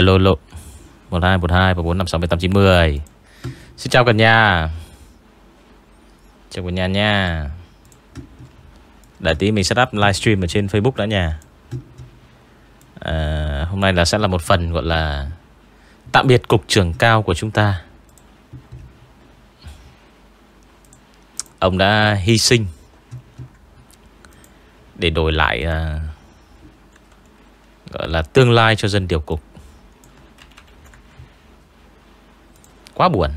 Alo alo 1212 và 456 Xin chào cả nhà. Chào cả nhà nha. Đợi tí mình setup livestream ở trên Facebook đã nha. À, Hôm nay là sẽ là một phần gọi là Tạm biệt cục trưởng cao của chúng ta. Ông đã hy sinh Để đổi lại à, Gọi là tương lai cho dân điều cục. Quá buồn.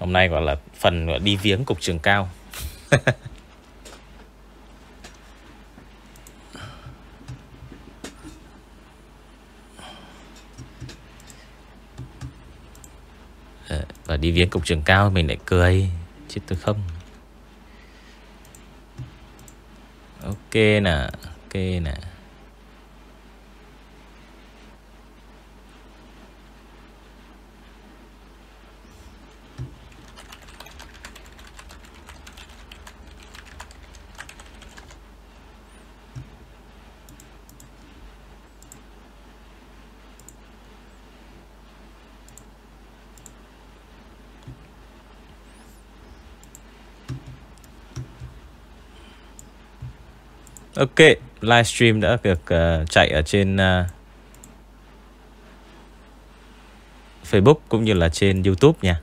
Hôm nay gọi là phần gọi đi viếng cục trường cao. Ờ, và đi viếng cục trường cao mình lại cười, Chứ tôi không. Ok nè Ok nè. Ok, livestream đã được uh, chạy ở trên uh, Facebook cũng như là trên YouTube nha.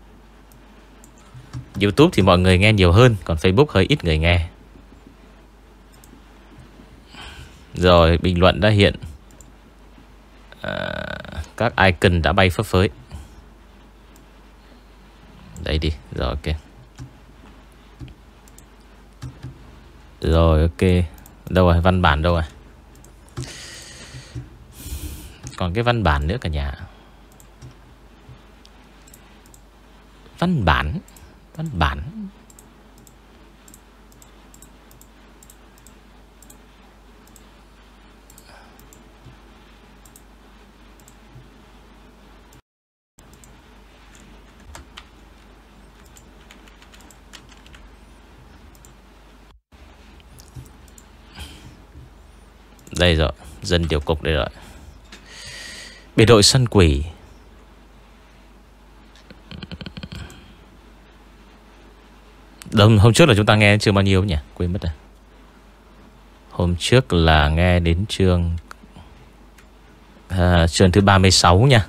YouTube thì mọi người nghe nhiều hơn, còn Facebook hơi ít người nghe. Rồi, bình luận đã hiện. Uh, các icon đã bay phấp phới. Đây đi, rồi ok. Rồi ok. Đâu rồi? Văn bản đâu rồi? Còn cái văn bản nữa cả nhà. Văn bản? Văn bản? Đây rồi Dân điều cục đây rồi. Biệt đội sân quỷ. Đồng hôm trước là chúng ta nghe chương bao nhiêu nhỉ? Quên mất rồi. Hôm trước là nghe đến chương à, Chương thứ 36 nha.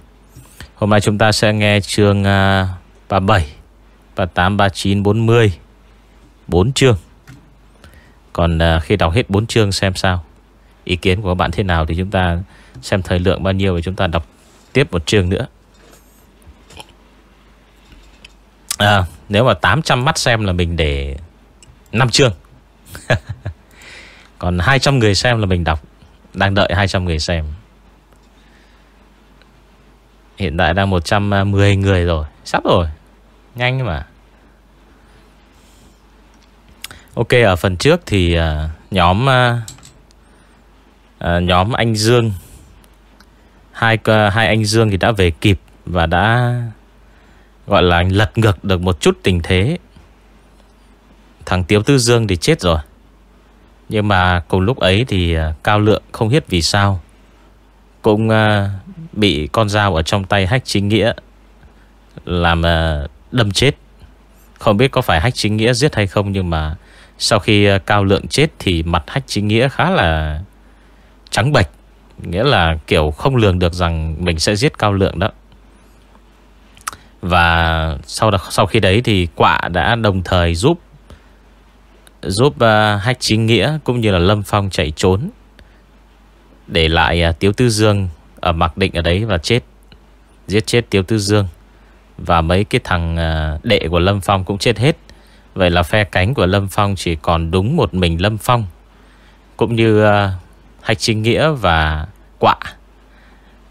Hôm nay chúng ta sẽ nghe chương uh, 37 38, 39, 40 4 chương. Còn uh, khi đọc hết 4 chương xem sao. Ý kiến của các bạn thế nào Thì chúng ta xem thời lượng bao nhiêu Và chúng ta đọc tiếp một chương nữa. À, Nếu mà 800 mắt xem là mình để 5 chương. Còn 200 người xem là mình đọc Đang đợi 200 người xem. Hiện tại đang 110 người rồi Sắp rồi Nhanh mà. Ok ở phần trước thì à, nhóm à, à, nhóm anh Dương hai hai anh Dương thì đã về kịp và đã gọi là lật ngược được một chút tình thế. Thằng Tiếu Tư Dương thì chết rồi. Nhưng mà cùng lúc ấy thì ờ, Cao Lượng không biết vì sao cũng uh, bị con dao ở trong tay Hách Chính Nghĩa làm uh, đâm chết. Không biết có phải Hách Chính Nghĩa giết hay không nhưng mà sau khi uh, Cao Lượng chết thì mặt Hách Chính Nghĩa khá là trắng bệch Nghĩa là kiểu không lường được rằng Mình sẽ giết cao lượng đó. Và sau đó, sau khi đấy thì quạ đã đồng thời giúp Giúp uh, Hách Chính Nghĩa Cũng như là Lâm Phong chạy trốn Để lại uh, Tiếu Tư Dương Ở mặc định ở đấy và chết Giết chết Tiếu Tư Dương. Và mấy cái thằng uh, đệ của Lâm Phong cũng chết hết. Vậy là phe cánh của Lâm Phong Chỉ còn đúng một mình Lâm Phong Cũng như uh, Hạch Chính Nghĩa và Quạ.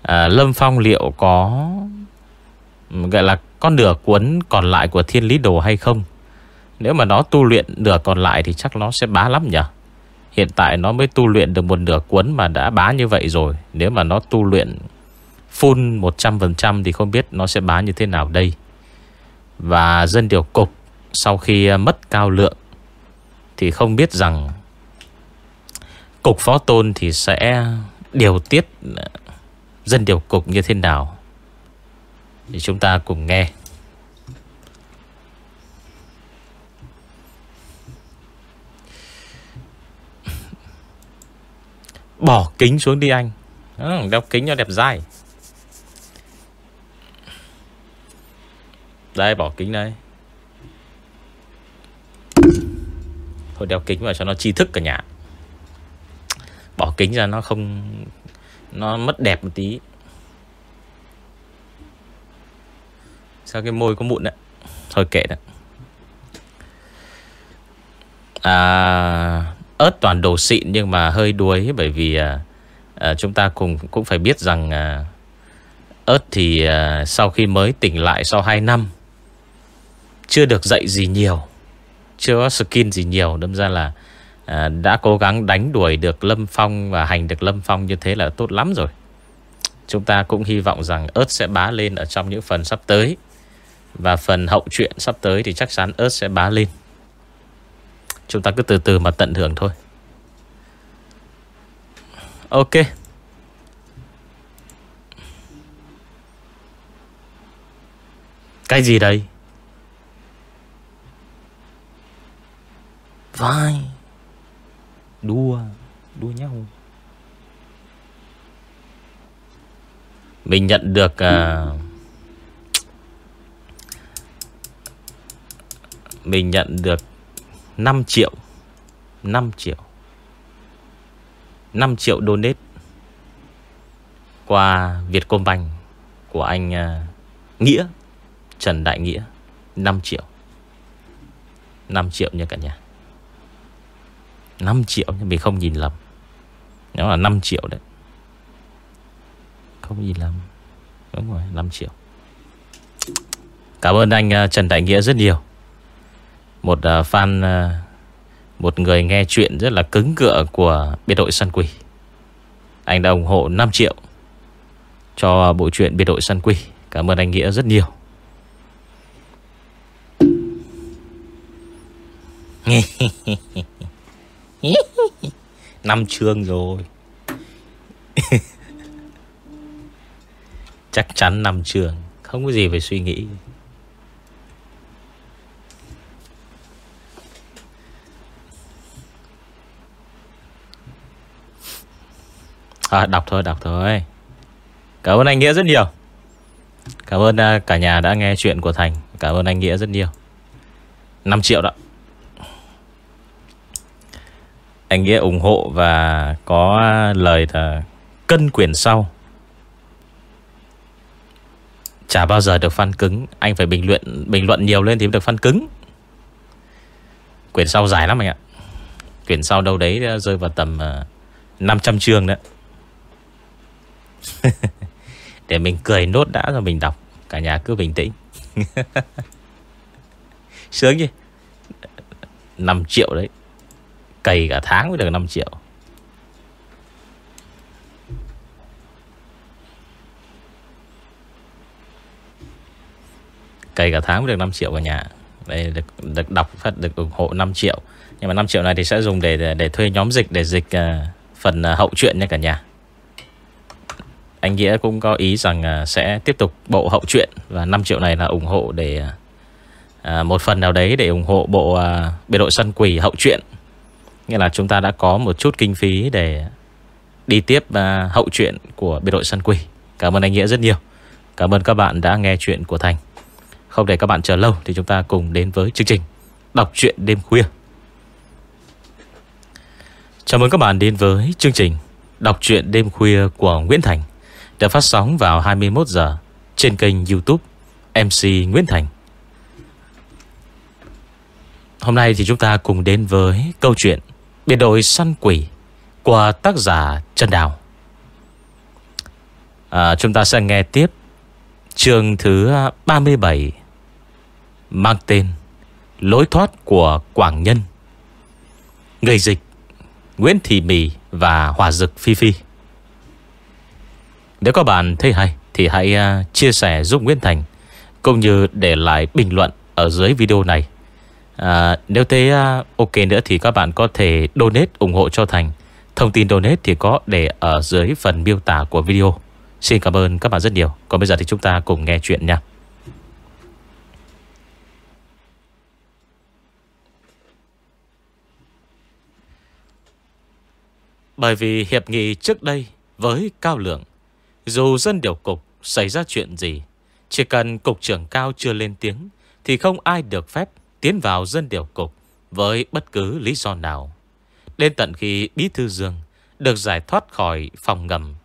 À, Lâm Phong liệu có ừ, Gọi là con nửa cuốn còn lại của thiên lý đồ hay không? Nếu mà nó tu luyện nửa còn lại Thì chắc nó sẽ bá lắm nhỉ Hiện tại nó mới tu luyện được một nửa cuốn Mà đã bá như vậy rồi. Nếu mà nó tu luyện full 100% Thì không biết nó sẽ bá như thế nào đây. Và dân điều cục Sau khi à, mất cao lượng Thì không biết rằng Cục phó tôn thì sẽ điều tiết dân điều cục như thế nào? Thì chúng ta cùng nghe. Bỏ kính xuống đi anh. Ừ, Đeo kính cho đẹp dai. Đây bỏ kính đây. Thôi đeo kính vào cho nó tri thức cả nhà. Bỏ kính ra nó không Nó mất đẹp một tí. Sao cái môi có mụn đấy? Thôi kệ đấy À ớt toàn đồ xịn nhưng mà hơi đuối bởi vì à, à, chúng ta cùng cũng phải biết rằng à, ớt thì à, sau khi mới tỉnh lại sau 2 năm chưa được dạy gì nhiều, chưa có skin gì nhiều, đâm ra là à, đã cố gắng đánh đuổi được Lâm Phong và hành được Lâm Phong như thế là tốt lắm rồi. Chúng ta cũng hy vọng rằng ớt sẽ bá lên ở trong những phần sắp tới. Và phần hậu truyện sắp tới thì chắc chắn ớt sẽ bá lên. Chúng ta cứ từ từ mà tận hưởng thôi Ok Cái gì đây Vai Đua Đua nhau. Mình nhận được uh, Mình nhận được 5 triệu 5 triệu 5 triệu donate Qua Vietcombank Của anh uh, Nghĩa Trần Đại Nghĩa. 5 triệu 5 triệu nha cả nhà. 5 triệu nhưng mình không nhìn lầm. Nó là 5 triệu đấy. Không nhìn lầm. Đúng rồi 5 triệu. Cảm ơn anh à, Trần Đại Nghĩa rất nhiều. Một à, fan à, Một người nghe chuyện rất là cứng cựa Của biệt đội săn quỷ. Anh đã ủng hộ 5 triệu Cho bộ truyện biệt đội săn quỷ. Cảm ơn anh Nghĩa rất nhiều. Năm chương rồi. Chắc chắn năm trường Không có gì phải suy nghĩ. À, Đọc thôi đọc thôi. Cảm ơn anh Nghĩa rất nhiều. Cảm ơn à, cả nhà đã nghe chuyện của Thành. Cảm ơn anh Nghĩa rất nhiều. 5 triệu đó. Anh Nghĩa ủng hộ và có lời là cân quyển sau. Chả bao giờ được fan cứng. Anh phải bình luận bình luận nhiều lên thì mới được fan cứng. Quyển sau dài lắm anh ạ. Quyển sau đâu đấy rơi vào tầm ờ, 500 chương đấy. Để mình cười nốt đã rồi mình đọc. Cả nhà cứ bình tĩnh. Sướng chứ 5 triệu đấy. Cày cả tháng mới được 5 triệu. Cày cả tháng mới được 5 triệu cả nhà. Đây được, được đọc phát được ủng hộ 5 triệu. Nhưng mà 5 triệu này thì sẽ dùng để để, để thuê nhóm dịch Để dịch uh, phần uh, hậu truyện nha cả nhà. Anh Nghĩa cũng có ý rằng uh, sẽ tiếp tục bộ hậu truyện và 5 triệu này là ủng hộ để uh, một phần nào đấy để ủng hộ bộ uh, biệt đội sân quỷ hậu truyện. Nghĩa là chúng ta đã có một chút kinh phí để đi tiếp à, hậu truyện của biệt đội sân quỷ. Cảm ơn anh Nghĩa rất nhiều. Cảm ơn các bạn đã nghe chuyện của Thành. Không để các bạn chờ lâu thì chúng ta cùng đến với chương trình Đọc truyện đêm khuya. Chào mừng các bạn đến với chương trình Đọc truyện đêm khuya của Nguyễn Thành, được phát sóng vào 21 giờ trên kênh YouTube MC Nguyễn Thành. Hôm nay thì chúng ta cùng đến với câu chuyện Biệt đội săn quỷ của tác giả Trần Đào. À, chúng ta sẽ nghe tiếp chương thứ 37 mang tên Lối thoát của Quảng Nhân. Người dịch Nguyễn Thị Mì và Hòa Dực Phi Phi. Nếu các bạn thấy hay Thì hãy à, chia sẻ giúp Nguyễn Thành Cũng như để lại bình luận Ở dưới video này à, Nếu thấy à, ok nữa thì các bạn có thể donate ủng hộ cho Thành. Thông tin donate thì có để ở dưới phần miêu tả của video. Xin cảm ơn các bạn rất nhiều. Còn bây giờ thì chúng ta cùng nghe chuyện nha. Bởi vì hiệp nghị trước đây với Cao Lượng, dù dân điều cục xảy ra chuyện gì, chỉ cần cục trưởng Cao chưa lên tiếng, thì không ai được phép tiến vào dân điều cục với bất cứ lý do nào. Đến tận khi Bí Thư Dương được giải thoát khỏi phòng ngầm,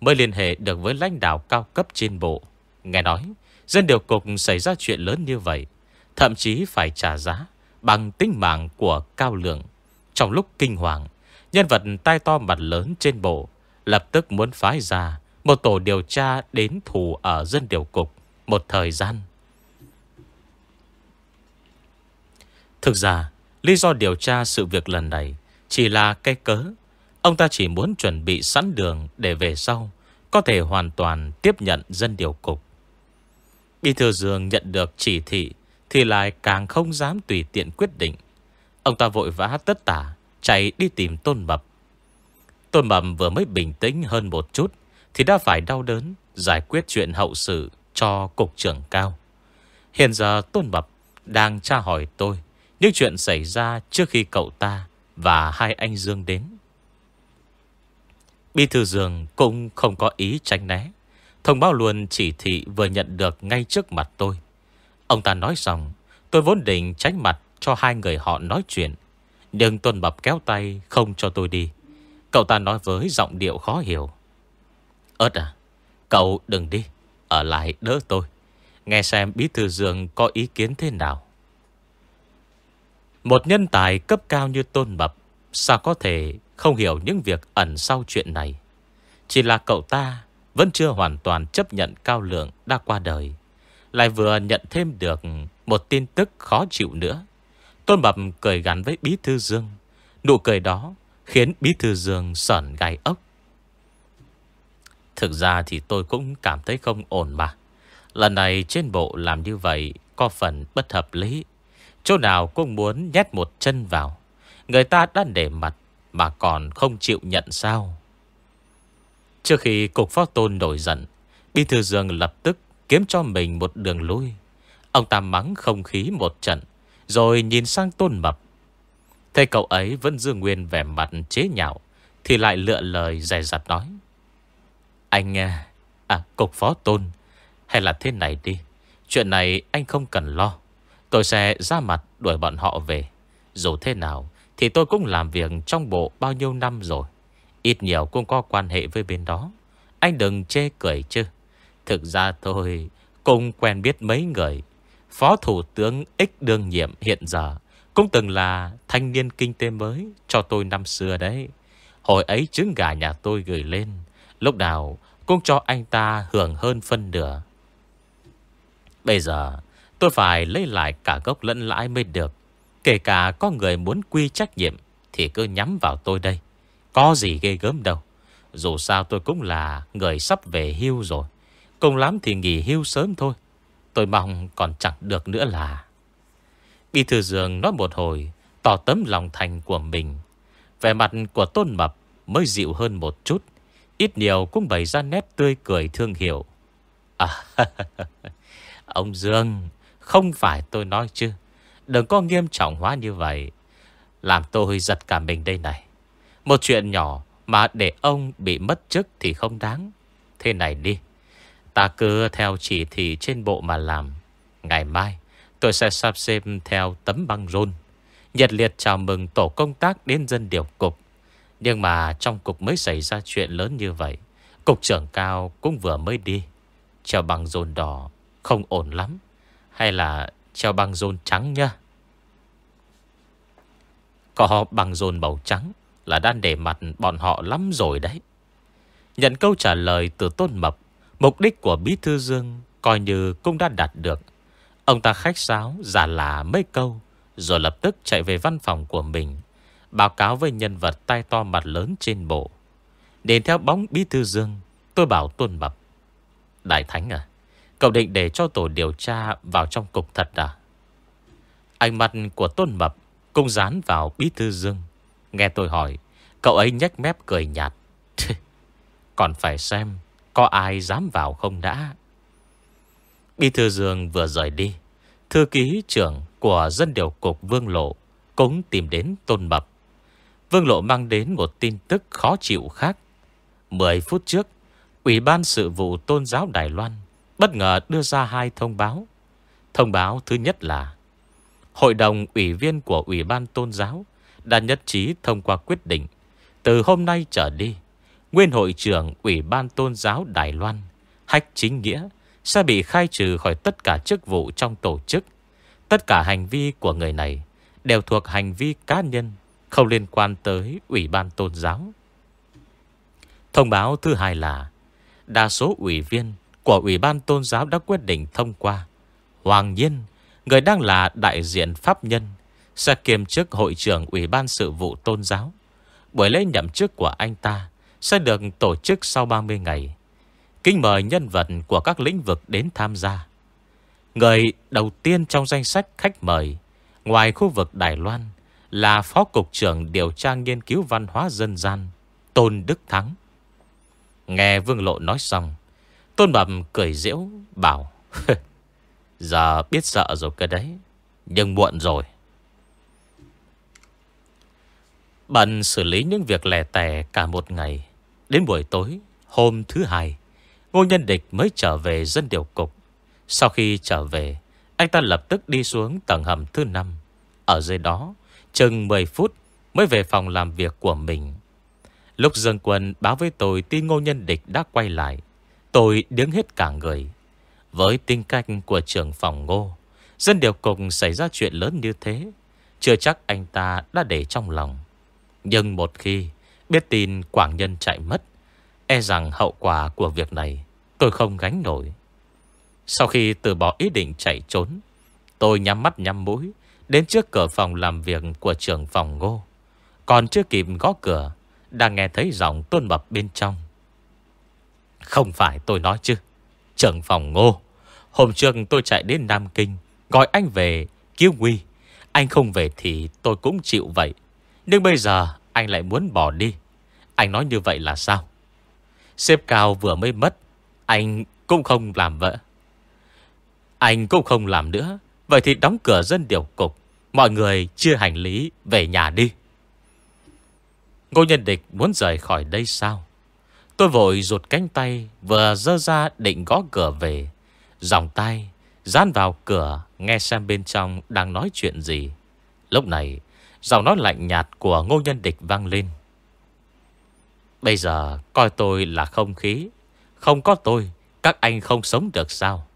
mới liên hệ được với lãnh đạo cao cấp trên bộ. Nghe nói, dân điều cục xảy ra chuyện lớn như vậy, thậm chí phải trả giá bằng tính mạng của Cao Lượng. Trong lúc kinh hoàng, Nhân vật tai to mặt lớn trên bộ Lập tức muốn phái ra Một tổ điều tra đến thù ở dân điều cục Một thời gian Thực ra, Lý do điều tra sự việc lần này Chỉ là cái cớ. Ông ta chỉ muốn chuẩn bị sẵn đường Để về sau, Có thể hoàn toàn tiếp nhận dân điều cục. Bí thư dương nhận được chỉ thị Thì lại càng không dám tùy tiện quyết định. Ông ta vội vã tất tả, Chạy đi tìm Tôn Mập. Tôn Mập vừa mới bình tĩnh hơn một chút Thì đã phải đau đớn Giải quyết chuyện hậu sự cho cục trưởng cao. Hiện giờ Tôn Mập Đang tra hỏi tôi. Những chuyện xảy ra trước khi cậu ta Và hai anh Dương đến. Bí thư Dương cũng không có ý tránh né. Thông báo luôn chỉ thị vừa nhận được ngay trước mặt tôi. Ông ta nói xong, Tôi vốn định tránh mặt cho hai người họ nói chuyện, nhưng Tuân bập kéo tay không cho tôi đi. Cậu ta nói với giọng điệu khó hiểu. Ơt à Cậu đừng đi, Ở lại đỡ tôi. Nghe xem Bí Thư Dương có ý kiến thế nào. Một nhân tài cấp cao như Tôn Mập Sao có thể không hiểu những việc ẩn sau chuyện này Chỉ là cậu ta Vẫn chưa hoàn toàn chấp nhận cao lượng đã qua đời Lại vừa nhận thêm được Một tin tức khó chịu nữa Tôn Mập cười gắn với Bí Thư Dương. Nụ cười đó khiến Bí Thư Dương sởn gai ốc. Thực ra thì tôi cũng cảm thấy không ổn mà. Lần này trên bộ làm như vậy có phần bất hợp lý. Chỗ nào cũng muốn nhét một chân vào. Người ta đã để mặt mà còn không chịu nhận sao. Trước khi cục phó tôn nổi giận, Bí Thư Dương lập tức kiếm cho mình một đường lui. Ông ta mắng không khí một trận. Rồi nhìn sang tôn mập Thấy cậu ấy vẫn dương nguyên vẻ mặt chế nhạo Thì lại lựa lời dài dặt nói Anh à, à cục phó tôn Hay là thế này đi Chuyện này anh không cần lo Tôi sẽ ra mặt đuổi bọn họ về. Dù thế nào Thì tôi cũng làm việc trong bộ bao nhiêu năm rồi. Ít nhiều cũng có quan hệ với bên đó. Anh đừng chê cười chứ. Thực ra tôi cũng quen biết mấy người. Phó Thủ tướng ích đương nhiệm hiện giờ cũng từng là thanh niên kinh tế mới cho tôi năm xưa đấy. Hồi ấy trứng gà nhà tôi gửi lên, lúc nào cũng cho anh ta hưởng hơn phân nửa. Bây giờ tôi phải lấy lại cả gốc lẫn lãi mới được. Kể cả có người muốn quy trách nhiệm thì cứ nhắm vào tôi đây. Có gì ghê gớm đâu. Dù sao tôi cũng là người sắp về hưu rồi. Cùng lắm thì nghỉ hưu sớm thôi. Tôi mong còn chẳng được nữa là Bí thư dương nói một hồi, Tỏ tấm lòng thành của mình Vẻ mặt của tôn mập Mới dịu hơn một chút Ít nhiều cũng bày ra nét tươi cười thương hiệu À Ông Dương không phải tôi nói chứ. Đừng có nghiêm trọng hóa như vậy. Làm tôi giật cả mình đây này. Một chuyện nhỏ Mà để ông bị mất chức thì không đáng. Thế này đi. Ta cứ theo chỉ thị trên bộ mà làm. Ngày mai, tôi sẽ sắp xếp theo tấm băng rôn. Nhật liệt chào mừng tổ công tác đến dân điều cục. Nhưng mà trong cục mới xảy ra chuyện lớn như vậy, Cục trưởng cao cũng vừa mới đi. Treo băng rôn đỏ, không ổn lắm. Hay là treo băng rôn trắng nhá. Có băng rôn màu trắng Là đang để mặt bọn họ lắm rồi đấy. Nhận câu trả lời từ Tôn Mập, Mục đích của Bí Thư Dương Coi như cũng đã đạt được. Ông ta khách sáo giả lả mấy câu, Rồi lập tức chạy về văn phòng của mình, Báo cáo với nhân vật tay to mặt lớn trên bộ. Đến theo bóng Bí Thư Dương, Tôi bảo Tôn Mập, Đại Thánh à Cậu định để cho tổ điều tra vào trong cục thật à? Ánh mặt của Tôn Mập cũng dán vào bí thư dương. Nghe tôi hỏi, Cậu ấy nhếch mép cười nhạt. Còn phải xem Có ai dám vào không đã. Bí thư dương vừa rời đi, Thư ký trưởng của dân điều cục Vương Lộ Cũng tìm đến Tôn Mập. Vương Lộ mang đến một tin tức khó chịu khác. 10 phút trước, Ủy ban sự vụ tôn giáo Đài Loan Bất ngờ đưa ra hai thông báo. Thông báo thứ nhất là, Hội đồng ủy viên của Ủy ban tôn giáo Đã nhất trí thông qua quyết định, Từ hôm nay trở đi, Nguyên hội trưởng Ủy ban tôn giáo Đài Loan, Hách chính nghĩa, Sẽ bị khai trừ khỏi tất cả chức vụ trong tổ chức. Tất cả hành vi của người này Đều thuộc hành vi cá nhân, Không liên quan tới Ủy ban tôn giáo. Thông báo thứ hai là, Đa số ủy viên của Ủy ban tôn giáo đã quyết định thông qua. Hoàng Nhiên, Người đang là đại diện pháp nhân, Sẽ kiêm chức hội trưởng Ủy ban sự vụ tôn giáo. Buổi lễ nhậm chức của anh ta Sẽ được tổ chức sau 30 ngày. Kính mời nhân vật của các lĩnh vực đến tham gia. Người đầu tiên trong danh sách khách mời, Ngoài khu vực Đài Loan, Là Phó Cục trưởng Điều tra Nghiên cứu Văn hóa Dân gian Tôn Đức Thắng. Nghe Vương Lộ nói xong Tôn Bẩm cười diễu bảo, Giờ biết sợ rồi cơ đấy, Nhưng muộn rồi. Bận xử lý những việc lẻ tẻ cả một ngày, Đến buổi tối, Hôm thứ hai, Ngô Nhân Địch mới trở về dân điều cục. Sau khi trở về, Anh ta lập tức đi xuống tầng hầm thứ năm. Ở dưới đó, Chừng 10 phút Mới về phòng làm việc của mình. Lúc dân quân báo với tôi tin ngô nhân địch đã quay lại Tôi đứng hết cả người. Với tinh cách của trưởng phòng ngô, Dân điều cục xảy ra chuyện lớn như thế, Chưa chắc anh ta đã để trong lòng. Nhưng một khi Biết tin Quảng Nhân chạy mất E rằng hậu quả của việc này Tôi không gánh nổi. Sau khi từ bỏ ý định chạy trốn, Tôi nhắm mắt nhắm mũi Đến trước cửa phòng làm việc của trưởng phòng ngô. Còn chưa kịp gõ cửa Đang nghe thấy giọng tôn bập bên trong. Không phải tôi nói chứ. Trưởng phòng ngô. Hôm trước tôi chạy đến Nam Kinh, Gọi anh về cứu nguy. Anh không về thì tôi cũng chịu vậy. Nhưng bây giờ anh lại muốn bỏ đi. Anh nói như vậy là sao? Sếp cao vừa mới mất, Anh cũng không làm vợ. Anh cũng không làm nữa. Vậy thì đóng cửa dân điều cục. Mọi người chưa hành lý về nhà đi. Ngô nhân địch muốn rời khỏi đây sao? Tôi vội rụt cánh tay, Vừa dơ ra định gõ cửa về. Dòng tay Dán vào cửa, Nghe xem bên trong đang nói chuyện gì. Lúc này, Giọng nói lạnh nhạt của ngô nhân địch vang lên. Bây giờ coi tôi là không khí. Không có tôi, Các anh không sống được sao?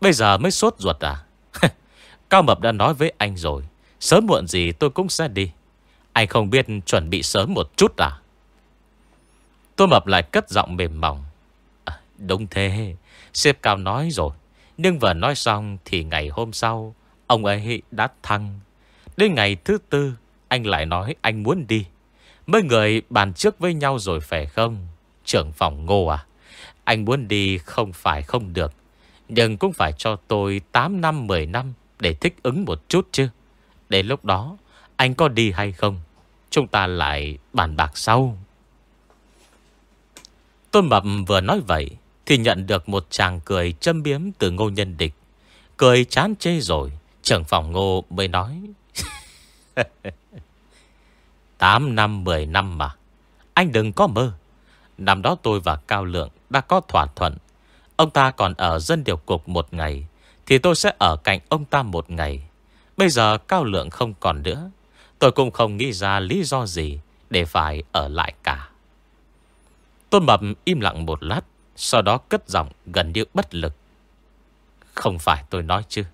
Bây giờ mới sốt ruột à? Cao Mập đã nói với anh rồi. Sớm muộn gì tôi cũng sẽ đi. Anh không biết chuẩn bị sớm một chút à? Tôi Mập lại cất giọng mềm mỏng. À, Đúng thế. Sếp Cao nói rồi. Nhưng vừa nói xong thì ngày hôm sau Ông ấy đã thăng. Đến ngày thứ tư Anh lại nói anh muốn đi. Mấy người bàn trước với nhau rồi phải không? Trưởng phòng ngô à? Anh muốn đi không phải không được. Nhưng cũng phải cho tôi 8 năm 10 năm Để thích ứng một chút chứ. Đến lúc đó Anh có đi hay không? Chúng ta lại bàn bạc sau. Tôn Mập vừa nói vậy Thì nhận được một chàng cười châm biếm Từ ngô nhân địch. Cười chán chê rồi, Trưởng phòng ngô mới nói 8 năm 10 năm mà, Anh đừng có mơ. Năm đó tôi và Cao Lượng đã có thỏa thuận. Ông ta còn ở dân điều cục một ngày, Thì tôi sẽ ở cạnh ông ta một ngày. Bây giờ Cao Lượng không còn nữa, Tôi cũng không nghĩ ra lý do gì Để phải ở lại cả. Tôn Mập im lặng một lát, Sau đó cất giọng gần như bất lực. Không phải tôi nói chứ.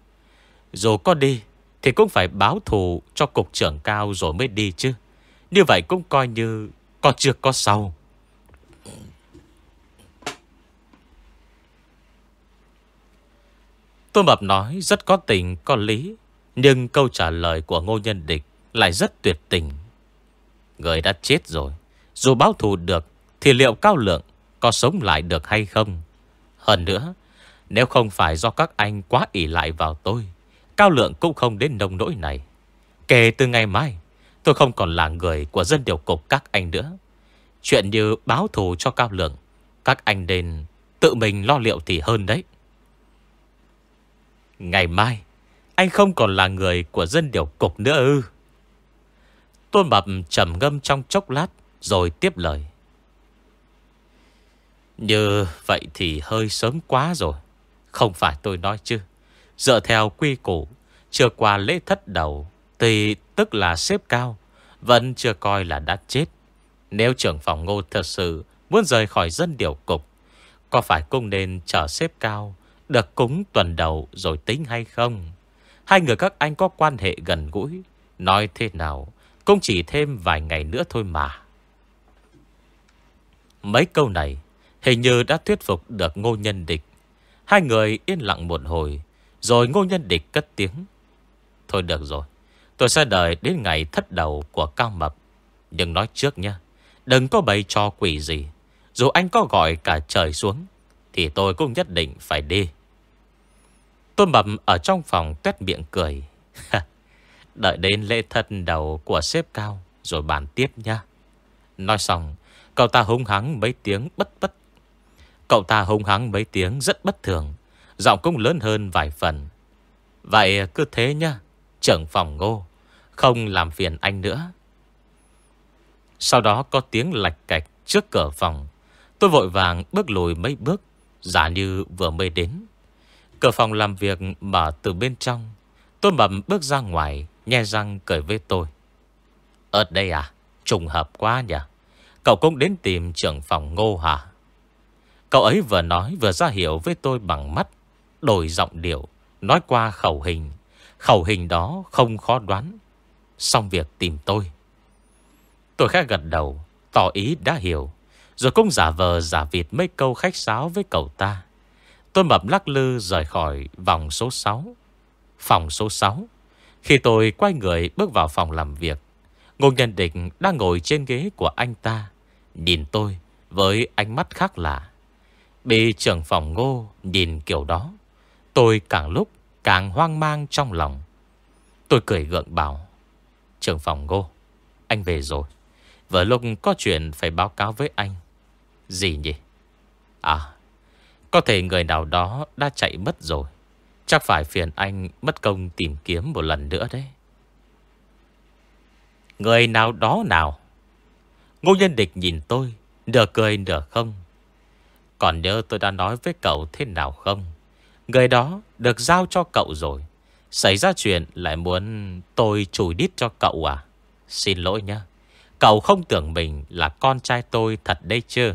Dù có đi, Thì cũng phải báo thù cho cục trưởng cao rồi mới đi chứ. Như vậy cũng coi như Có chưa có sau. Tôn Mập nói rất có tình, có lý, Nhưng câu trả lời của ngô nhân địch Lại rất tuyệt tình. Người đã chết rồi, Dù báo thù được thì liệu cao lượng Có sống lại được hay không? Hơn nữa, Nếu không phải do các anh quá ỷ lại vào tôi, Cao lượng cũng không đến nông nỗi này. Kể từ ngày mai, Tôi không còn là người của dân điều cục các anh nữa. Chuyện như báo thù cho Cao lượng, Các anh nên tự mình lo liệu thì hơn đấy. Ngày mai, Anh không còn là người của dân điều cục nữa ư? Tôn Mập trầm ngâm trong chốc lát, Rồi tiếp lời. Như vậy thì hơi sớm quá rồi. Không phải tôi nói chứ. Dựa theo quy củ, Chưa qua lễ thất đầu Thì tức là xếp cao, Vẫn chưa coi là đã chết. Nếu trưởng phòng ngô thật sự Muốn rời khỏi dân điều cục, Có phải cũng nên chờ xếp cao, Được cúng tuần đầu rồi tính hay không? Hai người các anh có quan hệ gần gũi, Nói thế nào Cũng chỉ thêm vài ngày nữa thôi mà. Mấy câu này Hình như đã thuyết phục được ngô nhân địch. Hai người yên lặng một hồi, Rồi ngô nhân địch cất tiếng. Thôi được rồi, Tôi sẽ đợi đến ngày thất đầu của Cao Mập. Nhưng nói trước nha Đừng có bày cho quỷ gì. Dù anh có gọi cả trời xuống, Thì tôi cũng nhất định phải đi. Tôn Mập ở trong phòng tuét miệng cười. Đợi đến lễ thân đầu của sếp cao, Rồi bàn tiếp nha Nói xong, Cậu ta hung hắng mấy tiếng bất bất Cậu ta hung hắng mấy tiếng rất bất thường. Giọng cũng lớn hơn vài phần. Vậy cứ thế nhá, Trưởng phòng ngô. Không làm phiền anh nữa. Sau đó có tiếng lạch cạch trước cửa phòng. Tôi vội vàng bước lùi mấy bước, Giả như vừa mới đến. Cửa phòng làm việc mở từ bên trong. Tôi bẩm bước ra ngoài, Nhe răng cười với tôi. Ở đây à Trùng hợp quá nhỉ. Cậu cũng đến tìm trưởng phòng ngô hả? Cậu ấy vừa nói vừa ra hiểu với tôi bằng mắt, Đổi giọng điệu, Nói qua khẩu hình. Khẩu hình đó không khó đoán. Xong việc tìm tôi. Tôi khẽ gật đầu, Tỏ ý đã hiểu. Rồi cũng giả vờ giả vịt mấy câu khách sáo với cậu ta. Tôi mập lắc lư rời khỏi vòng số 6 Phòng số 6 Khi tôi quay người bước vào phòng làm việc, Ngô Nhân Định đang ngồi trên ghế của anh ta. Nhìn tôi với ánh mắt khác lạ. Bị trưởng phòng ngô nhìn kiểu đó. Tôi càng lúc càng hoang mang trong lòng. Tôi cười gượng bảo, Trưởng phòng ngô, Anh về rồi. Vừa lúc có chuyện phải báo cáo với anh. Gì nhỉ? À Có thể người nào đó đã chạy mất rồi. Chắc phải phiền anh mất công tìm kiếm một lần nữa đấy. Người nào đó nào? Ngô nhân địch nhìn tôi, Nửa cười nửa không. Còn nhớ tôi đã nói với cậu thế nào không? Người đó được giao cho cậu rồi. Xảy ra chuyện lại muốn tôi chùi đít cho cậu à? Xin lỗi nhá. Cậu không tưởng mình là con trai tôi thật đấy chứ.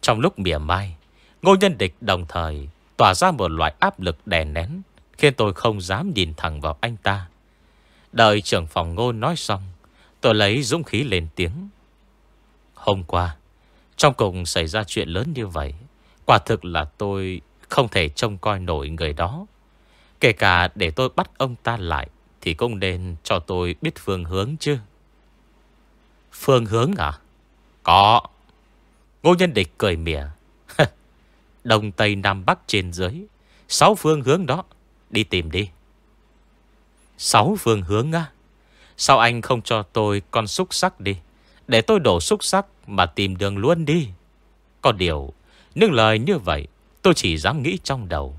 Trong lúc mỉa mai, Ngô nhân địch đồng thời Tỏa ra một loại áp lực đè nén, Khiến tôi không dám nhìn thẳng vào anh ta. Đợi trưởng phòng ngô nói xong, Tôi lấy dũng khí lên tiếng. Hôm qua trong cùng xảy ra chuyện lớn như vậy, Quả thực là tôi Không thể trông coi nổi người đó. Kể cả để tôi bắt ông ta lại, Thì cũng nên cho tôi biết phương hướng chứ. Phương hướng à? Có. Ngô nhân địch cười mỉa. Đông Tây Nam Bắc trên dưới, Sáu phương hướng đó. Đi tìm đi. Sáu phương hướng á? Sao anh không cho tôi con xúc sắc đi? Để tôi đổ xúc sắc mà tìm đường luôn đi. Có điều, Những lời như vậy Tôi chỉ dám nghĩ trong đầu.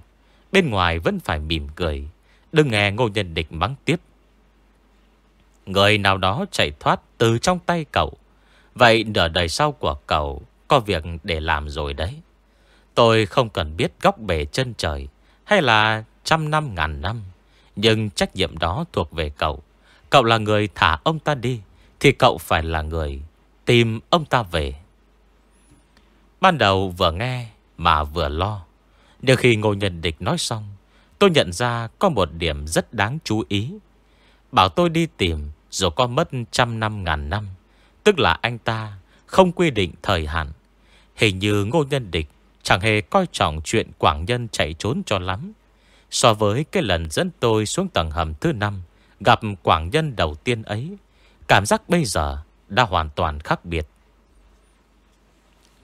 Bên ngoài vẫn phải mỉm cười, Đừng nghe ngô nhân địch mắng tiếp. Người nào đó chạy thoát Từ trong tay cậu. Vậy nửa đời sau của cậu Có việc để làm rồi đấy. Tôi không cần biết góc bể chân trời Hay là trăm năm, ngàn năm, Nhưng trách nhiệm đó thuộc về cậu. Cậu là người thả ông ta đi Thì cậu phải là người Tìm ông ta về. Ban đầu vừa nghe Mà vừa lo. Nhưng khi Ngô Nhân Địch nói xong, Tôi nhận ra có một điểm rất đáng chú ý. Bảo tôi đi tìm Dù có mất trăm năm, ngàn năm, Tức là anh ta Không quy định thời hạn. Hình như Ngô Nhân Địch Chẳng hề coi trọng chuyện Quảng Nhân chạy trốn cho lắm. So với cái lần dẫn tôi xuống tầng hầm thứ năm Gặp Quảng Nhân đầu tiên ấy, Cảm giác bây giờ đã hoàn toàn khác biệt.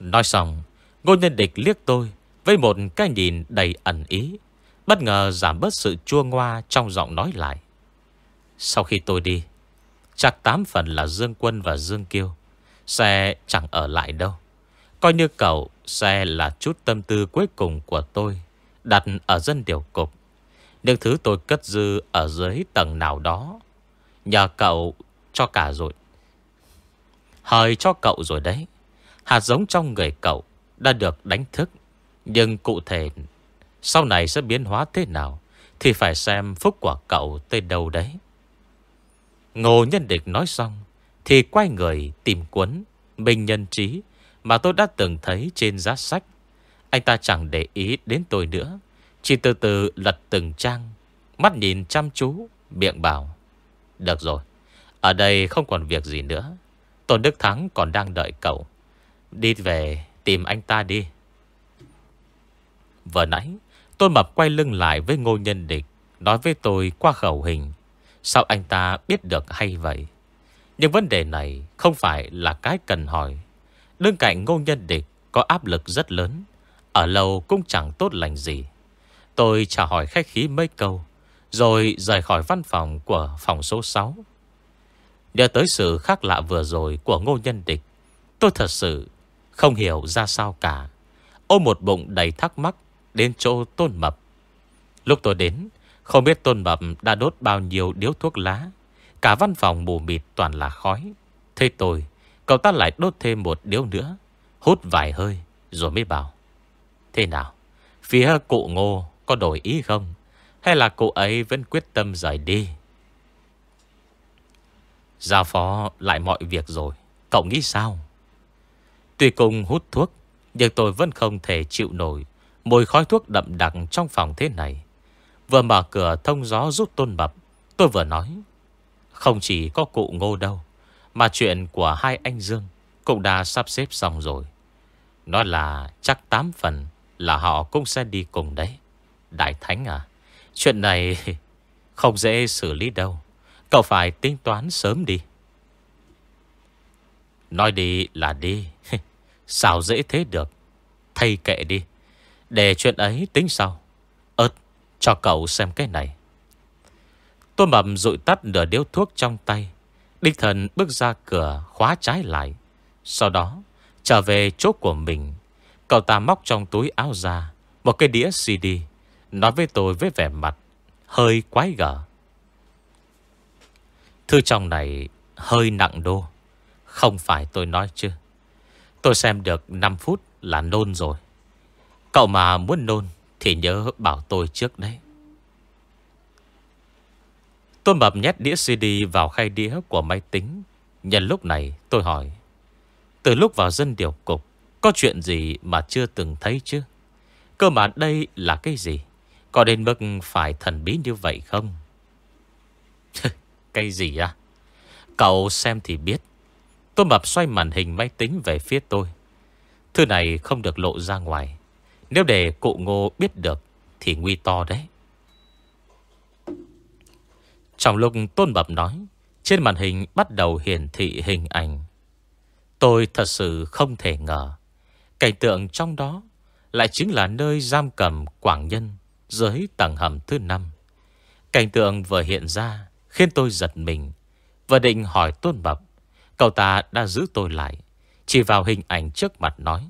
Nói xong, Ngô Nhân Địch liếc tôi Với một cái nhìn đầy ẩn ý, Bất ngờ giảm bớt sự chua ngoa Trong giọng nói lại. Sau khi tôi đi, Chắc tám phần là Dương Quân và Dương Kiêu Sẽ chẳng ở lại đâu. Coi như cậu Sẽ là chút tâm tư cuối cùng của tôi Đặt ở dân điều cục. Những thứ tôi cất dư Ở dưới tầng nào đó, Nhờ cậu cho cả rồi. Hời cho cậu rồi đấy. Hạt giống trong người cậu Đã được đánh thức. Nhưng cụ thể, Sau này sẽ biến hóa thế nào Thì phải xem phúc của cậu tới đâu đấy. Ngô nhân địch nói xong Thì quay người tìm cuốn Minh nhân trí Mà tôi đã từng thấy trên giá sách. Anh ta chẳng để ý đến tôi nữa, Chỉ từ từ lật từng trang, Mắt nhìn chăm chú, Miệng bảo, Được rồi, Ở đây không còn việc gì nữa. Tôn Đức Thắng còn đang đợi cậu. Đi về, tìm anh ta đi. Vừa nãy, Tôn Mập quay lưng lại với ngô nhân địch, Nói với tôi qua khẩu hình. Sao anh ta biết được hay vậy? Nhưng vấn đề này Không phải là cái cần hỏi. Đương cạnh ngô nhân địch Có áp lực rất lớn. Ở lâu cũng chẳng tốt lành gì. Tôi trả hỏi khách khí mấy câu, Rồi rời khỏi văn phòng của phòng số 6 Nhớ tới sự khác lạ vừa rồi Của ngô nhân địch, Tôi thật sự không hiểu ra sao cả. Ôm một bụng đầy thắc mắc Đến chỗ tôn mập. Lúc tôi đến, Không biết tôn mập đã đốt bao nhiêu điếu thuốc lá. Cả văn phòng mù mịt toàn là khói. Thế tôi, Cậu ta lại đốt thêm một điếu nữa, Hút vài hơi Rồi mới bảo, Thế nào, Phía cụ ngô có đổi ý không? Hay là cụ ấy vẫn quyết tâm rời đi? Giao phó lại mọi việc rồi. Cậu nghĩ sao? Tuy cùng hút thuốc, Nhưng tôi vẫn không thể chịu nổi. Mùi khói thuốc đậm đặc trong phòng thế này. Vừa mở cửa thông gió rút tôn bập Tôi vừa nói. Không chỉ có cụ ngô đâu, Mà chuyện của hai anh Dương Cũng đã sắp xếp xong rồi. Nói là chắc tám phần Là họ cũng sẽ đi cùng đấy. Đại Thánh à Chuyện này không dễ xử lý đâu. Cậu phải tính toán sớm đi. Nói đi là đi. Sao dễ thế được? Thay kệ đi. Để chuyện ấy tính sau. Ơt cho cậu xem cái này. Tôi mầm rụi tắt nửa điếu thuốc trong tay. Đích thần bước ra cửa, khóa trái lại. Sau đó, Trở về chỗ của mình. Cậu ta móc trong túi áo ra Một cái đĩa CD Nói với tôi với vẻ mặt Hơi quái gở. Thư trong này hơi nặng đô. Không phải tôi nói chứ. Tôi xem được 5 phút là nôn rồi. Cậu mà muốn nôn Thì nhớ bảo tôi trước đấy. Tôi mập nhét đĩa CD vào khay đĩa của máy tính. Nhân lúc này tôi hỏi, Từ lúc vào dân điều cục, Có chuyện gì mà chưa từng thấy chứ? Cơ mà đây là cái gì? Có đến mức phải thần bí như vậy không? Cái gì à? Cậu xem thì biết. Tôi mập xoay màn hình máy tính về phía tôi. Thứ này không được lộ ra ngoài. Nếu để cụ ngô biết được Thì nguy to đấy. Trong lúc Tôn Bập nói, Trên màn hình bắt đầu hiển thị hình ảnh. Tôi thật sự không thể ngờ. Cảnh tượng trong đó Lại chính là nơi giam cầm Quảng Nhân Dưới tầng hầm thứ năm. Cảnh tượng vừa hiện ra Khiến tôi giật mình. Và định hỏi Tôn Bập Cậu ta đã giữ tôi lại, Chỉ vào hình ảnh trước mặt nói,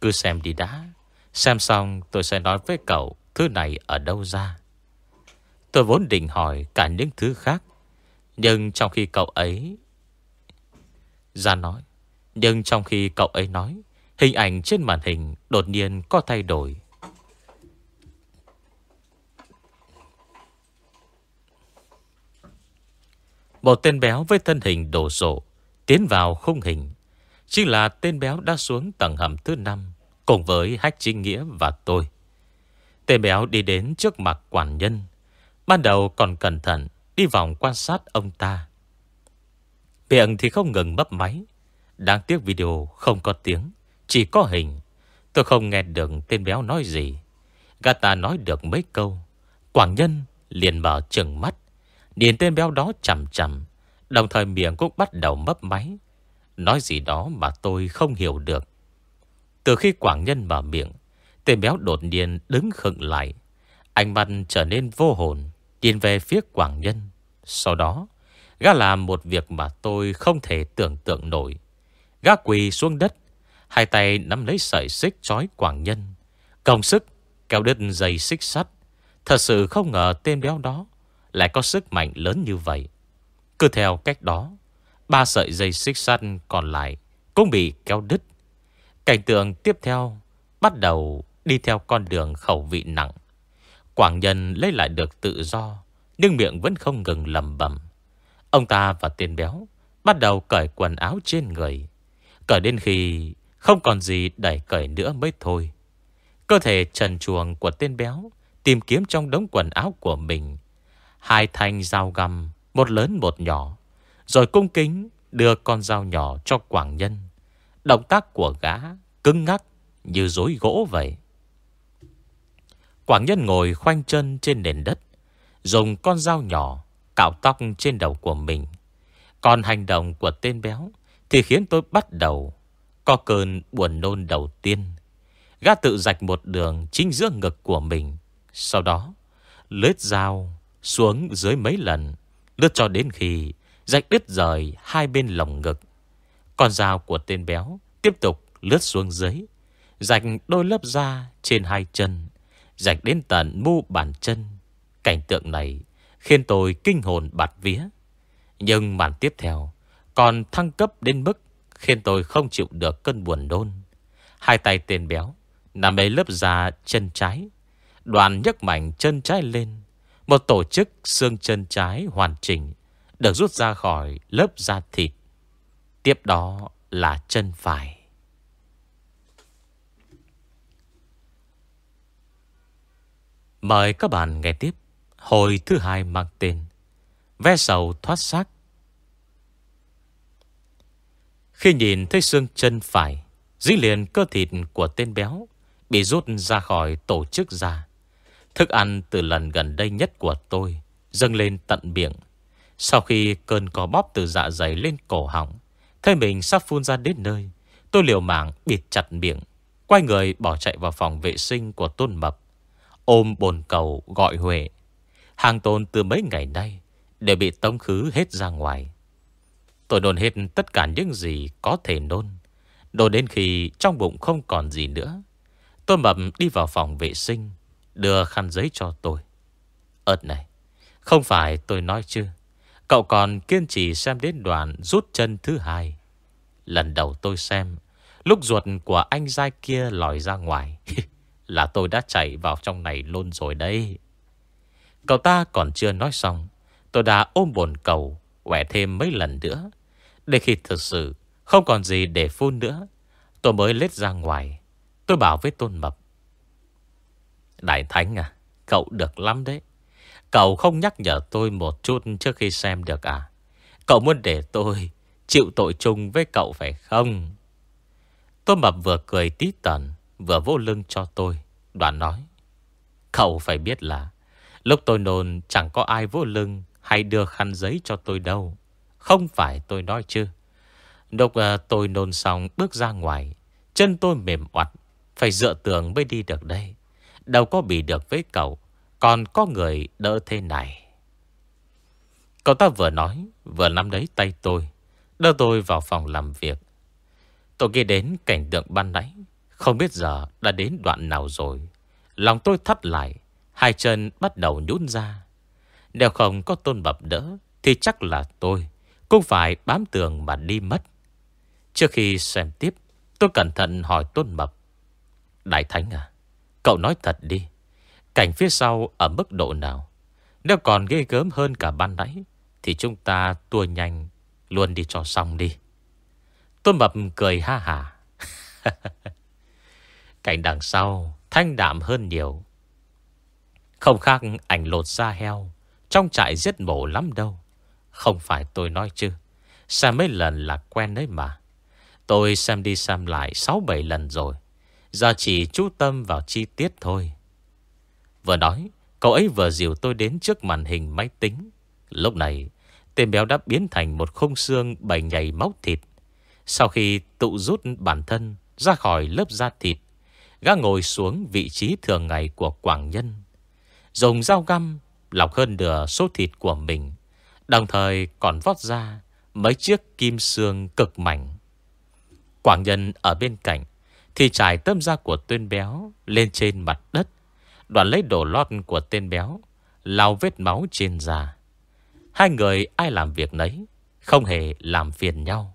Cứ xem đi đã, Xem xong tôi sẽ nói với cậu Thứ này ở đâu ra Tôi vốn định hỏi cả những thứ khác, Nhưng trong khi cậu ấy Ra nói, Nhưng trong khi cậu ấy nói, Hình ảnh trên màn hình đột nhiên có thay đổi. Một tên béo với thân hình đổ sộ, Tiến vào khung hình. Chính là tên béo đã xuống tầng hầm thứ 5 Cùng với Hách Chính Nghĩa và tôi. Tên béo đi đến trước mặt quản nhân. Ban đầu còn cẩn thận, Đi vòng quan sát ông ta. Miệng thì không ngừng bấp máy. Đáng tiếc video không có tiếng, Chỉ có hình. Tôi không nghe được tên béo nói gì. Gà ta nói được mấy câu. Quảng nhân liền mở trừng mắt. Nhìn tên béo đó chầm chầm Đồng thời miệng cũng bắt đầu mấp máy. Nói gì đó mà tôi không hiểu được. Từ khi Quảng Nhân mở miệng, Tên béo đột nhiên đứng khựng lại. Ánh mắt trở nên vô hồn, Nhìn về phía Quảng Nhân. Sau đó, Gã làm một việc mà tôi không thể tưởng tượng nổi. Gã quỳ xuống đất, Hai tay nắm lấy sợi xích trói Quảng Nhân. Công sức, kéo đứt dây xích sắt. Thật sự không ngờ tên béo đó lại có sức mạnh lớn như vậy. Cứ theo cách đó, Ba sợi dây xích sắt còn lại Cũng bị kéo đứt. Cảnh tượng tiếp theo Bắt đầu đi theo con đường khẩu vị nặng. Quảng nhân lấy lại được tự do, Nhưng miệng vẫn không ngừng lầm bẩm. Ông ta và tiền béo Bắt đầu cởi quần áo trên người. Cởi đến khi Không còn gì đẩy cởi nữa mới thôi. Cơ thể trần chuồng của tên béo Tìm kiếm trong đống quần áo của mình. Hai thanh dao găm, Một lớn một nhỏ, Rồi cung kính đưa con dao nhỏ cho quảng nhân. Động tác của gã Cứng ngắc như dối gỗ vậy. Quảng nhân ngồi khoanh chân trên nền đất, Dùng con dao nhỏ Cạo tóc trên đầu của mình. Còn hành động của tên béo Thì khiến tôi bắt đầu Có cơn buồn nôn đầu tiên. Gã tự rạch một đường Chính giữa ngực của mình, Sau đó lướt dao xuống dưới mấy lần, Lướt cho đến khi Rạch đứt rời hai bên lồng ngực. Con dao của tên béo Tiếp tục lướt xuống dưới. Rạch đôi lớp da trên hai chân. Rạch đến tận mu bàn chân. Cảnh tượng này Khiến tôi kinh hồn bạt vía. Nhưng màn tiếp theo Còn thăng cấp đến mức Khiến tôi không chịu được cơn buồn đôn Hai tay tên béo Nằm lấy lớp da chân trái, Đoàn nhấc mạnh chân trái lên. Một tổ chức xương chân trái hoàn chỉnh Được rút ra khỏi lớp da thịt. Tiếp đó là chân phải. Mời các bạn nghe tiếp Hồi thứ hai mang tên Ve sầu thoát xác. Khi nhìn thấy xương chân phải Dĩ liền cơ thịt của tên béo Bị rút ra khỏi tổ chức già Thức ăn từ lần gần đây nhất của tôi Dâng lên tận miệng. Sau khi cơn có bóp từ dạ dày lên cổ họng, Thấy mình sắp phun ra đến nơi, Tôi liều mạng bịt chặt miệng, Quay người bỏ chạy vào phòng vệ sinh của Tôn Mập, Ôm bồn cầu gọi Huệ. Hàng tồn từ mấy ngày nay Đều bị tống khứ hết ra ngoài. Tôi nôn hết tất cả những gì có thể nôn Đồ đến khi trong bụng không còn gì nữa. Tôn mập đi vào phòng vệ sinh Đưa khăn giấy cho tôi. Ơt này, Không phải tôi nói chứ. Cậu còn kiên trì xem đến đoạn rút chân thứ hai. Lần đầu tôi xem, Lúc ruột của anh dai kia lòi ra ngoài, Là tôi đã chạy vào trong này luôn rồi đây Cậu ta còn chưa nói xong, Tôi đã ôm bồn cầu, Quẻ thêm mấy lần nữa. Để khi thực sự không còn gì để phun nữa, Tôi mới lết ra ngoài. Tôi bảo với Tôn Mập Đại Thánh à Cậu được lắm đấy. Cậu không nhắc nhở tôi một chút trước khi xem được à? Cậu muốn để tôi Chịu tội chung với cậu phải không? Tôn Mập vừa cười tí tẩn, Vừa vô lưng cho tôi Đoàn nói. Cậu phải biết là Lúc tôi nôn chẳng có ai vô lưng Hay đưa khăn giấy cho tôi đâu. Không phải tôi nói chứ. Lúc ờ, tôi nôn xong bước ra ngoài Chân tôi mềm oặt Phải dựa tường mới đi được đây. Đâu có bị được với cậu, Còn có người đỡ thế này. Cậu ta vừa nói, Vừa nắm lấy tay tôi, Đưa tôi vào phòng làm việc. Tôi nghĩ đến cảnh tượng ban nãy, Không biết giờ đã đến đoạn nào rồi. Lòng tôi thắt lại, Hai chân bắt đầu nhún ra. Nếu không có tôn bập đỡ, Thì chắc là tôi Cũng phải bám tường mà đi mất. Trước khi xem tiếp, Tôi cẩn thận hỏi tôn mập Đại Thánh à Cậu nói thật đi. Cảnh phía sau ở mức độ nào? Nếu còn ghê gớm hơn cả ban nãy, Thì chúng ta tua nhanh, Luôn đi cho xong đi. Tôi mập cười ha hà. Cảnh đằng sau, Thanh đạm hơn nhiều. Không khác ảnh lột da heo, Trong trại giết mổ lắm đâu. Không phải tôi nói chứ, Xem mấy lần là quen đấy mà. Tôi xem đi xem lại 6-7 lần rồi. Giờ chỉ chú tâm vào chi tiết thôi. Vừa nói, Cậu ấy vừa dìu tôi đến trước màn hình máy tính. Lúc này, Tên béo đã biến thành một khung xương bầy nhảy máu thịt. Sau khi tụ rút bản thân ra khỏi lớp da thịt, Gã ngồi xuống vị trí thường ngày của Quảng Nhân. Dùng dao găm Lọc hơn nửa số thịt của mình, Đồng thời còn vót ra Mấy chiếc kim xương cực mảnh. Quảng Nhân ở bên cạnh thì trải tâm da của tên béo Lên trên mặt đất Đoàn lấy đổ lót của tên béo lao vết máu trên da. Hai người ai làm việc nấy, Không hề làm phiền nhau.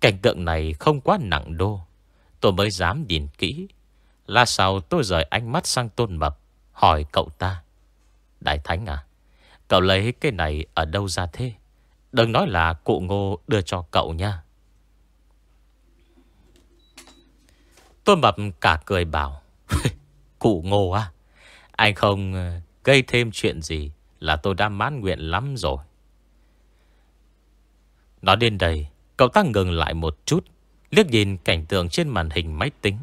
Cảnh tượng này không quá nặng đô. Tôi mới dám nhìn kỹ, Là sau tôi rời ánh mắt sang tôn mập, Hỏi cậu ta. Đại Thánh à Cậu lấy cái này ở đâu ra thế? Đừng nói là cụ ngô đưa cho cậu nha. Tôi mập cả cười bảo, Cụ ngô à Anh không ờ, gây thêm chuyện gì Là tôi đã mãn nguyện lắm rồi. Nói đến đây, Cậu ta ngừng lại một chút, Liếc nhìn cảnh tượng trên màn hình máy tính.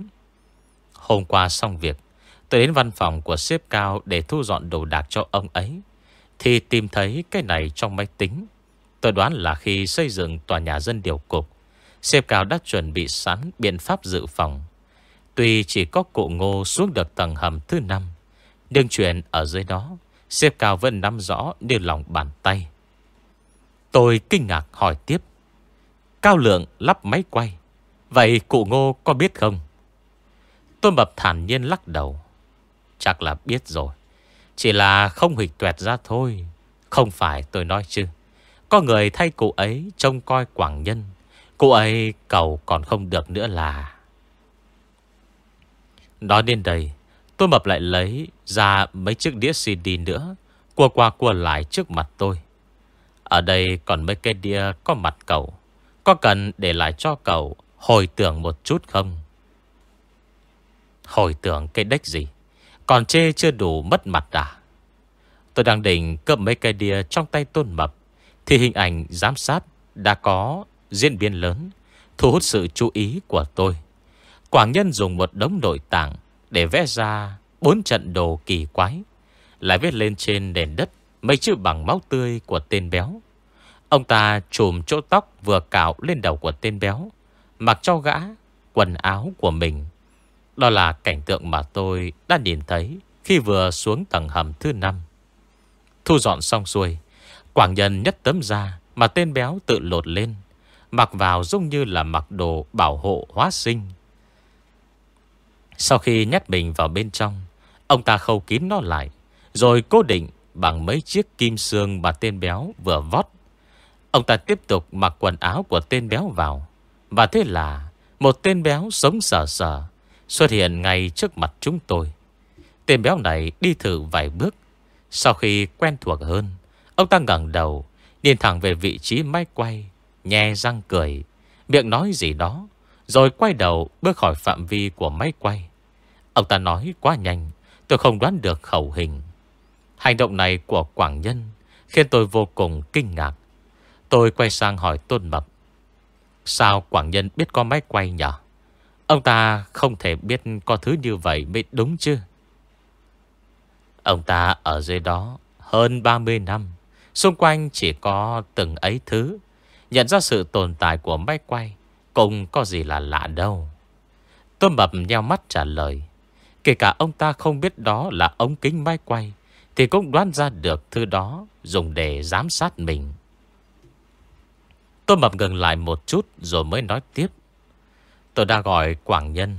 Hôm qua xong việc, Tôi đến văn phòng của sếp cao Để thu dọn đồ đạc cho ông ấy. Thì tìm thấy cái này trong máy tính. Tôi đoán là khi xây dựng tòa nhà dân điều cục, Sếp cao đã chuẩn bị sẵn biện pháp dự phòng. Tuy chỉ có cụ ngô xuống được tầng hầm thứ năm, Nhưng chuyện ở dưới đó xếp cao vẫn nắm rõ như lòng bàn tay Tôi kinh ngạc hỏi tiếp, Cao lượng lắp máy quay, Vậy cụ ngô có biết không? Tôi mập thản nhiên lắc đầu, Chắc là biết rồi, Chỉ là không hịch tuẹt ra thôi, Không phải tôi nói chứ Có người thay cụ ấy trông coi quảng nhân, Cụ ấy cầu còn không được nữa là Nói đến đây, Tôi mập lại lấy ra mấy chiếc đĩa CD nữa, Cua qua cua lại trước mặt tôi. Ở đây còn mấy cái đĩa có mặt cậu. Có cần để lại cho cậu Hồi tưởng một chút không? Hồi tưởng cái đếch gì? Còn chê chưa đủ mất mặt à? Tôi đang định cầm mấy cây đĩa trong tay tôn mập, Thì hình ảnh giám sát đã có diễn biến lớn, Thu hút sự chú ý của tôi. Quảng Nhân dùng một đống nội tảng Để vẽ ra bốn trận đồ kỳ quái, Lại viết lên trên nền đất Mấy chữ bằng máu tươi của tên béo. Ông ta trùm chỗ tóc vừa cạo lên đầu của tên béo, Mặc cho gã quần áo của mình. Đó là cảnh tượng mà tôi đã nhìn thấy Khi vừa xuống tầng hầm thứ năm. Thu dọn xong xuôi, Quảng nhân nhất tấm da Mà tên béo tự lột lên, Mặc vào giống như là mặc đồ bảo hộ hóa sinh. Sau khi nhét mình vào bên trong Ông ta khâu kín nó lại Rồi cố định bằng mấy chiếc kim xương mà tên béo vừa vót Ông ta tiếp tục mặc quần áo của tên béo vào và thế là một tên béo sống sờ sờ xuất hiện ngay trước mặt chúng tôi. Tên béo này đi thử vài bước. Sau khi quen thuộc hơn, ông ta ngẩng đầu, nhìn thẳng về vị trí máy quay, nhè răng cười, miệng nói gì đó, rồi quay đầu bước khỏi phạm vi của máy quay. Ông ta nói quá nhanh, tôi không đoán được khẩu hình. Hành động này của Quảng Nhân khiến tôi vô cùng kinh ngạc. Tôi quay sang hỏi Tôn Mập. Sao Quảng Nhân biết có máy quay nhỉ? Ông ta không thể biết có thứ như vậy mới đúng chứ. Ông ta ở dưới đó hơn 30 năm. Xung quanh chỉ có từng ấy thứ. Nhận ra sự tồn tại của máy quay cũng có gì là lạ đâu. tôn mập nheo mắt trả lời. Kể cả ông ta không biết đó là ống kính máy quay thì cũng đoán ra được thứ đó dùng để giám sát mình. Tôi mập ngừng lại một chút rồi mới nói tiếp. Tôi đã gọi Quảng Nhân.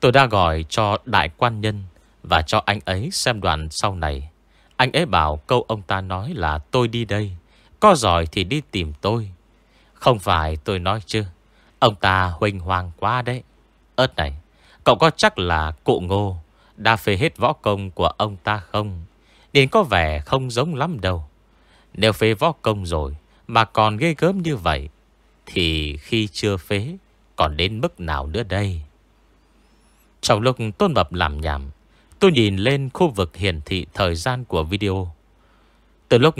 Tôi đã gọi cho Đại Quan Nhân và cho anh ấy xem đoạn sau này. Anh ấy bảo câu ông ta nói là tôi đi đây. Có giỏi thì đi tìm tôi. Không phải tôi nói chứ. Ông ta huỳnh hoàng quá đấy. Ơt này, cậu có chắc là cụ ngô đã phê hết võ công của ông ta không? Đến có vẻ không giống lắm đâu. Nếu phê võ công rồi mà còn ghê gớm như vậy, Thì khi chưa phế Còn đến mức nào nữa đây Trong lúc Tôn Mập làm nhảm, Tôi nhìn lên khu vực hiển thị thời gian của video Từ lúc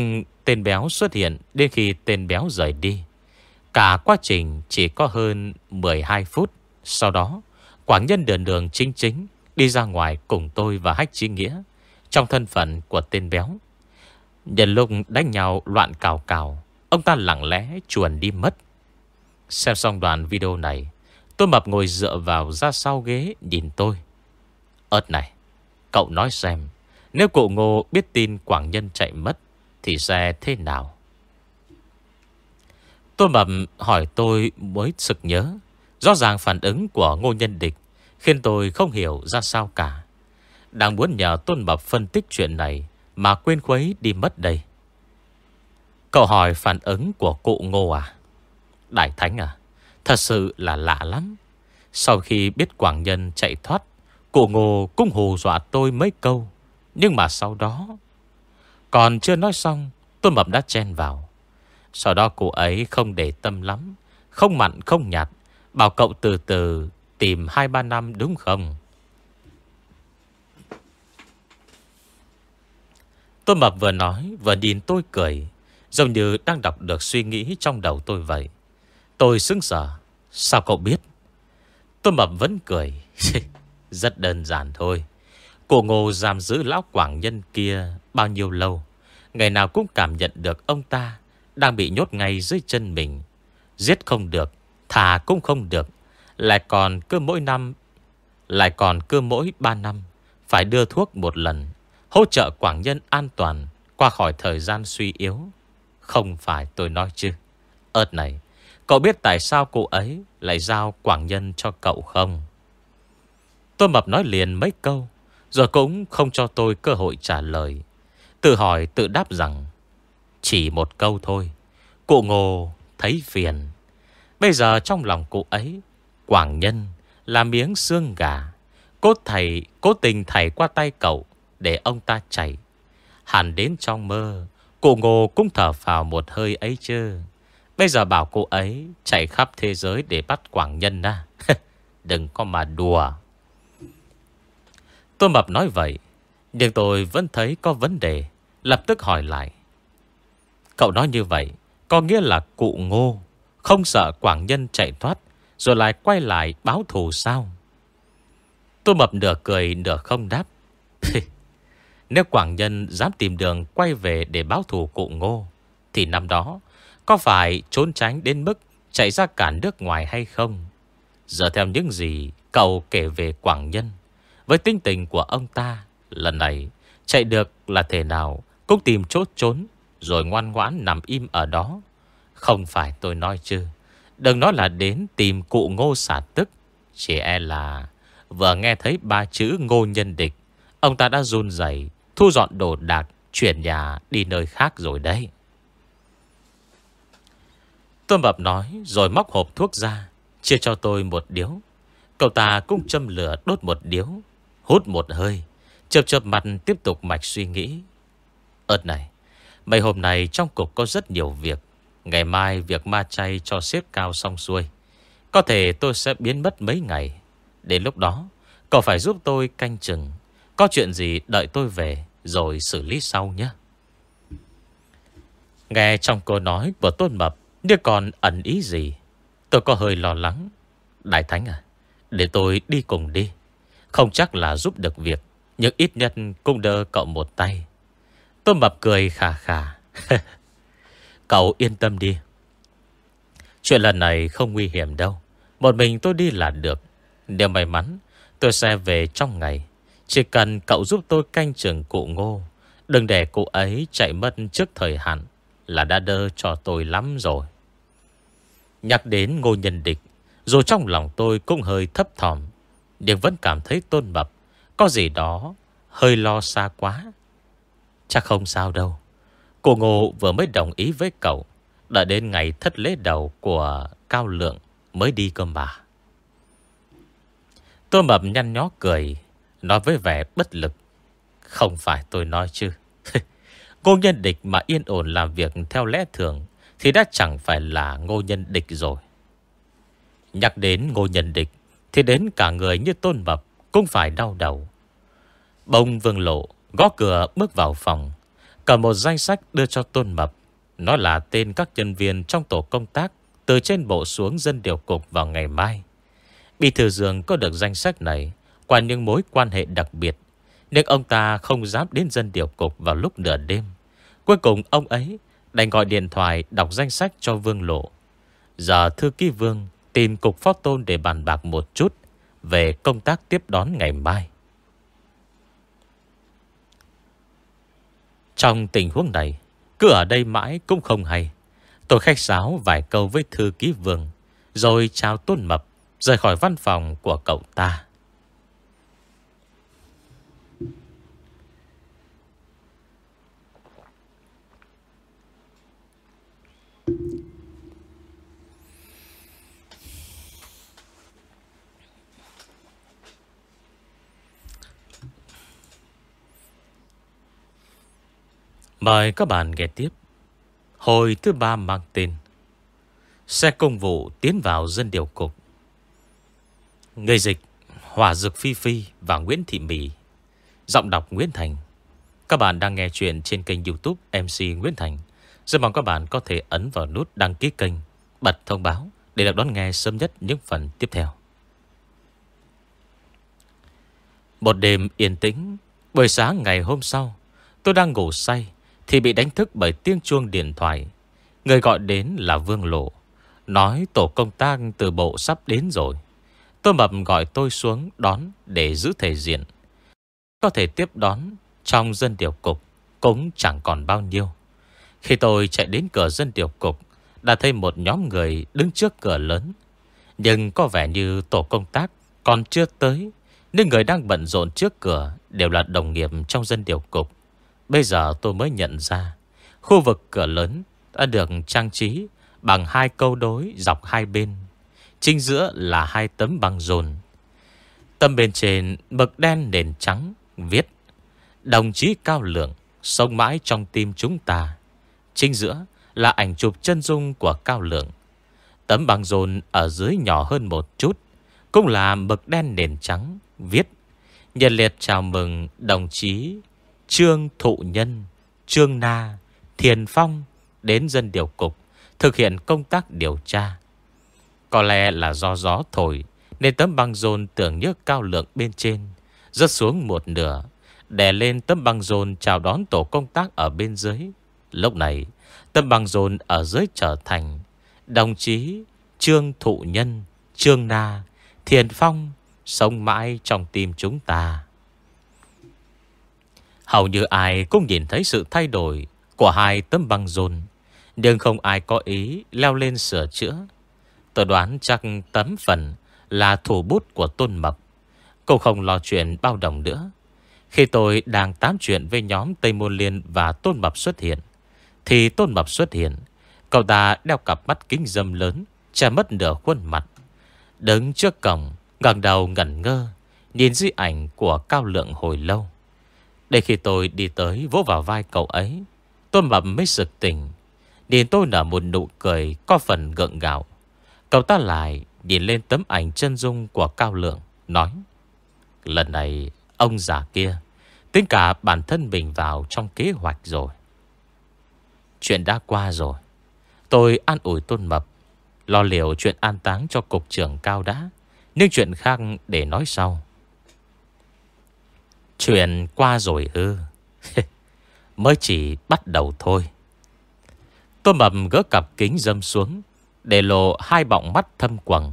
tên béo xuất hiện Đến khi tên béo rời đi, Cả quá trình chỉ có hơn 12 phút Sau đó Quảng nhân đường đường chính chính Đi ra ngoài cùng tôi và Hách Chi Nghĩa Trong thân phận của tên béo. Nhân lúc đánh nhau loạn cào cào, Ông ta lặng lẽ chuồn đi mất. Xem xong đoạn video này, Tôi mập ngồi dựa vào ra sau ghế Nhìn tôi. Ơt này, Cậu nói xem, Nếu cụ ngô biết tin Quảng Nhân chạy mất Thì sẽ thế nào? Tôi mập hỏi tôi mới sực nhớ. Rõ ràng phản ứng của ngô nhân địch Khiến tôi không hiểu ra sao cả. Đang muốn nhờ Tôn Mập phân tích chuyện này Mà quên khuấy đi mất đây. Cậu hỏi phản ứng của cụ ngô à? Đại Thánh à Thật sự là lạ lắm. Sau khi biết Quảng Nhân chạy thoát, Cụ ngô cũng hù dọa tôi mấy câu. Nhưng mà sau đó, Còn chưa nói xong, Tôn Mập đã chen vào. Sau đó cụ ấy không để tâm lắm, Không mặn không nhạt Bảo cậu từ từ tìm 2-3 năm đúng không? Tôi mập vừa nói, vừa nhìn tôi cười, Giống như đang đọc được suy nghĩ trong đầu tôi vậy. Tôi sững sờ, Sao cậu biết? Tôi mập vẫn cười, Rất đơn giản thôi. Cổ ngô giam giữ lão quảng nhân kia Bao nhiêu lâu, Ngày nào cũng cảm nhận được ông ta Đang bị nhốt ngay dưới chân mình. Giết không được Thả cũng không được. Lại còn cứ mỗi năm, Lại còn cứ mỗi 3 năm, Phải đưa thuốc một lần, Hỗ trợ quảng nhân an toàn Qua khỏi thời gian suy yếu. Không phải tôi nói chứ. Ơt này, Cậu biết tại sao cụ ấy Lại giao quảng nhân cho cậu không? Tôi mập nói liền mấy câu, Rồi cũng không cho tôi cơ hội trả lời. Tự hỏi tự đáp rằng, Chỉ một câu thôi, Cụ ngô thấy phiền. Bây giờ trong lòng cụ ấy, Quảng nhân là miếng xương gà. Cốt thầy, Cố tình thầy qua tay cậu Để ông ta chạy Hẳn đến trong mơ, Cụ ngô cũng thở vào một hơi ấy chứ. Bây giờ bảo cô ấy Chạy khắp thế giới để bắt quảng nhân à? Đừng có mà đùa. Tôi mập nói vậy, Nhưng tôi vẫn thấy có vấn đề. Lập tức hỏi lại, Cậu nói như vậy Có nghĩa là cụ ngô không sợ Quảng Nhân chạy thoát, Rồi lại quay lại báo thù sao? Tôi mập nửa cười, nửa không đáp. Nếu Quảng Nhân dám tìm đường quay về để báo thù cụ ngô, Thì năm đó Có phải trốn tránh đến mức Chạy ra cả nước ngoài hay không? Giờ theo những gì Cậu kể về Quảng Nhân, Với tinh tình của ông ta, Lần này chạy được là thể nào Cũng tìm chốt trốn, Rồi ngoan ngoãn nằm im ở đó không phải tôi nói chứ. Đừng nói là đến tìm cụ ngô xả tức. Chỉ e là, Vừa nghe thấy ba chữ ngô nhân địch, Ông ta đã run dậy Thu dọn đồ đạc, Chuyển nhà đi nơi khác rồi đấy. Tôi mập nói Rồi móc hộp thuốc ra, Chia cho tôi một điếu. Cậu ta cũng châm lửa đốt một điếu, Hút một hơi Chợp chợp mặt tiếp tục mạch suy nghĩ. Ơt này, Mấy hôm nay trong cục có rất nhiều việc Ngày mai việc ma chay cho xếp cao xong xuôi. Có thể tôi sẽ biến mất mấy ngày. Đến lúc đó, Cậu phải giúp tôi canh chừng. Có chuyện gì đợi tôi về Rồi xử lý sau nhé. Nghe trong câu nói của Tôn Mập, Như còn ẩn ý gì? Tôi có hơi lo lắng. Đại Thánh à Để tôi đi cùng đi. Không chắc là giúp được việc, Nhưng ít nhất cũng đỡ cậu một tay. Tôn Mập cười khà khà. Cậu yên tâm đi. Chuyện lần này không nguy hiểm đâu. Một mình tôi đi là được. Nếu may mắn, Tôi sẽ về trong ngày. Chỉ cần cậu giúp tôi canh chừng cụ ngô, Đừng để cụ ấy chạy mất trước thời hạn Là đã đơ cho tôi lắm rồi. Nhắc đến ngô nhân địch, Dù trong lòng tôi cũng hơi thấp thỏm, Nhưng vẫn cảm thấy tôn mập Có gì đó hơi lo xa quá. Chắc không sao đâu. Cô Ngô vừa mới đồng ý với cậu. Đã đến ngày thất lễ đầu của Cao Lượng Mới đi cơ mà. Tôi mập nhăn nhó cười, Nói với vẻ bất lực. Không phải tôi nói chứ. Ngô nhân địch mà yên ổn làm việc Theo lẽ thường Thì đã chẳng phải là ngô nhân địch rồi. Nhắc đến ngô nhân địch Thì đến cả người như tôn mập Cũng phải đau đầu. Bông vương lộ Gõ cửa bước vào phòng. Cả một danh sách đưa cho Tôn Mập. Nó là tên các nhân viên trong tổ công tác Từ trên bộ xuống dân điều cục vào ngày mai. Bị thư dường có được danh sách này Qua những mối quan hệ đặc biệt nên ông ta không dám đến dân điều cục vào lúc nửa đêm. Cuối cùng, ông ấy đành gọi điện thoại đọc danh sách cho Vương Lộ. Giờ thư ký Vương Tìm cục phó tôn để bàn bạc một chút Về công tác tiếp đón ngày mai. Trong tình huống này, Cứ ở đây mãi cũng không hay. Tôi khách sáo vài câu với thư ký vương, Rồi chào tôn mập, Rời khỏi văn phòng của cậu ta. Mời các bạn nghe tiếp. Hồi thứ ba mang tên, Xe công vụ tiến vào dân điều cục. Người dịch Hòa Dược Phi Phi và Nguyễn Thị Mỹ Giọng đọc Nguyễn Thành. Các bạn đang nghe chuyện trên kênh youtube MC Nguyễn Thành. Rất mong các bạn có thể ấn vào nút đăng ký kênh, Bật thông báo Để được đón nghe sớm nhất những phần tiếp theo. Một đêm yên tĩnh, Buổi sáng ngày hôm sau, Tôi đang ngủ say thì bị đánh thức bởi tiếng chuông điện thoại. Người gọi đến là Vương Lộ, Nói tổ công tác từ bộ sắp đến rồi. Tôi mập gọi tôi xuống đón để giữ thể diện. Có thể tiếp đón, trong dân điều cục Cũng chẳng còn bao nhiêu. Khi tôi chạy đến cửa dân điều cục, Đã thấy một nhóm người đứng trước cửa lớn. Nhưng có vẻ như tổ công tác còn chưa tới, Nên người đang bận rộn trước cửa Đều là đồng nghiệp trong dân điều cục. Bây giờ tôi mới nhận ra, Khu vực cửa lớn đã được trang trí bằng hai câu đối dọc hai bên. Chính giữa là hai tấm băng rồn. Tấm bên trên bậc đen nền trắng, viết, Đồng chí cao lượng Sông mãi trong tim chúng ta. Chính giữa là ảnh chụp chân dung của cao lượng. Tấm băng rồn ở dưới nhỏ hơn một chút, cũng là mực đen nền trắng, viết, Nhiệt liệt chào mừng đồng chí Trương Thụ Nhân, Trương Na, Thiền Phong đến dân điều cục thực hiện công tác điều tra. Có lẽ là do gió thổi nên tấm băng rôn tưởng nhớ cao lượng bên trên rớt xuống một nửa đè lên tấm băng rôn chào đón tổ công tác ở bên dưới. Lúc này, tấm băng rôn ở dưới trở thành đồng chí Trương Thụ Nhân, Trương Na, Thiền Phong sống mãi trong tim chúng ta. Hầu như ai cũng nhìn thấy sự thay đổi của hai tấm băng rôn. Nhưng không ai có ý leo lên sửa chữa. Tôi đoán chắc tấm phần là thủ bút của Tôn Mập. Cô không lo chuyện bao đồng nữa. Khi tôi đang tám chuyện với nhóm Tây Môn Liên và Tôn Mập xuất hiện, thì Tôn Mập xuất hiện. Cậu ta đeo cặp mắt kính dâm lớn, che mất nửa khuôn mặt. Đứng trước cổng, ngẩng đầu ngẩn ngơ, nhìn di ảnh của Cao Lượng hồi lâu. Để khi tôi đi tới vỗ vào vai cậu ấy tôn mập mới sực tỉnh. Nhìn tôi nở một nụ cười Có phần gượng gạo. Cậu ta lại nhìn lên tấm ảnh chân dung Của Cao Lượng, Nói, Lần này, ông già kia, Tính cả bản thân mình vào trong kế hoạch rồi. Chuyện đã qua rồi. Tôi an ủi tôn mập, Lo liệu chuyện an táng cho cục trưởng cao đã, Nhưng chuyện khác để nói sau. Chuyện qua rồi ư? Mới chỉ bắt đầu thôi. Tôi mầm gỡ cặp kính dâm xuống, Để lộ hai bọng mắt thâm quầng.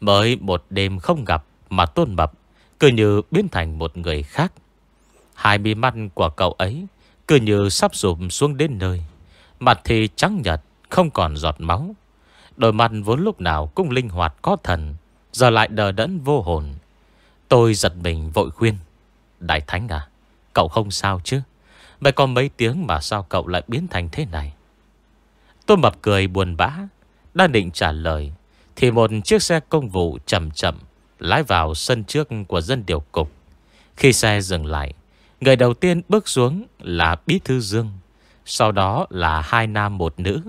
Mới một đêm không gặp Mà tôn mập Cứ như biến thành một người khác. Hai mi mắt của cậu ấy Cứ như sắp rụm xuống đến nơi. Mặt thì trắng nhật Không còn giọt máu. Đôi mặt vốn lúc nào cũng linh hoạt có thần, Giờ lại đờ đẫn vô hồn. Tôi giật mình vội khuyên. Đại Thánh à Cậu không sao chứ? Vậy còn mấy tiếng mà sao cậu lại biến thành thế này? Tôi mập cười buồn bã Đang định trả lời, Thì một chiếc xe công vụ chậm chậm Lái vào sân trước của dân điều cục. Khi xe dừng lại, Người đầu tiên bước xuống là Bí Thư Dương, Sau đó là hai nam một nữ.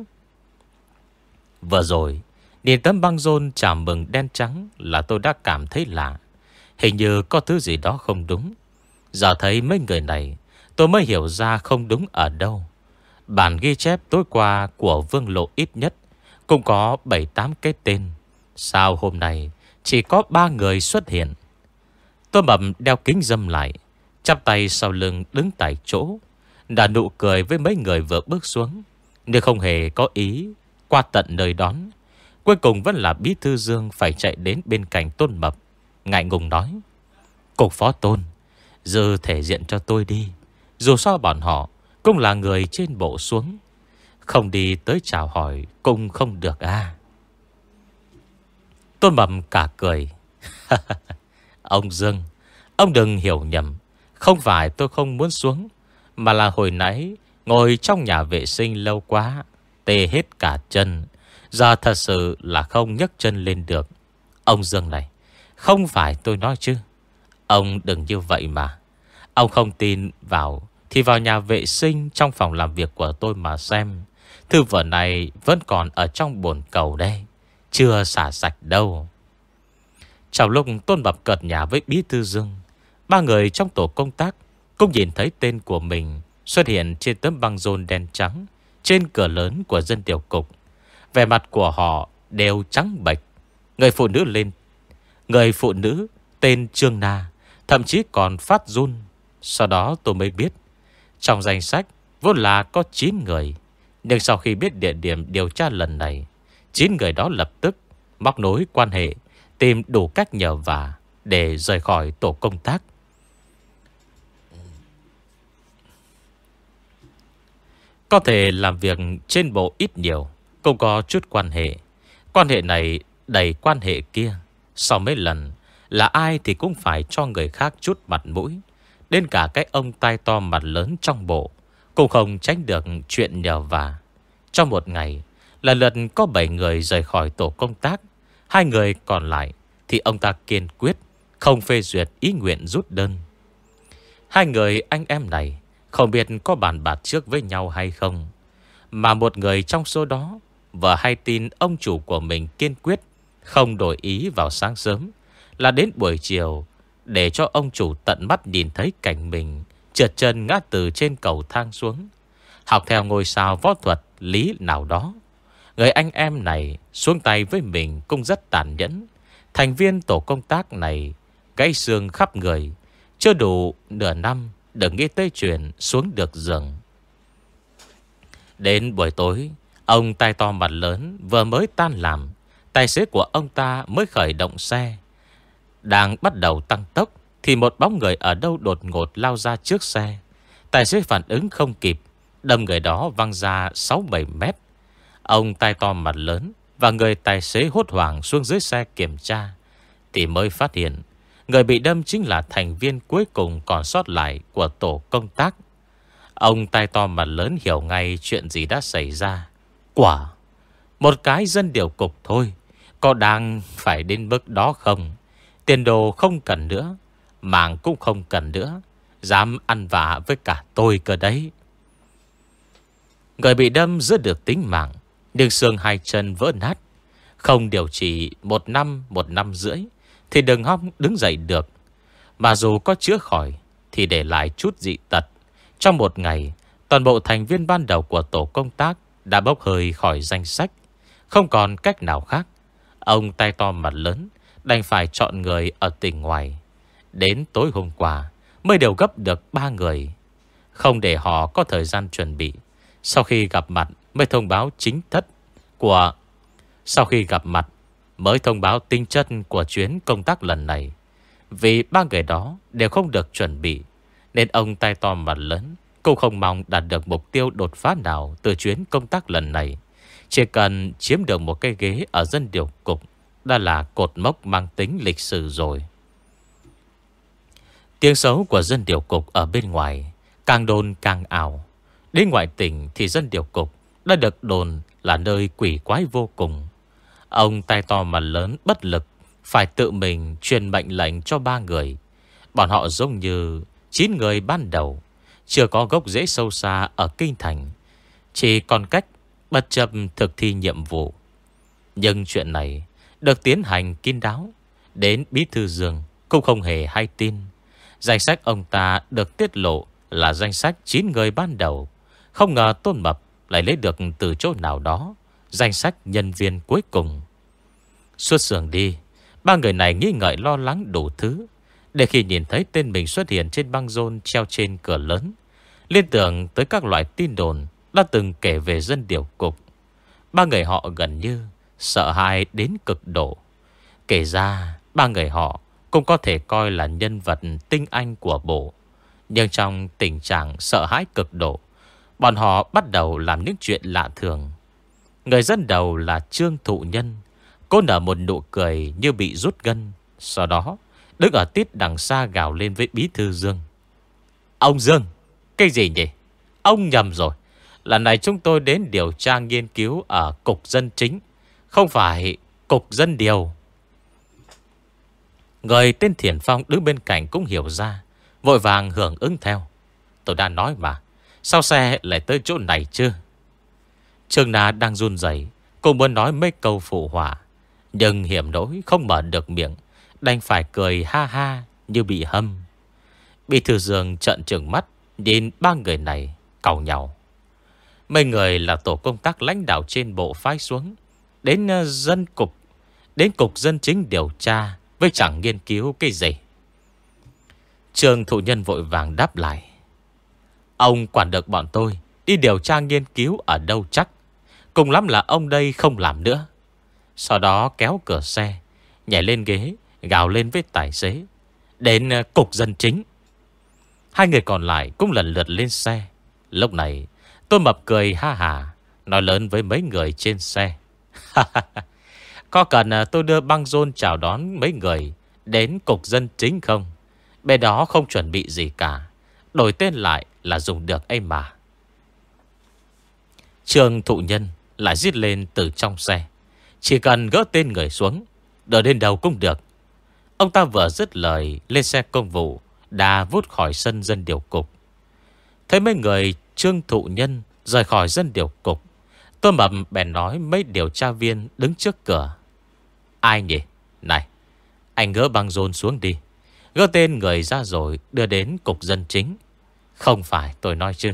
Vừa rồi, Nhìn tấm băng rôn chào mừng đen trắng Là tôi đã cảm thấy lạ. Hình như có thứ gì đó không đúng. Giờ thấy mấy người này, Tôi mới hiểu ra không đúng ở đâu. Bản ghi chép tối qua Của Vương Lộ ít nhất Cũng có 7-8 cái tên. Sao hôm nay Chỉ có 3 người xuất hiện? Tôi mập đeo kính dâm lại, Chắp tay sau lưng đứng tại chỗ Đã nụ cười với mấy người vừa bước xuống. Nhưng không hề có ý Qua tận nơi đón. Cuối cùng vẫn là Bí Thư Dương Phải chạy đến bên cạnh Tôn Mập, Ngại ngùng nói, Cục phó Tôn Dư thể diện cho tôi đi. Dù sao bọn họ Cũng là người trên bộ xuống. Không đi tới chào hỏi Cũng không được à. Tôn mầm cả cười. Ông Dương, Ông đừng hiểu nhầm. Không phải tôi không muốn xuống, Mà là hồi nãy Ngồi trong nhà vệ sinh lâu quá, Tê hết cả chân. Giờ thật sự là không nhấc chân lên được. Ông Dương này, Không phải tôi nói chứ. Ông đừng như vậy mà. Ông không tin vào, Thì vào nhà vệ sinh trong phòng làm việc của tôi mà xem. Thư vở này vẫn còn ở trong bồn cầu đây, Chưa xả sạch đâu. Trong lúc Tôn Bập cợt nhà với Bí Thư Dương, Ba người trong tổ công tác Cũng nhìn thấy tên của mình Xuất hiện trên tấm băng rôn đen trắng Trên cửa lớn của dân tiểu cục. Vẻ mặt của họ đều trắng bệch. Người phụ nữ lên, Người phụ nữ tên Trương Na. Thậm chí còn phát run. Sau đó tôi mới biết, Trong danh sách vốn là có 9 người. Nhưng sau khi biết địa điểm điều tra lần này 9 người đó lập tức Móc nối quan hệ, Tìm đủ cách nhờ vả Để rời khỏi tổ công tác. Có thể làm việc trên bộ ít nhiều, Cũng có chút quan hệ. Quan hệ này đầy quan hệ kia. Sau mấy lần là ai thì cũng phải cho người khác chút mặt mũi. Đến cả cái ông tai to mặt lớn trong bộ Cũng không tránh được chuyện nhờ và. Trong một ngày, Lần lượt có 7 người rời khỏi tổ công tác. Hai người còn lại Thì ông ta kiên quyết, Không phê duyệt ý nguyện rút đơn. Hai người anh em này Không biết có bàn bạc trước với nhau hay không, Mà một người trong số đó Vợ hay tin ông chủ của mình kiên quyết, Không đổi ý vào sáng sớm. Là đến buổi chiều, Để cho ông chủ tận mắt nhìn thấy cảnh mình Trượt chân ngã từ trên cầu thang xuống. Học theo ngôi sao võ thuật lý nào đó, Người anh em này xuống tay với mình cũng rất tàn nhẫn. Thành viên tổ công tác này Gãy xương khắp người, Chưa đủ nửa năm Đừng nghĩ tới chuyện xuống được giường. Đến buổi tối, Ông tay to mặt lớn vừa mới tan làm, Tài xế của ông ta mới khởi động xe. Đang bắt đầu tăng tốc, Thì một bóng người ở đâu đột ngột lao ra trước xe. Tài xế phản ứng không kịp, Đâm người đó văng ra 6-7 mét. Ông tay to mặt lớn Và người tài xế hốt hoảng xuống dưới xe kiểm tra. Thì mới phát hiện, Người bị đâm chính là thành viên cuối cùng còn sót lại của tổ công tác. Ông tay to mặt lớn hiểu ngay chuyện gì đã xảy ra. Quả, Một cái dân điều cục thôi, Có đang phải đến mức đó không? Tiền đồ không cần nữa, Mạng cũng không cần nữa, Dám ăn vạ với cả tôi cơ đấy Người bị đâm giữ được tính mạng, Nhưng xương hai chân vỡ nát, Không điều trị một năm Một năm rưỡi, Thì đừng hong đứng dậy được Mà dù có chữa khỏi, Thì để lại chút dị tật Trong một ngày, Toàn bộ thành viên ban đầu của tổ công tác đã bốc hơi khỏi danh sách. Không còn cách nào khác. Ông tay to mặt lớn đành phải chọn người ở tỉnh ngoài. Đến tối hôm qua, mới đều gấp được ba người. Không để họ có thời gian chuẩn bị. Sau khi gặp mặt mới thông báo chính thất của... Sau khi gặp mặt mới thông báo tinh chất của chuyến công tác lần này. Vì ba người đó đều không được chuẩn bị. Nên ông tay to mặt lớn Cũng không mong đạt được mục tiêu đột phá nào từ chuyến công tác lần này. Chỉ cần chiếm được một cái ghế ở dân điều cục đã là cột mốc mang tính lịch sử rồi. Tiếng xấu của dân điều cục ở bên ngoài càng đồn càng ảo. Đến ngoại tỉnh thì dân điều cục đã được đồn là nơi quỷ quái vô cùng. Ông tay to mặt lớn bất lực, phải tự mình truyền mệnh lệnh cho ba người. Bọn họ giống như chín người ban đầu, chưa có gốc rễ sâu xa ở kinh thành Chỉ còn cách bất chấp thực thi nhiệm vụ Nhưng chuyện này được tiến hành kín đáo. Đến Bí Thư giường Cũng không hề hay tin. Danh sách ông ta được tiết lộ Là danh sách 9 người ban đầu. Không ngờ Tôn Mập lại lấy được từ chỗ nào đó Danh sách nhân viên cuối cùng. Suốt sườn đi, Ba người này nghi ngợi lo lắng đủ thứ. Để khi nhìn thấy tên mình xuất hiện trên băng rôn treo trên cửa lớn, Liên tưởng tới các loại tin đồn Đã từng kể về dân điều cục. Ba người họ gần như Sợ hãi đến cực độ. Kể ra, Ba người họ Cũng có thể coi là nhân vật tinh anh của bộ. Nhưng trong tình trạng sợ hãi cực độ, Bọn họ bắt đầu làm những chuyện lạ thường. Người dân đầu là Trương Thụ Nhân. Cô nở một nụ cười như bị rút gân, Sau đó Đứng ở tít đằng xa gào lên với bí thư Dương. Ông Dương, Cái gì nhỉ? Ông nhầm rồi. Lần này chúng tôi đến điều tra nghiên cứu Ở Cục Dân Chính. Không phải, Cục Dân Điều. Người tên Thiền Phong đứng bên cạnh cũng hiểu ra, Vội vàng hưởng ứng theo. Tôi đã nói mà, Sao xe lại tới chỗ này chưa Trương Na đang run rẩy, Cô muốn nói mấy câu phụ hỏa Nhưng hiểm nỗi không mở được miệng, Đành phải cười ha ha Như bị hâm. Bị thư dương trận trừng mắt, Nhìn ba người này cầu nhau. Mấy người là tổ công tác lãnh đạo trên bộ phái xuống Đến ờ, dân cục, Đến cục dân chính điều tra Với chẳng nghiên cứu cái gì? Trường thụ nhân vội vàng đáp lại. Ông quản được bọn tôi Đi điều tra nghiên cứu ở đâu chắc? Cùng lắm là ông đây không làm nữa. Sau đó kéo cửa xe, Nhảy lên ghế, Gào lên với tài xế, Đến ờ, cục dân chính. Hai người còn lại cũng lần lượt lên xe. Lúc này, tôi mập cười ha hà, Nói lớn với mấy người trên xe. Có cần ờ, tôi đưa băng rôn chào đón mấy người Đến cục dân chính không? Bên đó không chuẩn bị gì cả. Đổi tên lại là dùng được ấy mà. Trường thụ nhân lại giết lên từ trong xe. Chỉ cần gỡ tên người xuống Đợi đến đầu cũng được. Ông ta vừa dứt lời, Lên xe công vụ, Đã vút khỏi sân dân điều cục. Thấy mấy người trương thụ nhân Rời khỏi dân điều cục Tôi mập bèn nói mấy điều tra viên Đứng trước cửa. Ai nhỉ? Này, Anh gỡ băng rôn xuống đi. Gỡ tên người ra rồi đưa đến cục dân chính. Không phải, tôi nói chứ.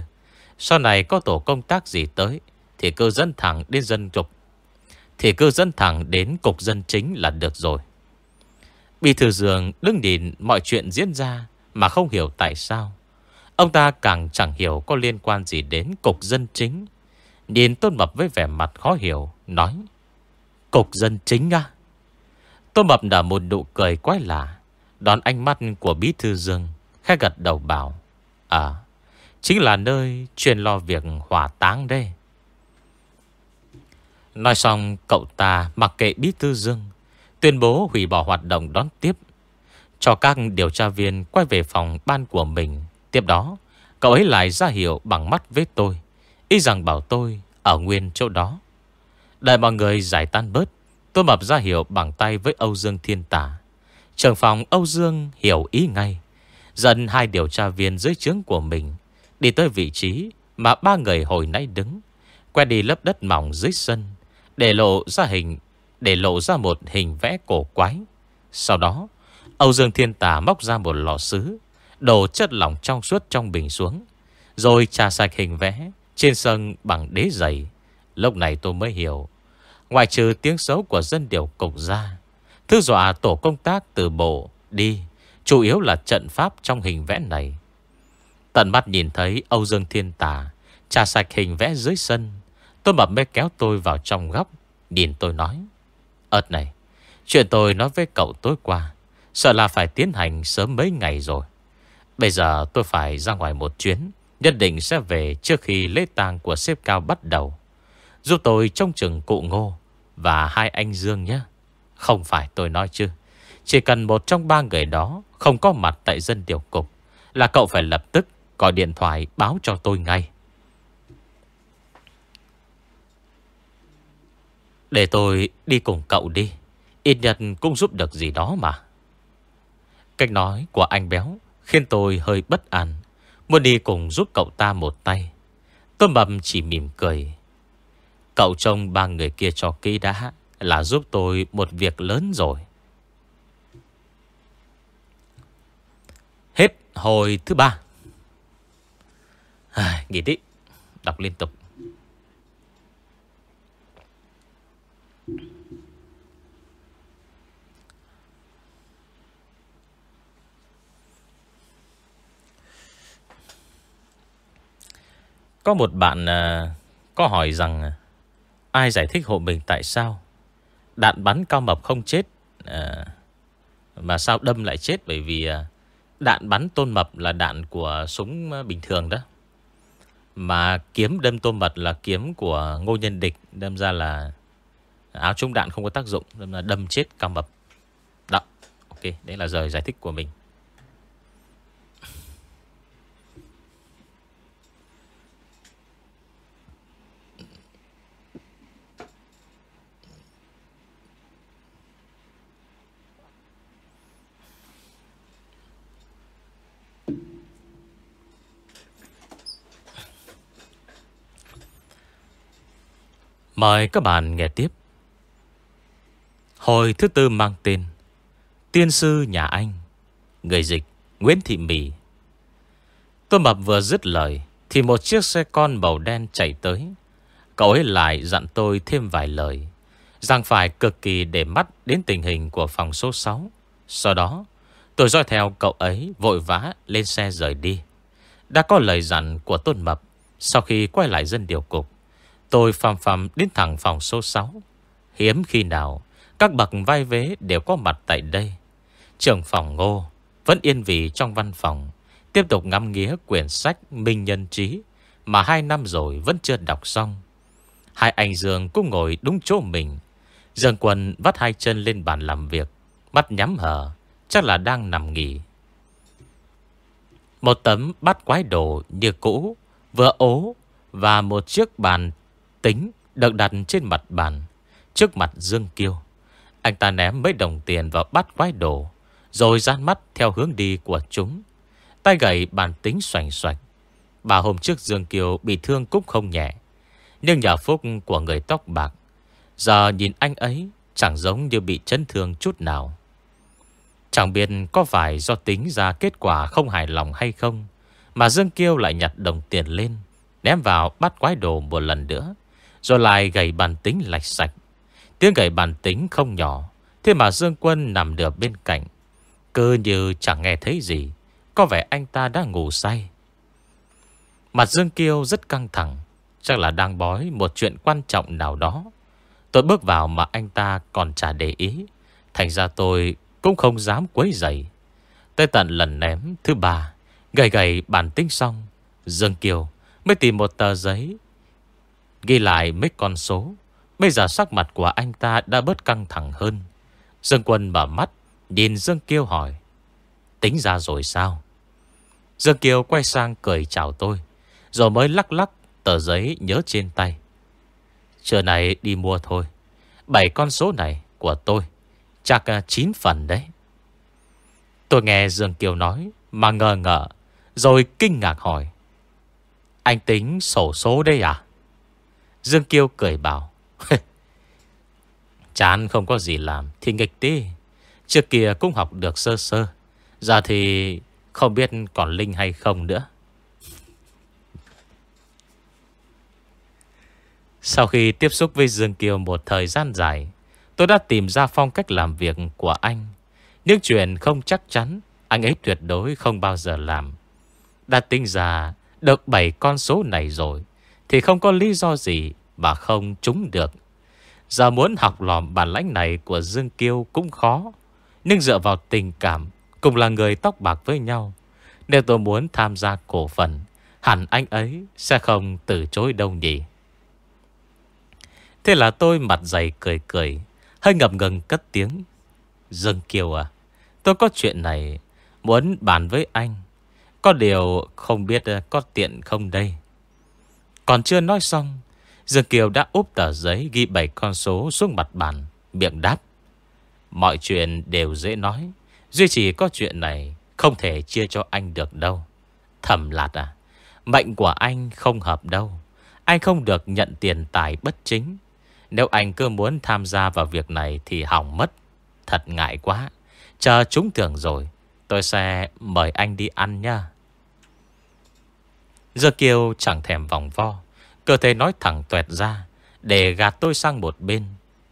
Sau này có tổ công tác gì tới, Thì cứ dẫn thẳng đến dân cục Thì cứ dẫn thẳng đến cục dân chính là được rồi. Bí thư dường đứng nhìn mọi chuyện diễn ra Mà không hiểu tại sao. Ông ta càng chẳng hiểu có liên quan gì đến cục dân chính. Nhìn Tôn Mập với vẻ mặt khó hiểu, Nói, Cục dân chính à Tôn Mập nở một nụ cười quái lạ, Đón ánh mắt của Bí Thư Dương, Khẽ gật đầu bảo À Chính là nơi chuyên lo việc hỏa táng đây. Nói xong, cậu ta mặc kệ Bí Thư Dương, Tuyên bố hủy bỏ hoạt động đón tiếp, Cho các điều tra viên quay về phòng ban của mình. Tiếp đó, Cậu ấy lại ra hiệu bằng mắt với tôi Ý rằng bảo tôi ở nguyên chỗ đó. Đợi mọi người giải tan bớt, Tôi mập ra hiệu bằng tay với Âu Dương Thiên Tả Trưởng phòng Âu Dương hiểu ý ngay Dần hai điều tra viên dưới trướng của mình Đi tới vị trí Mà ba người hồi nãy đứng Quay đi lớp đất mỏng dưới sân, Để lộ ra hình, Để lộ ra một hình vẽ cổ quái. Sau đó, Âu Dương Thiên Tà móc ra một lọ sứ, Đổ chất lỏng trong suốt trong bình xuống, Rồi trà sạch hình vẽ trên sân bằng đế giày. Lúc này tôi mới hiểu Ngoài trừ tiếng xấu của dân điều cục ra, Thư dọa tổ công tác từ bộ đi, Chủ yếu là trận pháp trong hình vẽ này. Tận mắt nhìn thấy Âu Dương Thiên Tà Trà sạch hình vẽ dưới sân, Tôi mập mê kéo tôi vào trong góc, Nhìn tôi nói Ơt này, Chuyện tôi nói với cậu tối qua, Sợ là phải tiến hành sớm mấy ngày rồi. Bây giờ tôi phải ra ngoài một chuyến Nhất định sẽ về trước khi lễ tang của xếp cao bắt đầu. Giúp tôi trông chừng cụ ngô Và hai anh Dương nhé. Không phải tôi nói chứ. Chỉ cần một trong ba người đó Không có mặt tại dân điều cục Là cậu phải lập tức gọi điện thoại báo cho tôi ngay. Để tôi đi cùng cậu đi. Ít nhất cũng giúp được gì đó mà. Cách nói của anh béo Khiến tôi hơi bất an. Muốn đi cùng giúp cậu ta một tay. Tôi mập chỉ mỉm cười. Cậu trông ba người kia cho kỹ đã Là giúp tôi một việc lớn rồi. Hết hồi thứ ba. À, Nghỉ đi. Đọc liên tục. Có một bạn à, có hỏi rằng à, ai giải thích hộ mình tại sao Đạn bắn cao mập không chết à, Mà sao đâm lại chết? Bởi vì à, đạn bắn tôn mập Là đạn của súng à, bình thường đó. Mà kiếm đâm tôn mập Là kiếm của ngô nhân địch Đâm ra là áo trung đạn không có tác dụng Đâm ra đâm chết cao mập. Đó Ok đấy là giờ giải thích của mình. Mời các bạn nghe tiếp. Hồi thứ tư mang tên Tiên sư nhà Anh, Người dịch Nguyễn Thị Mỹ Tôi mập vừa dứt lời Thì một chiếc xe con màu đen chạy tới. Cậu ấy lại dặn tôi thêm vài lời, Rằng phải cực kỳ để mắt Đến tình hình của phòng số 6 Sau đó, tôi dõi theo cậu ấy Vội vã lên xe rời đi. Đã có lời dặn của Tôn Mập, Sau khi quay lại dân điều cục Tôi phàm phàm đến thẳng phòng số 6 Hiếm khi nào, Các bậc vai vế đều có mặt tại đây. Trưởng phòng ngô Vẫn yên vị trong văn phòng, Tiếp tục ngắm nghía quyển sách Minh Nhân Trí Mà hai năm rồi vẫn chưa đọc xong. Hai anh Dương cũng ngồi đúng chỗ mình. Dương quần vắt hai chân lên bàn làm việc, Mắt nhắm hờ, Chắc là đang nằm nghỉ. Một tấm bát quái đồ như cũ, Vừa ố Và một chiếc bàn tính Được đặt trên mặt bàn, Trước mặt Dương Kiêu. Anh ta ném mấy đồng tiền vào bát quái đồ, Rồi gian mắt theo hướng đi của chúng. Tay gậy bàn tính xoành xoạch. Bà hôm trước Dương Kiều bị thương cũng không nhẹ, Nhưng nhờ phúc của người tóc bạc, Giờ nhìn anh ấy Chẳng giống như bị chấn thương chút nào. Chẳng biết có phải do tính ra kết quả không hài lòng hay không, Mà Dương Kiêu lại nhặt đồng tiền lên, Ném vào bát quái đồ một lần nữa. Rồi lại gầy bàn tính lạch sạch. Tiếng gầy bàn tính không nhỏ, Thế mà Dương Quân nằm được bên cạnh. Cơ như chẳng nghe thấy gì, Có vẻ anh ta đã ngủ say. Mặt Dương Kiêu rất căng thẳng, Chắc là đang bói một chuyện quan trọng nào đó. Tôi bước vào mà anh ta còn chả để ý, Thành ra tôi cũng không dám quấy dậy Tới tận lần ném thứ ba, Gầy gầy bản tính xong, Dương Kiều mới tìm một tờ giấy Ghi lại mấy con số. Bây giờ sắc mặt của anh ta đã bớt căng thẳng hơn. Dương Quân mở mắt, Nhìn Dương Kiêu hỏi, Tính ra rồi sao? Dương Kiều quay sang cười chào tôi, Rồi mới lắc lắc tờ giấy nhớ trên tay. Trưa này đi mua thôi. Bảy con số này của tôi, Chắc à, 9 phần đấy. Tôi nghe Dương Kiều nói Mà ngờ ngờ, Rồi kinh ngạc hỏi, Anh tính sổ số đây à? Dương Kiêu cười bảo Chán không có gì làm Thì nghịch đi Trước kia cũng học được sơ sơ, Giờ thì không biết còn linh hay không nữa. Sau khi tiếp xúc với Dương Kiều một thời gian dài, Tôi đã tìm ra phong cách làm việc của anh. Những chuyện không chắc chắn, Anh ấy tuyệt đối không bao giờ làm. Đã tính ra Được 7 con số này rồi. Thì không có lý do gì Mà không trúng được. Giờ muốn học lòm bản lãnh này Của Dương Kiêu cũng khó. Nhưng dựa vào tình cảm, Cùng là người tóc bạc với nhau, Nếu tôi muốn tham gia cổ phần, Hẳn anh ấy sẽ không từ chối đâu nhỉ? Thế là tôi mặt dày cười cười, Hơi ngập ngừng cất tiếng. Dương Kiều à Tôi có chuyện này Muốn bàn với anh. Có điều không biết có tiện không đây? Còn chưa nói xong, Dương Kiều đã úp tờ giấy Ghi bảy con số xuống mặt bàn, Miệng đáp. Mọi chuyện đều dễ nói, Duy chỉ có chuyện này Không thể chia cho anh được đâu. Thầm lạt à Mệnh của anh không hợp đâu. Anh không được nhận tiền tài bất chính. Nếu anh cứ muốn tham gia vào việc này Thì hỏng mất. Thật ngại quá. Chờ chúng tưởng rồi, Tôi sẽ mời anh đi ăn nha. Giờ Kiều chẳng thèm vòng vo, Cơ thể nói thẳng tuẹt ra, Để gạt tôi sang một bên.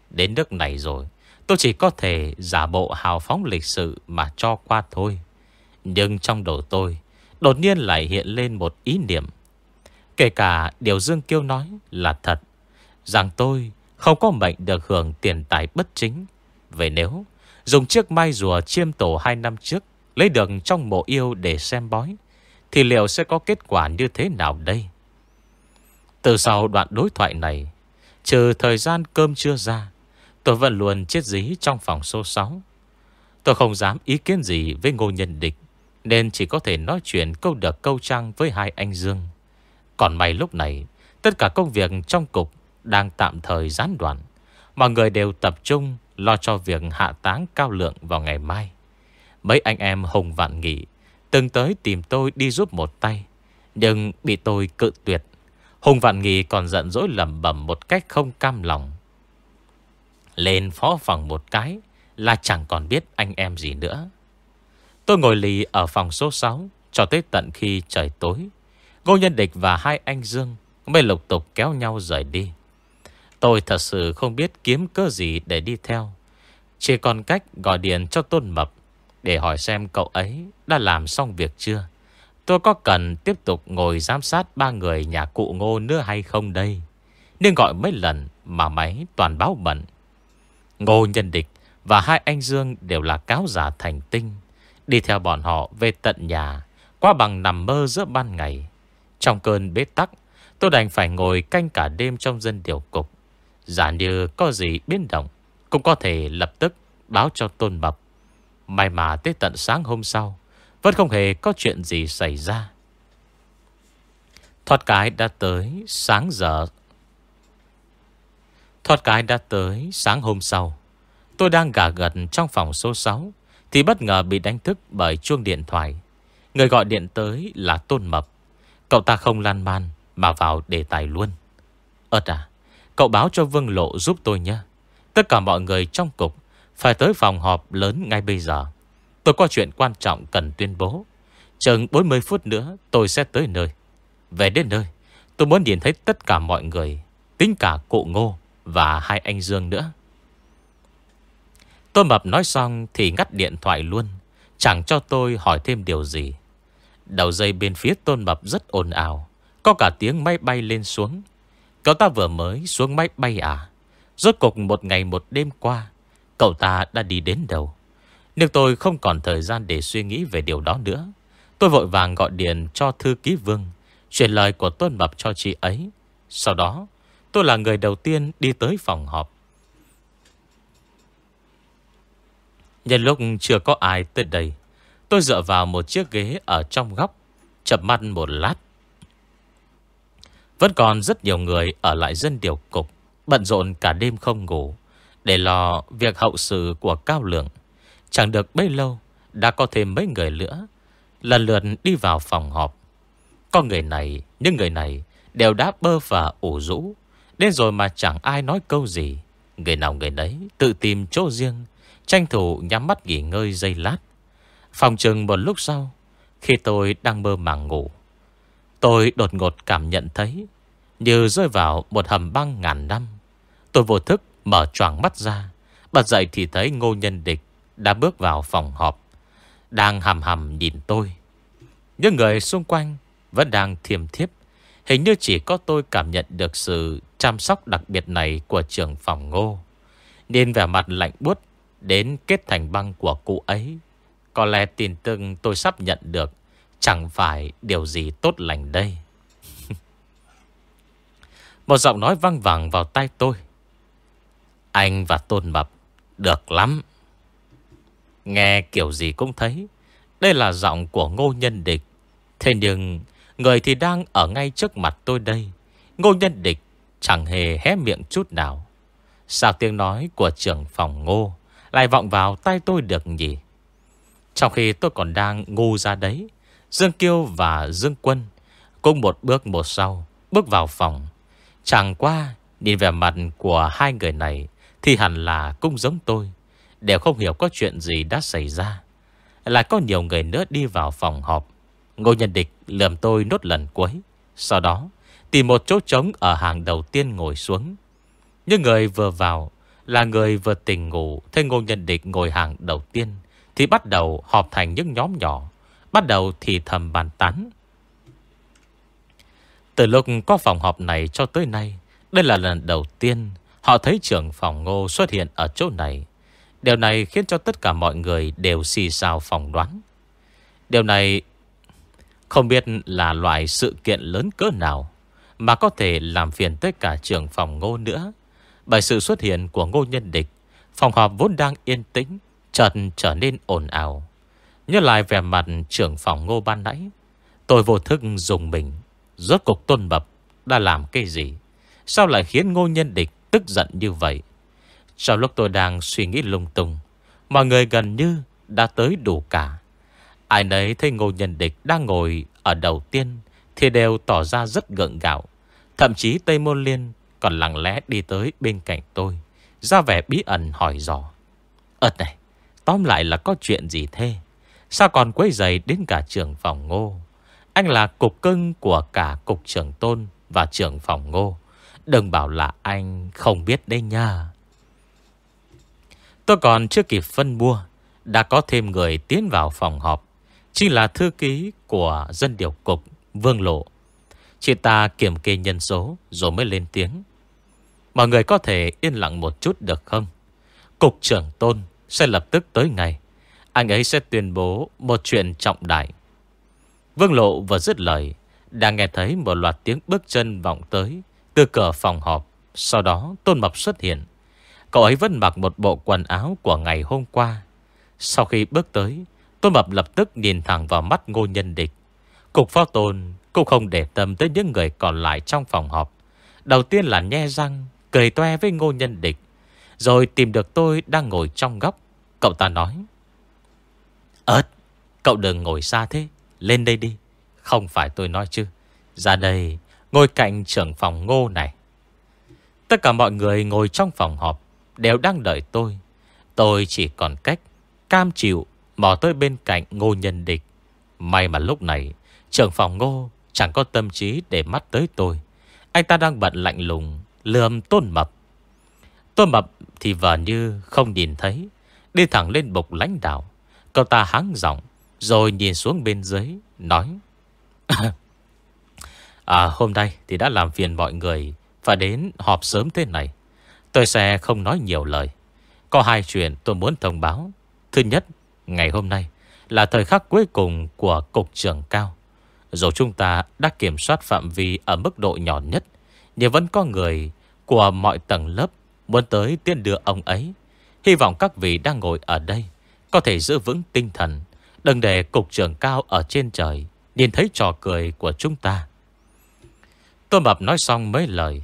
Đến nước này rồi, Tôi chỉ có thể giả bộ hào phóng lịch sự Mà cho qua thôi. Nhưng trong đầu tôi, Đột nhiên lại hiện lên một ý niệm. Kể cả điều Dương Kiêu nói là thật, Rằng tôi Không có mệnh được hưởng tiền tài bất chính. Vậy nếu Dùng chiếc mai rùa chiêm tổ hai năm trước, Lấy được trong mộ yêu để xem bói thì liệu sẽ có kết quả như thế nào đây? Từ sau đoạn đối thoại này, Trừ thời gian cơm chưa ra, Tôi vẫn luôn chết dí trong phòng số 6 Tôi không dám ý kiến gì với ngô nhân địch, Nên chỉ có thể nói chuyện câu được câu trăng với hai anh Dương. Còn may lúc này, Tất cả công việc trong cục Đang tạm thời gián đoạn. Mọi người đều tập trung Lo cho việc hạ táng cao lượng vào ngày mai. Mấy anh em hùng vạn nghị Từng tới tìm tôi đi giúp một tay, Nhưng bị tôi cự tuyệt. Hùng vạn nghị còn giận dỗi lầm bẩm một cách không cam lòng. Lên phó phòng một cái Là chẳng còn biết anh em gì nữa. Tôi ngồi lì ở phòng số 6 Cho tới tận khi trời tối. Ngô Nhân Địch và hai anh Dương Mới lục tục kéo nhau rời đi. Tôi thật sự không biết kiếm cơ gì để đi theo. Chỉ còn cách gọi điện cho Tôn Mập để hỏi xem cậu ấy đã làm xong việc chưa. Tôi có cần tiếp tục ngồi giám sát ba người nhà cụ ngô nữa hay không đây? Nên gọi mấy lần mà máy toàn báo bận. Ngô Nhân Địch và hai anh Dương đều là cáo giả thành tinh, Đi theo bọn họ về tận nhà, Qua bằng nằm mơ giữa ban ngày. Trong cơn bế tắc, Tôi đành phải ngồi canh cả đêm trong dân điều cục. Giả như có gì biến động, Cũng có thể lập tức báo cho Tôn Mập. May mà tới tận sáng hôm sau, Vẫn không hề có chuyện gì xảy ra. Thoát cái đã tới sáng giờ. Thoát cái đã tới sáng hôm sau, Tôi đang gà gật trong phòng số 6 Thì bất ngờ bị đánh thức bởi chuông điện thoại. Người gọi điện tới là Tôn Mập. Cậu ta không lan man Mà vào đề tài luôn. Ơt à Cậu báo cho Vương Lộ giúp tôi nhé. Tất cả mọi người trong cục phải tới phòng họp lớn ngay bây giờ. Tôi có chuyện quan trọng cần tuyên bố. Chừng 40 phút nữa, tôi sẽ tới nơi. Về đến nơi, Tôi muốn nhìn thấy tất cả mọi người, Tính cả cụ Ngô Và hai anh Dương nữa. Tôi mập nói xong Thì ngắt điện thoại luôn, Chẳng cho tôi hỏi thêm điều gì. Đầu dây bên phía tôn mập rất ồn ào, Có cả tiếng máy bay lên xuống. Cậu ta vừa mới xuống máy bay à? Rốt cục một ngày một đêm qua Cậu ta đã đi đến đâu? Nhưng tôi không còn thời gian để suy nghĩ về điều đó nữa, Tôi vội vàng gọi điện cho thư ký vương, Truyền lời của Tôn Mập cho chị ấy. Sau đó, Tôi là người đầu tiên đi tới phòng họp. Nhân lúc chưa có ai tới đây, Tôi dựa vào một chiếc ghế ở trong góc, Chập mắt một lát. Vẫn còn rất nhiều người ở lại dân điều cục, Bận rộn cả đêm không ngủ. Để lo việc hậu sự của Cao Lượng. Chẳng được bấy lâu Đã có thêm mấy người nữa Lần lượt đi vào phòng họp. Có người này, những người này Đều đã bơ và ủ rũ Đến rồi mà chẳng ai nói câu gì. Người nào người đấy tự tìm chỗ riêng Tranh thủ nhắm mắt nghỉ ngơi giây lát. Phòng trừng một lúc sau Khi tôi đang mơ màng ngủ Tôi đột ngột cảm nhận thấy Như rơi vào một hầm băng ngàn năm Tôi vô thức mở choàng mắt ra, Bật dậy thì thấy ngô nhân địch Đã bước vào phòng họp, Đang hầm hầm nhìn tôi Những người xung quanh Vẫn đang thiềm thiếp, Hình như chỉ có tôi cảm nhận được sự chăm sóc đặc biệt này của trưởng phòng ngô. Nên vẻ mặt lạnh buốt đến kết thành băng của cụ ấy. Có lẽ tin tưng tôi sắp nhận được, chẳng phải điều gì tốt lành đây. Một giọng nói văng vẳng vào tai tôi. Anh và Tôn Mập được lắm. Nghe kiểu gì cũng thấy. Đây là giọng của ngô nhân địch. Thế nhưng người thì đang ở ngay trước mặt tôi đây. Ngô nhân địch chẳng hề hé miệng chút nào. Sao tiếng nói của trưởng phòng ngô lại vọng vào tay tôi được nhỉ? Trong khi tôi còn đang ngu ra đấy, Dương Kiêu và Dương Quân cũng một bước một sau bước vào phòng. Chẳng qua nhìn vẻ mặt của hai người này thì hẳn là cũng giống tôi. Đều không hiểu có chuyện gì đã xảy ra. Lại có nhiều người nữa đi vào phòng họp. Ngô Nhân Địch lườm tôi nốt lần cuối. Sau đó tìm một chỗ trống ở hàng đầu tiên ngồi xuống. Những người vừa vào là người vừa tỉnh ngủ, Thấy Ngô Nhân Địch ngồi hàng đầu tiên, Thì bắt đầu họp thành những nhóm nhỏ, Bắt đầu thì thầm bàn tán Từ lúc có phòng họp này cho tới nay, Đây là lần đầu tiên Họ thấy trưởng phòng ngô xuất hiện ở chỗ này. Điều này khiến cho tất cả mọi người đều xì xào phỏng đoán. Điều này không biết là loại sự kiện lớn cỡ nào Mà có thể làm phiền tất cả trưởng phòng ngô nữa. Bởi sự xuất hiện của ngô nhân địch, Phòng họp vốn đang yên tĩnh, Chợt trở nên ồn ào. Nhớ lại vẻ mặt trưởng phòng ngô ban nãy, Tôi vô thức dùng mình. Rốt cục tôn bập, Đã làm cái gì? Sao lại khiến ngô nhân địch tức giận như vậy. Trong lúc tôi đang suy nghĩ lung tung, Mọi người gần như đã tới đủ cả. Ai nấy thấy ngô nhân địch đang ngồi ở đầu tiên Thì đều tỏ ra rất gượng gạo. Thậm chí Tây Môn Liên còn lặng lẽ đi tới bên cạnh tôi, Ra vẻ bí ẩn hỏi dò. Ơt này, Tóm lại là có chuyện gì thế? Sao còn quấy giày đến cả trưởng phòng ngô? Anh là cục cưng của cả cục trưởng tôn Và trưởng phòng ngô. Đừng bảo là anh không biết đấy nha. Tôi còn chưa kịp phân mua Đã có thêm người tiến vào phòng họp. Chính là thư ký của dân điều cục, Vương Lộ. Chị ta kiểm kê nhân số Rồi mới lên tiếng. Mọi người có thể yên lặng một chút được không? Cục trưởng Tôn Sẽ lập tức tới ngày Anh ấy sẽ tuyên bố một chuyện trọng đại. Vương Lộ vừa dứt lời Đang nghe thấy một loạt tiếng bước chân vọng tới. Từ cửa phòng họp, Sau đó Tôn Mập xuất hiện. Cậu ấy vẫn mặc một bộ quần áo của ngày hôm qua. Sau khi bước tới, Tôn Mập lập tức nhìn thẳng vào mắt ngô nhân địch. Cục phó tôn cũng không để tâm tới những người còn lại trong phòng họp. Đầu tiên là nhe răng, Cười toe với ngô nhân địch. Rồi tìm được tôi đang ngồi trong góc. Cậu ta nói Ơt Cậu đừng ngồi xa thế. Lên đây đi. Không phải tôi nói chứ. Ra đây. Ngồi cạnh trưởng phòng ngô này. Tất cả mọi người ngồi trong phòng họp Đều đang đợi tôi. Tôi chỉ còn cách Cam chịu bỏ tới bên cạnh ngô nhân địch. May mà lúc này, Trưởng phòng ngô chẳng có tâm trí để mắt tới tôi. Anh ta đang bận lạnh lùng, Lườm tôn mập. Tôn mập thì vờ như không nhìn thấy, Đi thẳng lên bục lãnh đạo. Cậu ta háng giọng, Rồi nhìn xuống bên dưới, Nói À hôm nay thì đã làm phiền mọi người và đến họp sớm thế này Tôi sẽ không nói nhiều lời Có hai chuyện tôi muốn thông báo Thứ nhất Ngày hôm nay là thời khắc cuối cùng của Cục trưởng Cao. Dù chúng ta đã kiểm soát phạm vi ở mức độ nhỏ nhất, nhưng vẫn có người của mọi tầng lớp muốn tới tiên đưa ông ấy. Hy vọng các vị đang ngồi ở đây có thể giữ vững tinh thần, đừng để Cục trưởng Cao ở trên trời nhìn thấy trò cười của chúng ta. Tô Mập nói xong mấy lời.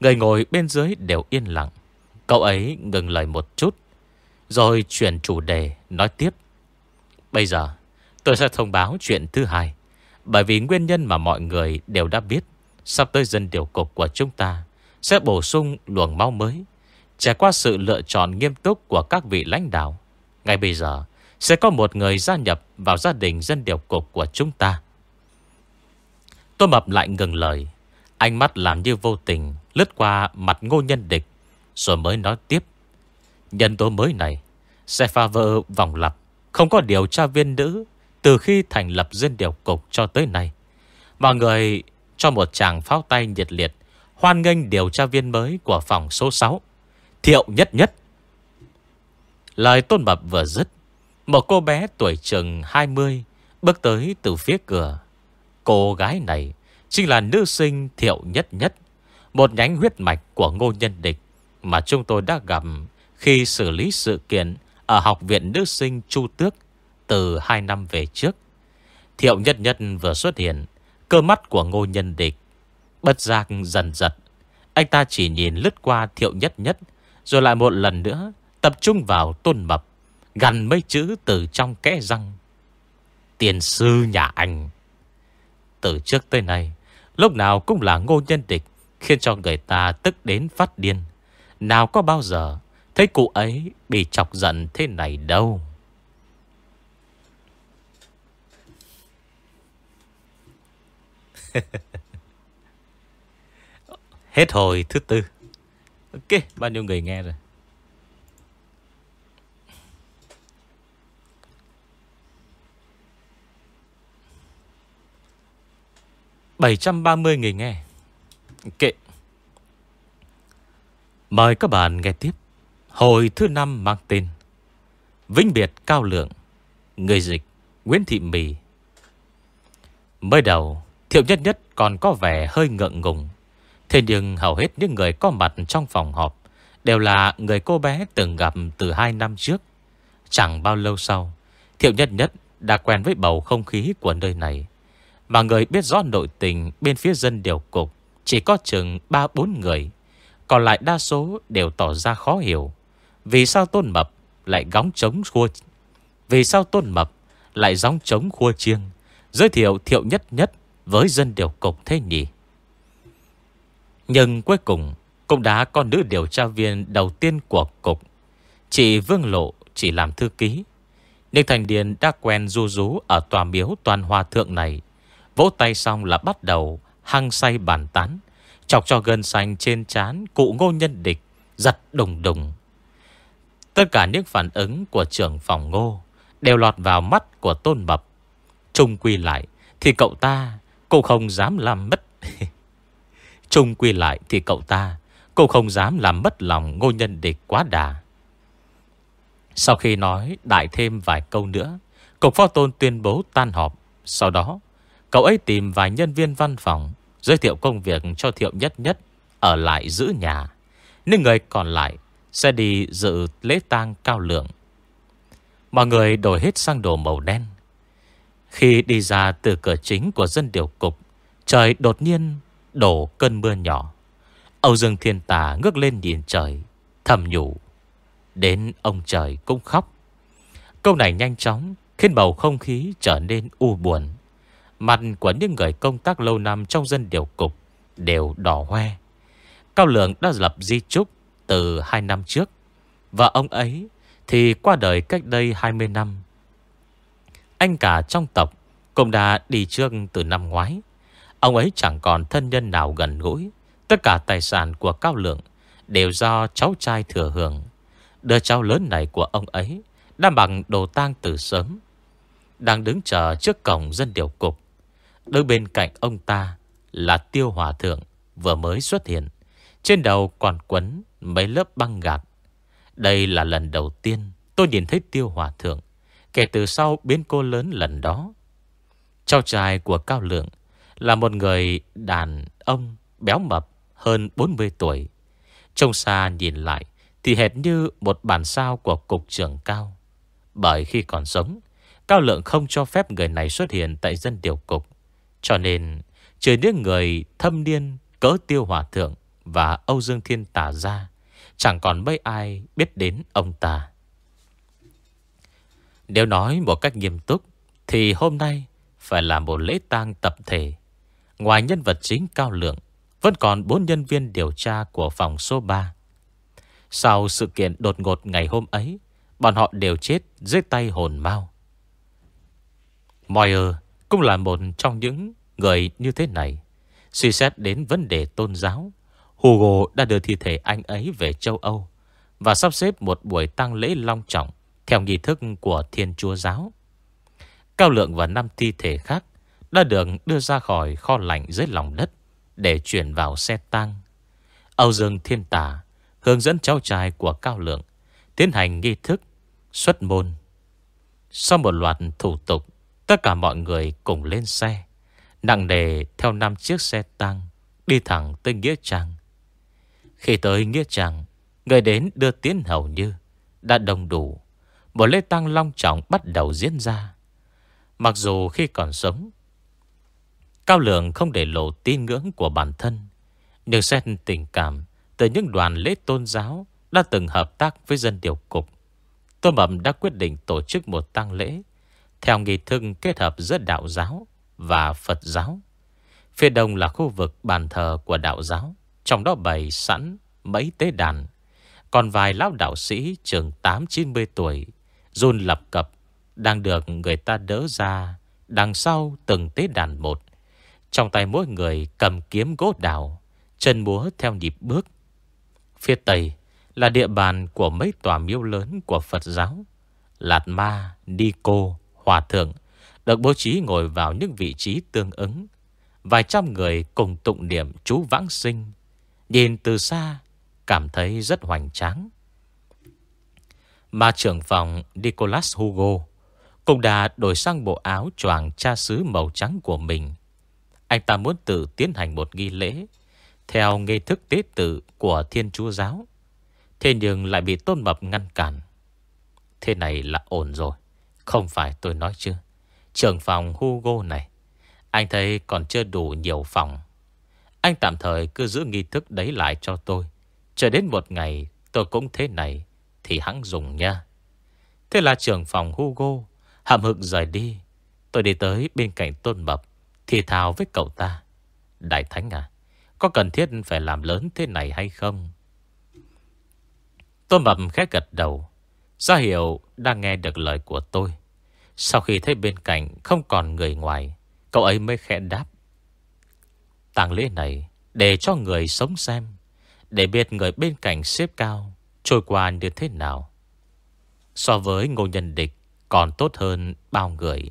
Người ngồi bên dưới đều yên lặng. Cậu ấy ngừng lời một chút, rồi chuyển chủ đề, nói tiếp. Bây giờ, tôi sẽ thông báo chuyện thứ hai, Bởi vì nguyên nhân mà mọi người đều đã biết. Sắp tới dân điều cục của chúng ta Sẽ bổ sung luồng máu mới, Trải qua sự lựa chọn nghiêm túc của các vị lãnh đạo. Ngay bây giờ, Sẽ có một người gia nhập vào gia đình dân điều cục của chúng ta. Tôi mập lại ngừng lời. Ánh mắt làm như vô tình Lướt qua mặt ngô nhân địch, Rồi mới nói tiếp. Nhân tố mới này, sẽ pha vỡ vòng lặp, Không có điều tra viên nữ Từ khi thành lập dân điều cục cho tới nay. Mọi người cho một chàng pháo tay nhiệt liệt, Hoan nghênh điều tra viên mới của phòng số 6 Thiệu nhất nhất. Lời tôn mập vừa dứt, Một cô bé tuổi chừng 20 Bước tới từ phía cửa. Cô gái này Chính là nữ sinh thiệu nhất nhất Một nhánh huyết mạch của ngô nhân địch Mà chúng tôi đã gặp khi xử lý sự kiện ở Học viện Nữ sinh Chu Tước từ 2 năm về trước. Thiệu Nhất Nhất vừa xuất hiện, cơ mắt của ngô nhân địch. Bất giác dần giật. Anh ta chỉ nhìn lướt qua Thiệu Nhất Nhất, rồi lại một lần nữa tập trung vào tôn mập, gần mấy chữ từ trong kẽ răng. Tiền sư nhà anh. Từ trước tới nay, lúc nào cũng là ngô nhân địch, khiến cho người ta tức đến phát điên. Nào có bao giờ Thấy cụ ấy bị chọc giận thế này đâu. Hết hồi thứ tư. Ok bao nhiêu người nghe rồi? Bảy trăm ba mươi người nghe. Kệ. Mời các bạn nghe tiếp. Hồi thứ năm mang tên Vĩnh biệt cao lượng, Người dịch Nguyễn Thị Mì. Mới đầu, Thiệu nhất nhất còn có vẻ hơi ngượng ngùng. Thế nhưng hầu hết những người có mặt trong phòng họp Đều là người cô bé từng gặp từ hai năm trước. Chẳng bao lâu sau, Thiệu nhất nhất đã quen với bầu không khí của nơi này. Mà người biết rõ nội tình bên phía dân điều cục, Chỉ có chừng 3-4 người. Còn lại đa số đều tỏ ra khó hiểu. Vì sao Tôn Mập lại góng trống khua Vì sao Tôn Mập lại gióng trống khua chiêng? Giới thiệu thiệu nhất nhất với dân điều cục thế nhỉ? Nhưng cuối cùng Cũng đã có nữ điều tra viên đầu tiên của cục. Chị Vương Lộ chỉ làm thư ký. Ninh Thành Điền đã quen du rú Ở tòa miếu toàn hòa thượng này Vỗ tay xong là bắt đầu Hăng say bàn tán. Chọc cho gân xanh trên chán Cụ ngô nhân địch Giật đùng đùng. Tất cả những phản ứng của trưởng phòng ngô Đều lọt vào mắt của tôn mập. Trung quy lại Thì cậu ta cũng không dám làm mất Trung quy lại thì cậu ta Cũng không dám làm mất lòng ngô nhân địch quá đà. Sau khi nói đại thêm vài câu nữa, Cục phó tôn tuyên bố tan họp. Sau đó Cậu ấy tìm vài nhân viên văn phòng, Giới thiệu công việc cho thiệu nhất nhất Ở lại giữ nhà. Những người còn lại Sẽ đi dự lễ tang cao lượng. Mọi người đổi hết sang đồ màu đen. Khi đi ra từ cửa chính của dân điều cục, Trời đột nhiên đổ cơn mưa nhỏ. Âu Dương Thiên Tà ngước lên nhìn trời, Thầm nhủ, Đến ông trời cũng khóc. Câu này nhanh chóng Khiến bầu không khí trở nên u buồn. Mặt của những người công tác lâu năm Trong dân điều cục Đều đỏ hoe. Cao Lượng đã lập di trúc Từ hai năm trước, Và ông ấy thì qua đời cách đây 20 năm. Anh cả trong tộc Cũng đã đi trước từ năm ngoái. Ông ấy chẳng còn thân nhân nào gần gũi. Tất cả tài sản của Cao Lượng Đều do cháu trai thừa hưởng. Đứa cháu lớn này của ông ấy Đã bằng đồ tang từ sớm, Đang đứng chờ trước cổng dân điều cục. Đứng bên cạnh ông ta Là tiêu hòa thượng Vừa mới xuất hiện. Trên đầu còn quấn mấy lớp băng gạc. Đây là lần đầu tiên tôi nhìn thấy tiêu hòa thượng Kể từ sau biến cô lớn lần đó. Cháu trai của Cao Lượng Là một người đàn ông béo mập hơn 40 tuổi. Trông xa nhìn lại Thì hệt như một bản sao của cục trưởng Cao. Bởi khi còn sống, Cao Lượng không cho phép người này xuất hiện Tại dân điều cục. Cho nên Trừ những người thâm niên Cỡ tiêu hòa thượng Và Âu Dương Thiên tả ra, Chẳng còn mấy ai biết đến ông ta. Nếu nói một cách nghiêm túc, Thì hôm nay Phải là một lễ tang tập thể. Ngoài nhân vật chính cao lượng, Vẫn còn bốn nhân viên điều tra Của phòng số 3 Sau sự kiện đột ngột ngày hôm ấy, Bọn họ đều chết dưới tay hồn mau. Moyer cũng là một trong những người như thế này Suy xét đến vấn đề tôn giáo Hugo đã đưa thi thể anh ấy về châu Âu và sắp xếp một buổi tang lễ long trọng theo nghi thức của Thiên Chúa Giáo. Cao Lượng và năm thi thể khác đã được đưa ra khỏi kho lạnh dưới lòng đất để chuyển vào xe tang. Âu Dương Thiên Tà hướng dẫn cháu trai của Cao Lượng tiến hành nghi thức xuất môn. Sau một loạt thủ tục, tất cả mọi người cùng lên xe, nặng nề theo năm chiếc xe tăng đi thẳng tới Nghĩa Trang. Khi tới Nghĩa Trang, Người đến đưa tiến hầu như Đã đông đủ Một lễ tăng long trọng bắt đầu diễn ra Mặc dù khi còn sống, Cao Lượng không để lộ tin ngưỡng của bản thân, Nhưng xét tình cảm Từ những đoàn lễ tôn giáo Đã từng hợp tác với dân điều cục Tô Mậm đã quyết định tổ chức một tăng lễ Theo nghi thức kết hợp giữa đạo giáo và Phật giáo. Phía đông là khu vực bàn thờ của đạo giáo trong đó bày sẵn mấy tế đàn. Còn vài lão đạo sĩ trường 8-90 tuổi Run lập cập Đang được người ta đỡ ra Đằng sau từng tế đàn một. Trong tay mỗi người cầm kiếm gỗ đào Chân múa theo nhịp bước. Phía Tây là địa bàn của mấy tòa miếu lớn của Phật giáo Lạt Ma, Ni Cô, Hòa Thượng. Được bố trí ngồi vào những vị trí tương ứng Vài trăm người cùng tụng niệm chú vãng sinh Nhìn từ xa, cảm thấy rất hoành tráng. Mà trưởng phòng Nicholas Hugo cũng đã đổi sang bộ áo choàng cha xứ màu trắng của mình. Anh ta muốn tự tiến hành một nghi lễ theo nghi thức tế tự của Thiên Chúa Giáo. Thế nhưng lại bị Tôn Mập ngăn cản. Thế này là ổn rồi. Không phải tôi nói chứ. Trưởng phòng Hugo này, anh thấy còn chưa đủ nhiều phòng. Anh tạm thời cứ giữ nghi thức đấy lại cho tôi. Chờ đến một ngày tôi cũng thế này thì hắn dùng nha. Thế là trưởng phòng Hugo Hạm hực rời đi. Tôi đi tới bên cạnh Tôn Mập thì thào với cậu ta. Đại Thánh à, có cần thiết phải làm lớn thế này hay không? Tôn Mập khẽ gật đầu. Ra hiệu đang nghe được lời của tôi. Sau khi thấy bên cạnh không còn người ngoài, cậu ấy mới khẽ đáp. Tàng lễ này để cho người sống xem, để biết người bên cạnh xếp cao trôi qua như thế nào. So với ngô nhân địch còn tốt hơn bao người.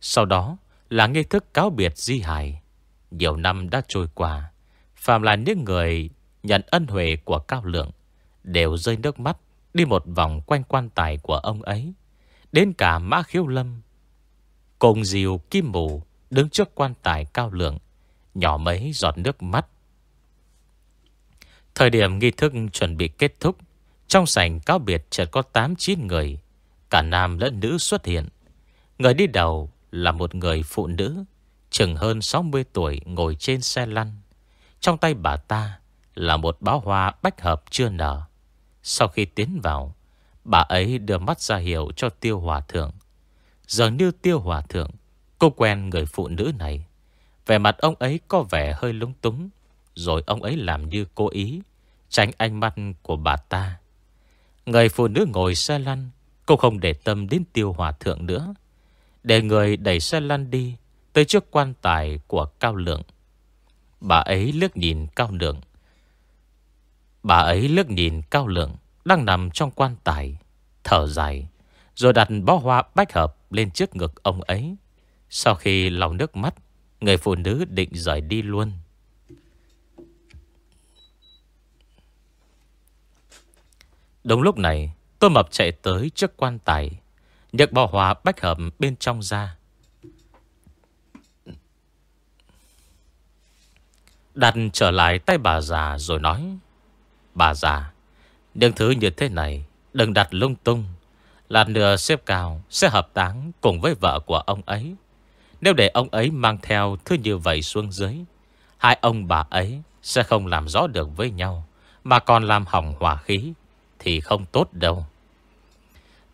Sau đó là nghi thức cáo biệt di hài. Nhiều năm đã trôi qua, phàm là những người nhận ân huệ của Cao Lượng đều rơi nước mắt đi một vòng quanh quan tài của ông ấy. Đến cả Mã Khiếu Lâm. Cùng diều kim mù Đứng trước quan tài cao lượng, Nhỏ mấy giọt nước mắt. Thời điểm nghi thức chuẩn bị kết thúc, Trong sảnh cáo biệt chợt có 8-9 người, Cả nam lẫn nữ xuất hiện. Người đi đầu là một người phụ nữ, Chừng hơn 60 tuổi, ngồi trên xe lăn. Trong tay bà ta Là một bó hoa bách hợp chưa nở. Sau khi tiến vào Bà ấy đưa mắt ra hiệu cho tiêu hòa thượng. Giờ như tiêu hòa thượng, Cô quen người phụ nữ này. Vẻ mặt ông ấy có vẻ hơi lúng túng. Rồi ông ấy làm như cố ý, Tránh ánh mắt của bà ta. Người phụ nữ ngồi xe lăn, Cô không để tâm đến tiêu hòa thượng nữa. Để người đẩy xe lăn đi Tới trước quan tài của Cao Lượng. Bà ấy lướt nhìn Cao Lượng. Bà ấy lướt nhìn Cao Lượng Đang nằm trong quan tài. Thở dài, Rồi đặt bó hoa bách hợp lên trước ngực ông ấy. Sau khi lòng nước mắt, Người phụ nữ định rời đi luôn. Đúng lúc này tôi Mập chạy tới trước quan tài Nhật bó hoa bách hợp bên trong ra. Đặt trở lại tay bà già rồi nói, Bà già, Những thứ như thế này Đừng đặt lung tung. Làm nửa xếp cao, Sẽ hợp táng cùng với vợ của ông ấy. Nếu để ông ấy mang theo Thứ như vậy xuống dưới, Hai ông bà ấy sẽ không làm rõ được với nhau, Mà còn làm hỏng hòa khí, Thì không tốt đâu.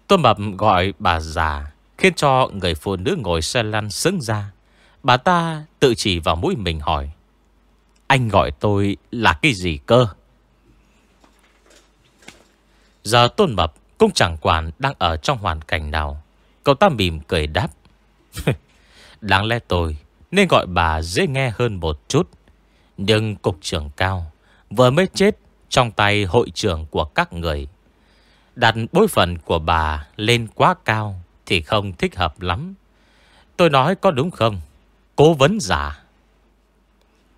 Tôi mập gọi bà già, Khiến cho người phụ nữ ngồi xe lăn sững ra. Bà ta tự chỉ vào mũi mình hỏi, Anh gọi tôi là cái gì cơ? Giờ Tôn Mập cũng chẳng quản đang ở trong hoàn cảnh nào. Cậu ta mỉm cười đáp. Đáng lẽ tôi nên gọi bà dễ nghe hơn một chút. Nhưng cục trưởng cao vừa mới chết trong tay hội trưởng của các người. Đặt bối phận của bà lên quá cao thì không thích hợp lắm. Tôi nói có đúng không? Cố vấn giả.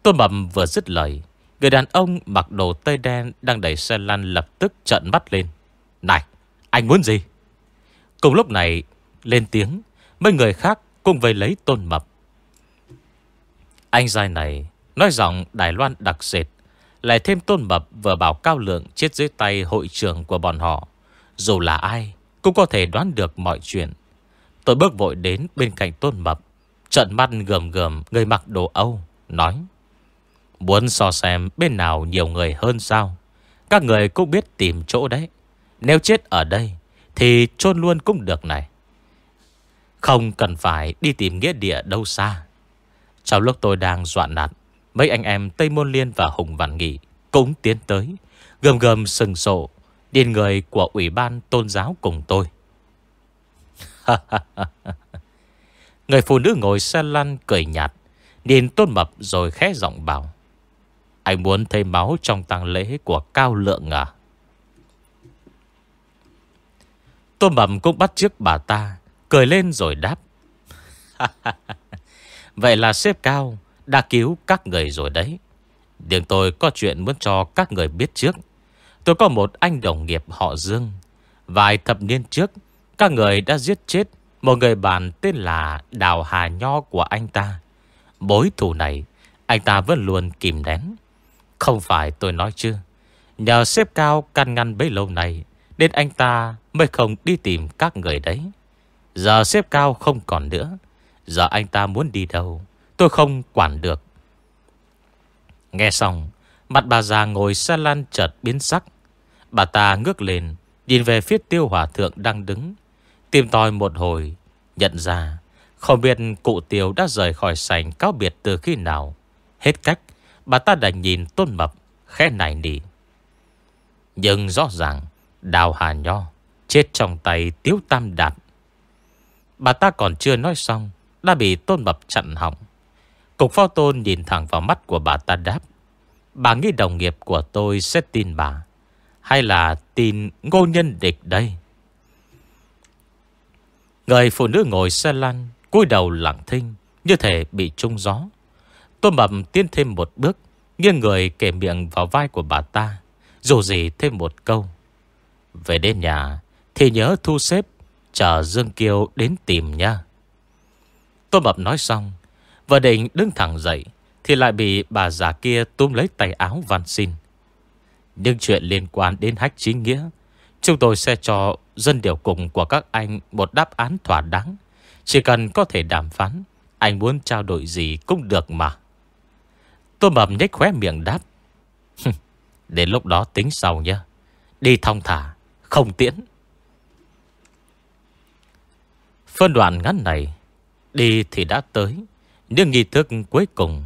Tôn Mập vừa dứt lời. Người đàn ông mặc đồ tây đen đang đẩy xe lăn lập tức trận mắt lên. Này, anh muốn gì? Cùng lúc này, lên tiếng, mấy người khác cùng về lấy tôn mập. Anh dài này, nói giọng Đài Loan đặc sệt, lại thêm tôn mập vừa bảo cao lượng chết dưới tay hội trưởng của bọn họ. Dù là ai, cũng có thể đoán được mọi chuyện. Tôi bước vội đến bên cạnh tôn mập, trận mắt gầm gầm người mặc đồ Âu, nói. Muốn so xem bên nào nhiều người hơn sao? Các người cũng biết tìm chỗ đấy. Nếu chết ở đây, Thì chôn luôn cũng được này. Không cần phải đi tìm nghĩa địa đâu xa. Trong lúc tôi đang dọa nạt, Mấy anh em Tây Môn Liên và Hùng Văn Nghị Cũng tiến tới, Gầm gầm sừng sộ điền người của Ủy ban Tôn giáo cùng tôi. Người phụ nữ ngồi xe lăn cười nhạt, Nhìn tôn mập rồi khẽ giọng bảo, Anh muốn thấy máu trong tang lễ của Cao Lượng à? Tô Mầm cũng bắt trước bà ta, Cười lên rồi đáp. Vậy là sếp cao Đã cứu các người rồi đấy. Nhưng tôi có chuyện muốn cho các người biết trước. Tôi có một anh đồng nghiệp họ Dương. Vài thập niên trước, Các người đã giết chết Một người bạn tên là Đào Hà Nho của anh ta. Bối thù này, Anh ta vẫn luôn kìm nén. Không phải tôi nói chứ. Nhờ xếp cao căn ngăn bấy lâu này nên anh ta mới không đi tìm các người đấy. Giờ xếp cao không còn nữa. Giờ anh ta muốn đi đâu, Tôi không quản được. Nghe xong, Mặt bà già ngồi xe lan chợt biến sắc. Bà ta ngước lên, Nhìn về phía tiêu hòa thượng đang đứng. Tìm tòi một hồi, Nhận ra Không biết cụ tiêu đã rời khỏi sảnh cáo biệt từ khi nào. Hết cách, Bà ta đành nhìn tôn mập, Khẽ nài nỉ. Nhưng rõ ràng Đào Hà Nho, Chết trong tay Tiếu Tam Đạt. Bà ta còn chưa nói xong, Đã bị tôn mập chặn hỏng Cục phó tôn nhìn thẳng vào mắt của bà ta đáp, Bà nghĩ đồng nghiệp của tôi sẽ tin bà, Hay là tin ngô nhân địch đây? Người phụ nữ ngồi xe lăn, cúi đầu lặng thinh, Như thể bị trung gió. Tôn mập tiến thêm một bước, Nghiêng người kể miệng vào vai của bà ta, Dù gì thêm một câu. Về đến nhà, Thì nhớ thu xếp Chờ Dương Kiều đến tìm nha. Tôn mập nói xong Vừa định đứng thẳng dậy, Thì lại bị bà già kia túm lấy tay áo van xin. Nhưng chuyện liên quan đến hách chính nghĩa, Chúng tôi sẽ cho dân điều cùng của các anh Một đáp án thỏa đáng. Chỉ cần có thể đàm phán, Anh muốn trao đổi gì cũng được mà. Tôi mập nhếch khóe miệng đáp Đến lúc đó tính sau nhé. Đi thong thả. Không tiễn. Phân đoạn ngắn này Đi thì đã tới, Nhưng nghi thức cuối cùng,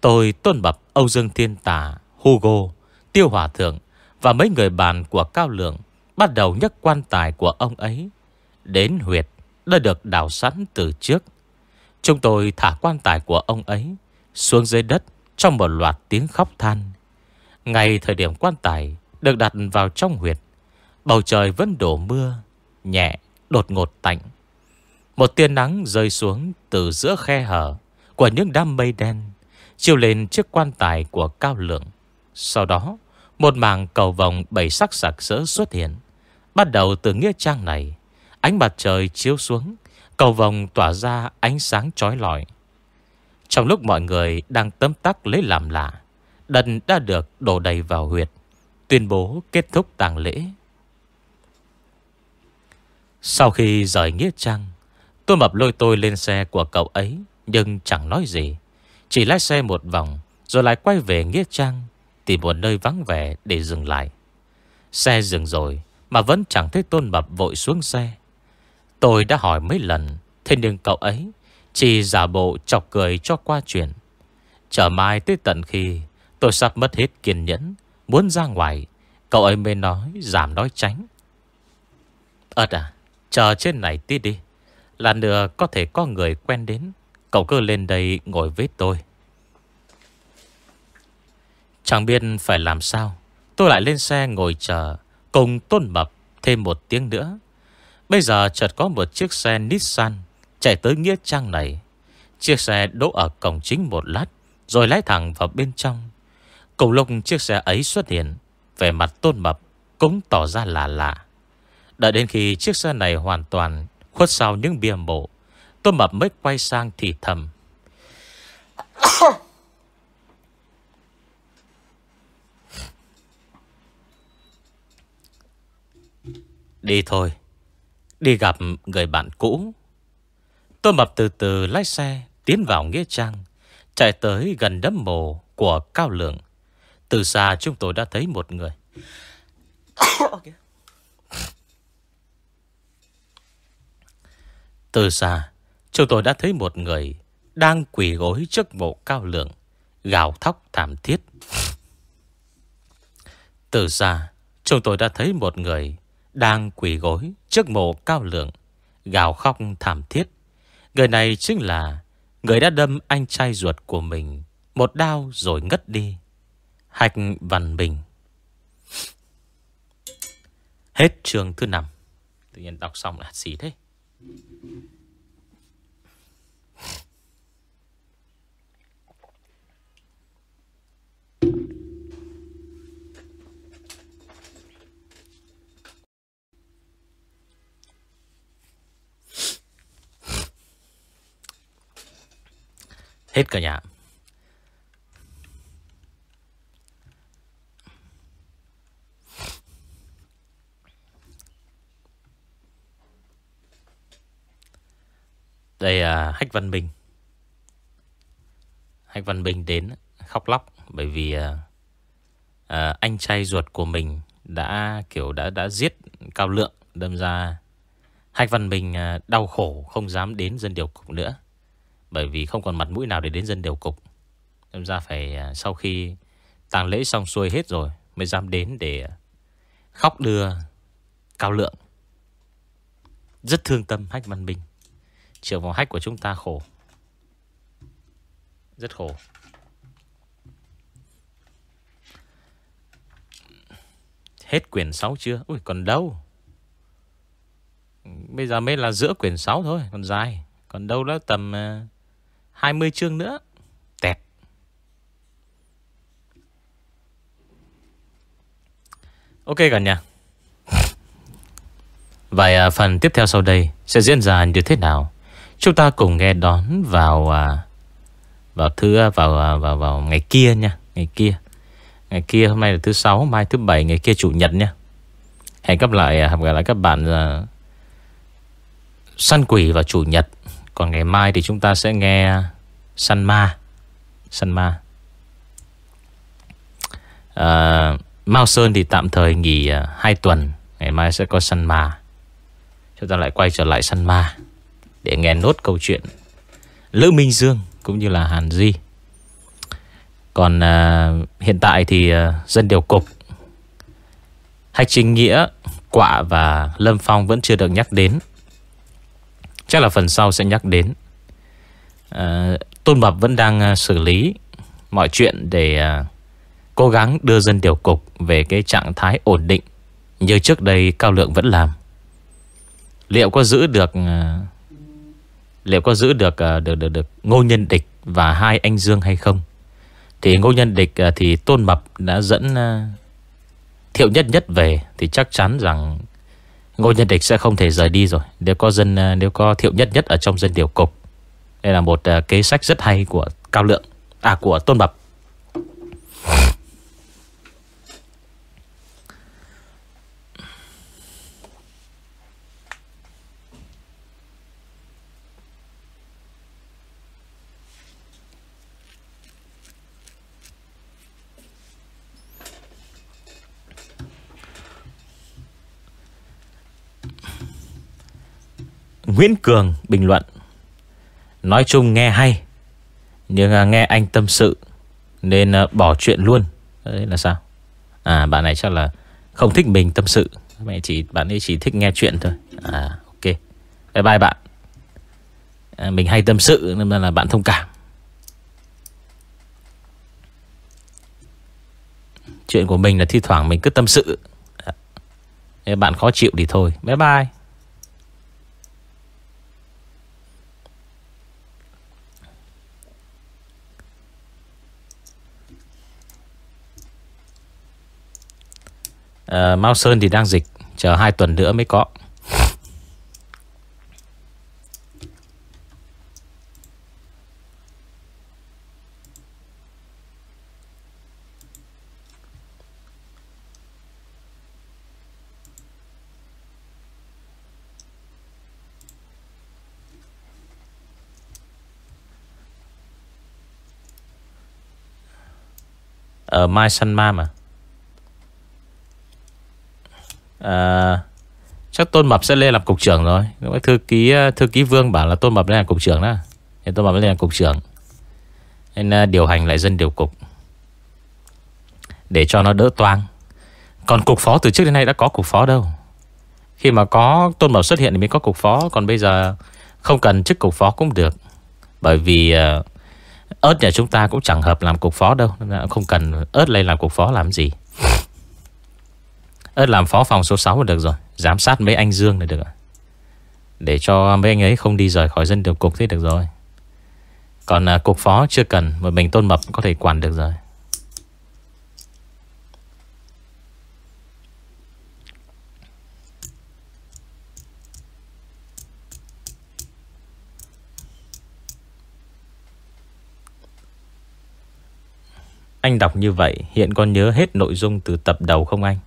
Tôi tôn bập Âu Dương Thiên Tà, Hugo, Tiêu Hòa Thượng Và mấy người bạn của Cao Lượng Bắt đầu nhấc quan tài của ông ấy Đến huyệt Đã được đào sẵn từ trước. Chúng tôi thả quan tài của ông ấy Xuống dưới đất Trong một loạt tiếng khóc than. Ngày thời điểm quan tài Được đặt vào trong huyệt Bầu trời vẫn đổ mưa Nhẹ đột ngột tạnh một tia nắng rơi xuống từ giữa khe hở của những đám mây đen, chiếu lên chiếc quan tài của Cao Lượng. Sau đó, một màng cầu vòng bảy sắc sặc sỡ xuất hiện. Bắt đầu từ nghĩa trang này, ánh mặt trời chiếu xuống, cầu vòng tỏa ra ánh sáng chói lọi. Trong lúc mọi người đang tấm tắc lấy làm lạ, đần đã được đổ đầy vào huyệt, tuyên bố kết thúc tàng lễ. Sau khi rời Nghĩa Trang, Tôi mập lôi tôi lên xe của cậu ấy, Nhưng chẳng nói gì. Chỉ lái xe một vòng, Rồi lại quay về Nghĩa Trang, Tìm một nơi vắng vẻ để dừng lại. Xe dừng rồi, Mà vẫn chẳng thấy tôn mập vội xuống xe. Tôi đã hỏi mấy lần, Thế nhưng cậu ấy Chỉ giả bộ chọc cười cho qua chuyện. Chờ mai tới tận khi Tôi sắp mất hết kiên nhẫn, Muốn ra ngoài, Cậu ấy mới nói, giảm nói tránh. Ơt à Chờ trên này tí đi. Là nữa có thể có người quen đến. Cậu cứ lên đây ngồi với tôi. Chẳng biết phải làm sao. Tôi lại lên xe ngồi chờ. Cùng tôn mập thêm một tiếng nữa. Bây giờ chợt có một chiếc xe Nissan Chạy tới Nghĩa Trang này. Chiếc xe đỗ ở cổng chính một lát, Rồi lái thẳng vào bên trong. Cùng lúc chiếc xe ấy xuất hiện Về mặt tôn mập Cũng tỏ ra là lạ. Đợi đến khi chiếc xe này hoàn toàn Khuất sau những bia mộ Tôi mập mới quay sang thì thầm. Đi thôi Đi gặp người bạn cũ. Tôi mập từ từ lái xe Tiến vào Nghĩa Trang Chạy tới gần đấm mồ của Cao Lượng. Từ xa chúng tôi đã thấy một người Từ xa, chúng tôi đã thấy một người đang quỳ gối trước mộ cao lượng, gào thóc thảm thiết. Từ xa, chúng tôi đã thấy một người đang quỳ gối trước mộ cao lượng, gào khóc thảm thiết. Người này chính là người đã đâm anh trai ruột của mình một đau rồi ngất đi. Hạch Văn Bình. Hết chương thứ năm Tự nhiên đọc xong là gì thế? hết cả nhà Đây là Hách Văn Bình. Hách Văn Bình đến khóc lóc Bởi vì à, à, anh trai ruột của mình đã kiểu đã đã giết Cao Lượng Đâm ra Hách Văn Bình à, đau khổ không dám đến dân điều cục nữa. Bởi vì không còn mặt mũi nào để đến dân điều cục. Đâm ra phải à, sau khi tàng lễ xong xuôi hết rồi Mới dám đến để khóc đưa Cao Lượng. Rất thương tâm Hách Văn Bình. Trường vào hách của chúng ta khổ. Rất khổ. Hết quyển 6 chưa? Ui, còn đâu? Bây giờ mới là giữa quyển 6 thôi, Còn dài. Còn đâu đó tầm à, 20 chương nữa. Tẹt. Ok cả nhà. Vậy à, phần tiếp theo sau đây Sẽ diễn ra như thế nào? Chúng ta cùng nghe đón vào à, vào thứ à, vào, vào vào vào ngày kia nha, ngày kia. Ngày kia hôm nay là thứ sáu, mai thứ bảy, ngày kia chủ nhật nha. Hẹn gặp lại à, gặp lại các bạn uh, săn quỷ vào chủ nhật. Còn ngày mai thì chúng ta sẽ nghe săn ma. Săn ma. À, Mao Sơn thì tạm thời nghỉ à, 2 tuần Ngày mai sẽ có săn ma Chúng ta lại quay trở lại săn ma để nghe nốt câu chuyện Lữ Minh Dương cũng như là Hàn Di. Còn à, hiện tại thì à, dân điều cục Hạch Trình Nghĩa, Quạ và Lâm Phong vẫn chưa được nhắc đến. Chắc là phần sau sẽ nhắc đến. À, Tôn Mập vẫn đang à, xử lý mọi chuyện để à, cố gắng đưa dân điều cục về cái trạng thái ổn định như trước đây Cao Lượng vẫn làm. Liệu có giữ được à, Liệu có giữ được, ờ, được, được, được Ngô Nhân Địch và hai anh Dương hay không? Thì Ngô Nhân Địch ờ, Thì Tôn Mập đã dẫn ờ, Thiệu Nhất Nhất về Thì chắc chắn rằng Ngô Nhân Địch sẽ không thể rời đi rồi. Nếu có dân nếu có Thiệu Nhất Nhất ở trong dân điều cục. Đây là một kế sách rất hay của Cao Lượng À của Tôn Mập. Nguyễn Cường bình luận. Nói chung nghe hay Nhưng à, nghe anh tâm sự Nên à, bỏ chuyện luôn. Đấy là sao? À bạn này chắc là không thích mình tâm sự. Mẹ chỉ Bạn ấy chỉ thích nghe chuyện thôi. À ok. Bye bye bạn. À, Mình hay tâm sự Nên là bạn thông cảm. Chuyện của mình là thi thoảng mình cứ tâm sự. Dạ. Nếu bạn khó chịu thì thôi. Bye bye. Uh, Mao Sơn thì đang dịch Chờ 2 tuần nữa mới có. Ở Mai Sun Ma mà à, Chắc Tôn Mập sẽ lên làm cục trưởng rồi. Thư ký ờ, thư ký Vương bảo là Tôn Mập lên làm cục trưởng đó. Thì Tôn Mập lên làm cục trưởng. Nên ờ, điều hành lại dân điều cục. Để cho nó đỡ toang. Còn cục phó từ trước đến nay đã có cục phó đâu. Khi mà có Tôn Mập xuất hiện thì mới có cục phó. Còn bây giờ không cần chức cục phó cũng được. Bởi vì ớt nhà chúng ta cũng chẳng hợp làm cục phó đâu. Không cần ớt lên làm cục phó làm gì. Ơt làm phó phòng số 6 là được rồi. Giám sát mấy anh Dương là được Để cho mấy anh ấy không đi rời khỏi dân điều cục thế được rồi. Còn à, cục phó chưa cần Một mình tôn mập có thể quản được rồi. Anh đọc như vậy Hiện còn nhớ hết nội dung từ tập đầu không anh?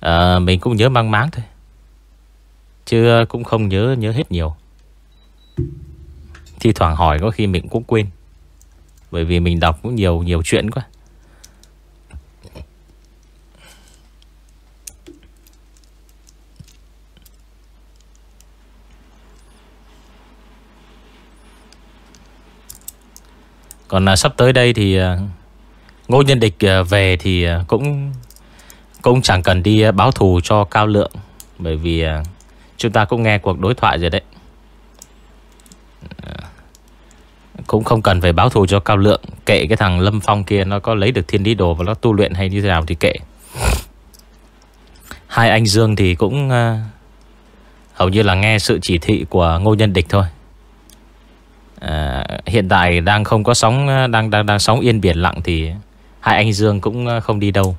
À, Mình cũng nhớ mang máng thôi. Chứ cũng không nhớ nhớ hết nhiều. Thì thoảng hỏi có khi mình cũng quên. Bởi vì mình đọc cũng nhiều nhiều chuyện quá. Còn à, sắp tới đây thì à, Ngô Nhân Địch à, về thì à, cũng cũng chẳng cần đi ờ, báo thù cho Cao Lượng Bởi vì ờ, chúng ta cũng nghe cuộc đối thoại rồi đấy. Ờ, cũng không cần phải báo thù cho Cao Lượng Kệ cái thằng Lâm Phong kia Nó có lấy được thiên lý đồ và nó tu luyện hay như thế nào thì kệ. Hai anh Dương thì cũng uh, Hầu như là nghe sự chỉ thị của Ngô Nhân Địch thôi. À, Hiện tại đang không có sóng Đang đang đang sóng yên biển lặng thì Hai anh Dương cũng không đi đâu.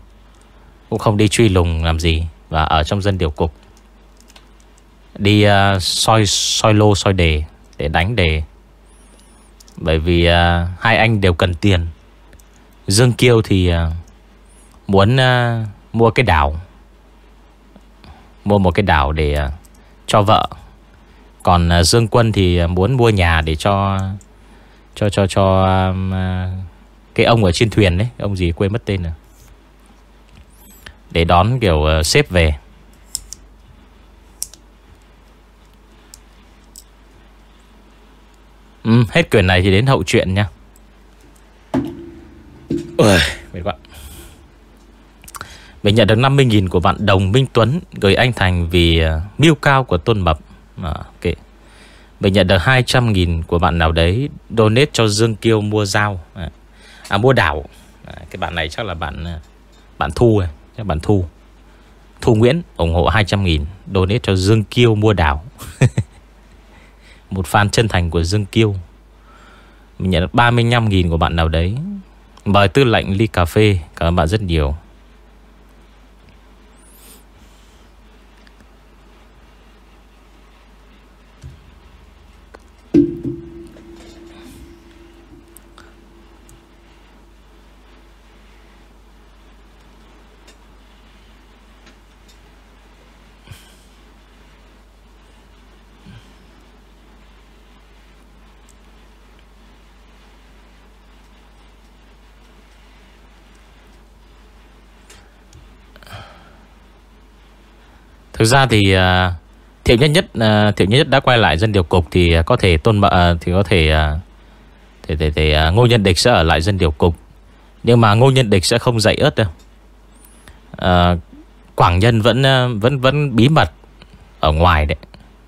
Cũng không đi truy lùng làm gì Và ở trong dân điều cục. Đi uh, soi soi lô soi đề Để đánh đề. Bởi vì uh, hai anh đều cần tiền. Dương Kiêu thì uh, Muốn uh, mua cái đảo. Mua một cái đảo để uh, cho vợ. Còn uh, Dương Quân thì muốn mua nhà để cho Cho cho cho um, uh, Cái ông ở trên thuyền đấy. Ông gì quên mất tên rồi. Để đón kiểu xếp về. Ừ, Hết quyển này thì đến hậu truyện nha. Ui, mệt quá. Mình nhận được 50.000 của bạn Đồng Minh Tuấn Gửi anh Thành vì uh, mưu cao của Tôn Mập. À, okay. Mình nhận được 200.000 của bạn nào đấy Donate cho Dương Kiêu mua dao. À, à mua đảo. À, Cái bạn này chắc là bạn Bạn Thu này cho bạn Thu. Thu Nguyễn ủng hộ 200.000 Donate cho Dương Kiêu mua đảo. Một fan chân thành của Dương Kiêu. Mình nhận được 35.000 của bạn nào đấy. Mời tư lệnh ly cà phê, Cảm ơn bạn rất nhiều. Thực ra thì uh, Thiệu Nhất Nhất uh, Thiệu Nhất Nhất đã quay lại dân điều cục thì có thể tôn mợ à, thì có thể uh, thì, thì, thì uh, Ngô Nhân Địch sẽ ở lại dân điều cục. Nhưng mà Ngô Nhân Địch sẽ không dạy ớt đâu. Uh, Quảng Nhân vẫn uh, vẫn vẫn bí mật ở ngoài đấy.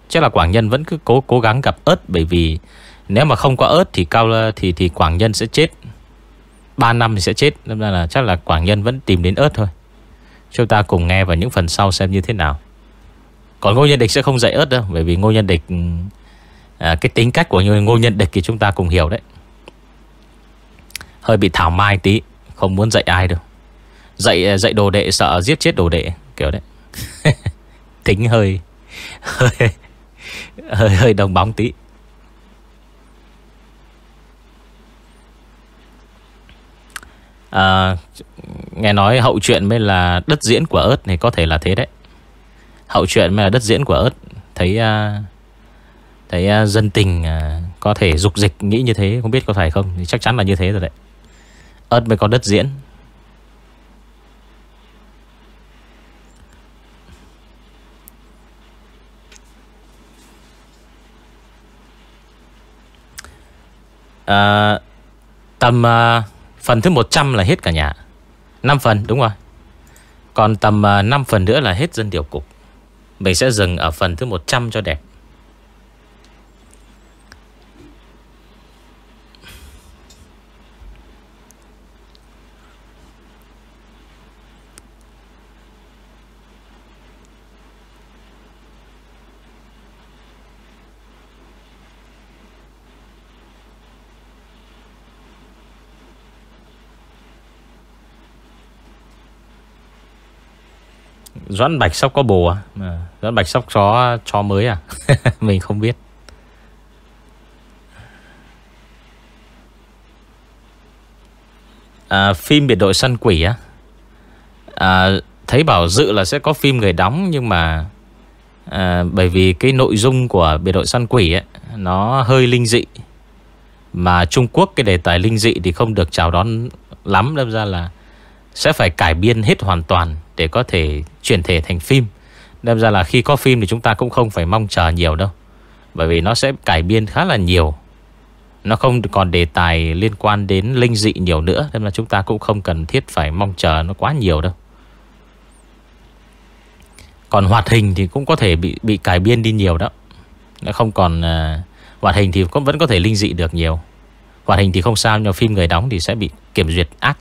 Chắc là Quảng Nhân vẫn cứ cố cố gắng gặp ớt bởi vì nếu mà không có ớt thì cao thì thì Quảng Nhân sẽ chết. 3 năm thì sẽ chết Nên là chắc là Quảng Nhân vẫn tìm đến ớt thôi Chúng ta cùng nghe vào những phần sau xem như thế nào còn Ngô Nhân Địch sẽ không dạy ớt đâu Bởi vì Ngô Nhân Địch à, Cái tính cách của Ngô Nhân Địch thì chúng ta cùng hiểu đấy. Hơi bị thảo mai tí Không muốn dạy ai đâu. Dạy dạy đồ đệ sợ giết chết đồ đệ Kiểu đấy. Tính hơi Hơi hơi, hơi đồng bóng tí. À, Nghe nói hậu chuyện mới là đất diễn của ớt này Có thể là thế đấy. Hậu chuyện mới là đất diễn của ớt. Thấy uh, Thấy uh, dân tình uh, Có thể dục dịch nghĩ như thế Không biết có phải không? Thì Chắc chắn là như thế rồi đấy. Ớt mới có đất diễn. À, Tầm à, Phần thứ 100 là hết cả nhà. 5 phần đúng rồi. Còn tầm à, 5 phần nữa là hết dân điều cục mình sẽ dừng ở phần thứ 100 cho đẹp. Doãn Bạch Sóc có bồ à? à Doãn Bạch Sóc chó chó mới à? Mình không biết. à, Phim biệt đội săn quỷ á à, Thấy bảo dự là sẽ có phim người đóng Nhưng mà à, Bởi vì cái nội dung của biệt đội săn quỷ ấy, Nó hơi linh dị Mà Trung Quốc cái đề tài linh dị Thì không được chào đón lắm Đâm ra là Sẽ phải cải biên hết hoàn toàn để có thể chuyển thể thành phim. Đâm ra là khi có phim thì chúng ta cũng không phải mong chờ nhiều đâu. Bởi vì nó sẽ cải biên khá là nhiều. Nó không còn đề tài liên quan đến linh dị nhiều nữa. Nên là chúng ta cũng không cần thiết phải mong chờ nó quá nhiều đâu. Còn hoạt hình thì cũng có thể bị bị cải biên đi nhiều đó. Nó không còn uh, Hoạt hình thì cũng vẫn có thể linh dị được nhiều. Hoạt hình thì không sao Nhưng phim người đóng thì sẽ bị kiểm duyệt ác.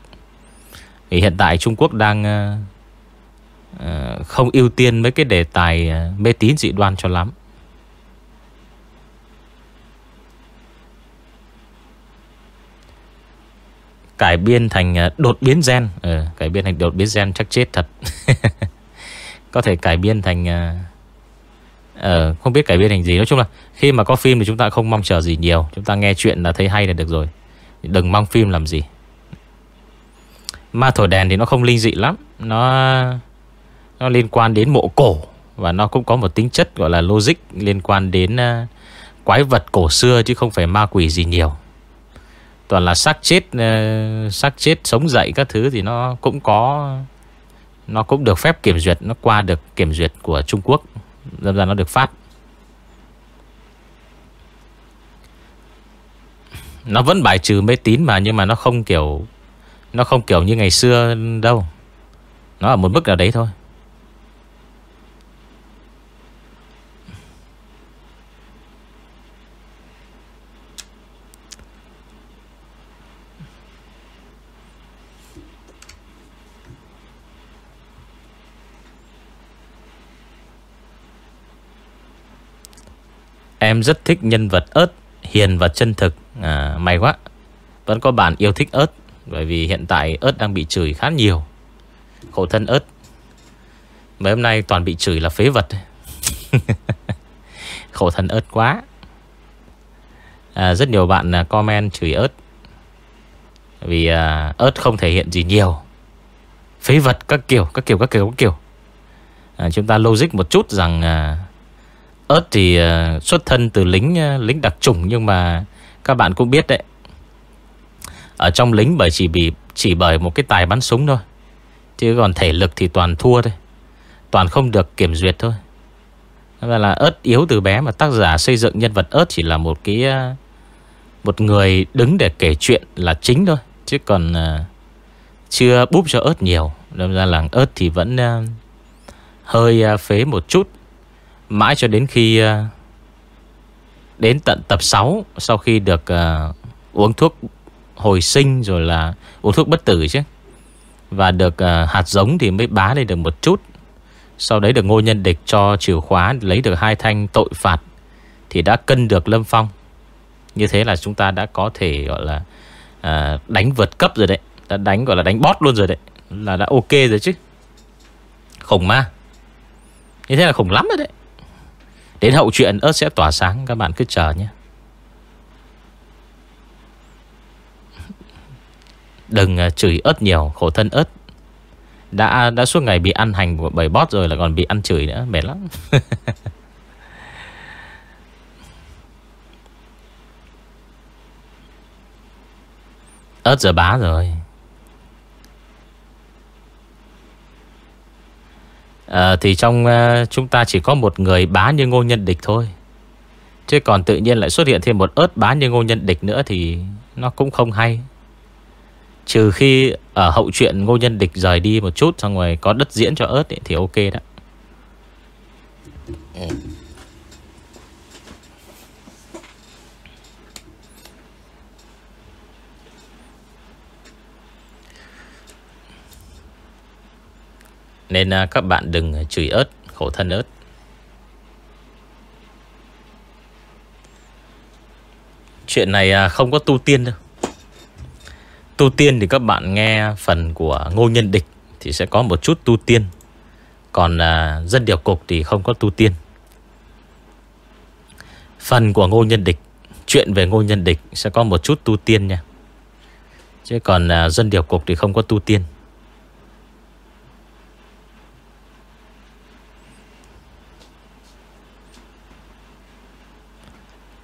Thì hiện tại Trung Quốc đang uh, Ờ, không ưu tiên mấy cái đề tài ờ, Mê tín dị đoan cho lắm. Cải biên thành ờ, đột biến gen. Ừ, Cải biên thành đột biến gen chắc chết thật. Có thể cải biên thành Ờ, Không biết cải biên thành gì. Nói chung là khi mà có phim thì chúng ta không mong chờ gì nhiều. Chúng ta nghe chuyện là thấy hay là được rồi. Đừng mong phim làm gì. Ma thổi đèn thì nó không linh dị lắm. Nó nó liên quan đến mộ cổ Và nó cũng có một tính chất gọi là logic Liên quan đến uh, quái vật cổ xưa Chứ không phải ma quỷ gì nhiều. Toàn là xác chết uh, xác chết sống dậy các thứ Thì nó cũng có Nó cũng được phép kiểm duyệt Nó qua được kiểm duyệt của Trung Quốc. Dần ra nó được phát. Nó vẫn bài trừ mê tín mà Nhưng mà nó không kiểu Nó không kiểu như ngày xưa đâu. Nó ở một mức nào đấy thôi. Em rất thích nhân vật ớt Hiền và chân thực. À, May quá Vẫn có bạn yêu thích ớt Bởi vì hiện tại ớt đang bị chửi khá nhiều. Khổ thân ớt Mấy hôm nay toàn bị chửi là phế vật. Khổ thân ớt quá. À, Rất nhiều bạn à, comment chửi ớt Vì à, ớt không thể hiện gì nhiều. Phế vật các kiểu Các kiểu các kiểu các kiểu. À, Chúng ta logic một chút rằng à, ớt thì ờ, xuất thân từ lính ờ, lính đặc chủng nhưng mà các bạn cũng biết đấy. Ở trong lính bởi chỉ bị, chỉ bởi một cái tài bắn súng thôi. Chứ còn thể lực thì toàn thua thôi. Toàn không được kiểm duyệt thôi. Nên là ớt yếu từ bé mà tác giả xây dựng nhân vật ớt chỉ là một cái ờ, một người đứng để kể chuyện là chính thôi. Chứ còn chưa búp cho ớt nhiều. Nên ra là ớt thì vẫn hơi phế một chút. Mãi cho đến khi ờ, Đến tận tập 6 Sau khi được uh, uống thuốc hồi sinh Rồi là uống thuốc bất tử chứ. Và được uh, hạt giống thì mới bá lên được một chút. Sau đấy được ngô nhân địch cho chìa khóa Lấy được hai thanh tội phạt Thì đã cân được Lâm Phong. Như thế là chúng ta đã có thể gọi là à, Đánh vượt cấp rồi đấy. Đã đánh gọi là đánh bót luôn rồi đấy. Là đã ok rồi chứ. Khủng ma. Như thế là khủng lắm rồi đấy. Đến hậu chuyện ớt sẽ tỏa sáng, Các bạn cứ chờ nhé. Đừng à, chửi ớt nhiều, Khổ thân ớt. Đã đã suốt ngày bị ăn hành của bầy bót rồi Là còn bị ăn chửi nữa, Mệt lắm. Ớt giờ bá rồi. À, Thì trong uh, chúng ta chỉ có một người bá như ngô nhân địch thôi. Chứ còn tự nhiên lại xuất hiện thêm một ớt bá như ngô nhân địch nữa Thì nó cũng không hay. Trừ khi ở hậu chuyện ngô nhân địch rời đi một chút Xong rồi có đất diễn cho ớt ấy, thì ok đó. Ừ. Nên à, các bạn đừng chửi ớt, Khổ thân ớt. Chuyện này à, không có tu tiên đâu. Tu tiên thì các bạn nghe phần của Ngô Nhân Địch Thì sẽ có một chút tu tiên. Còn à, dân điều cục thì không có tu tiên. Phần của Ngô Nhân Địch, Chuyện về Ngô Nhân Địch sẽ có một chút tu tiên nha. Chứ còn dân điều cục thì không có tu tiên.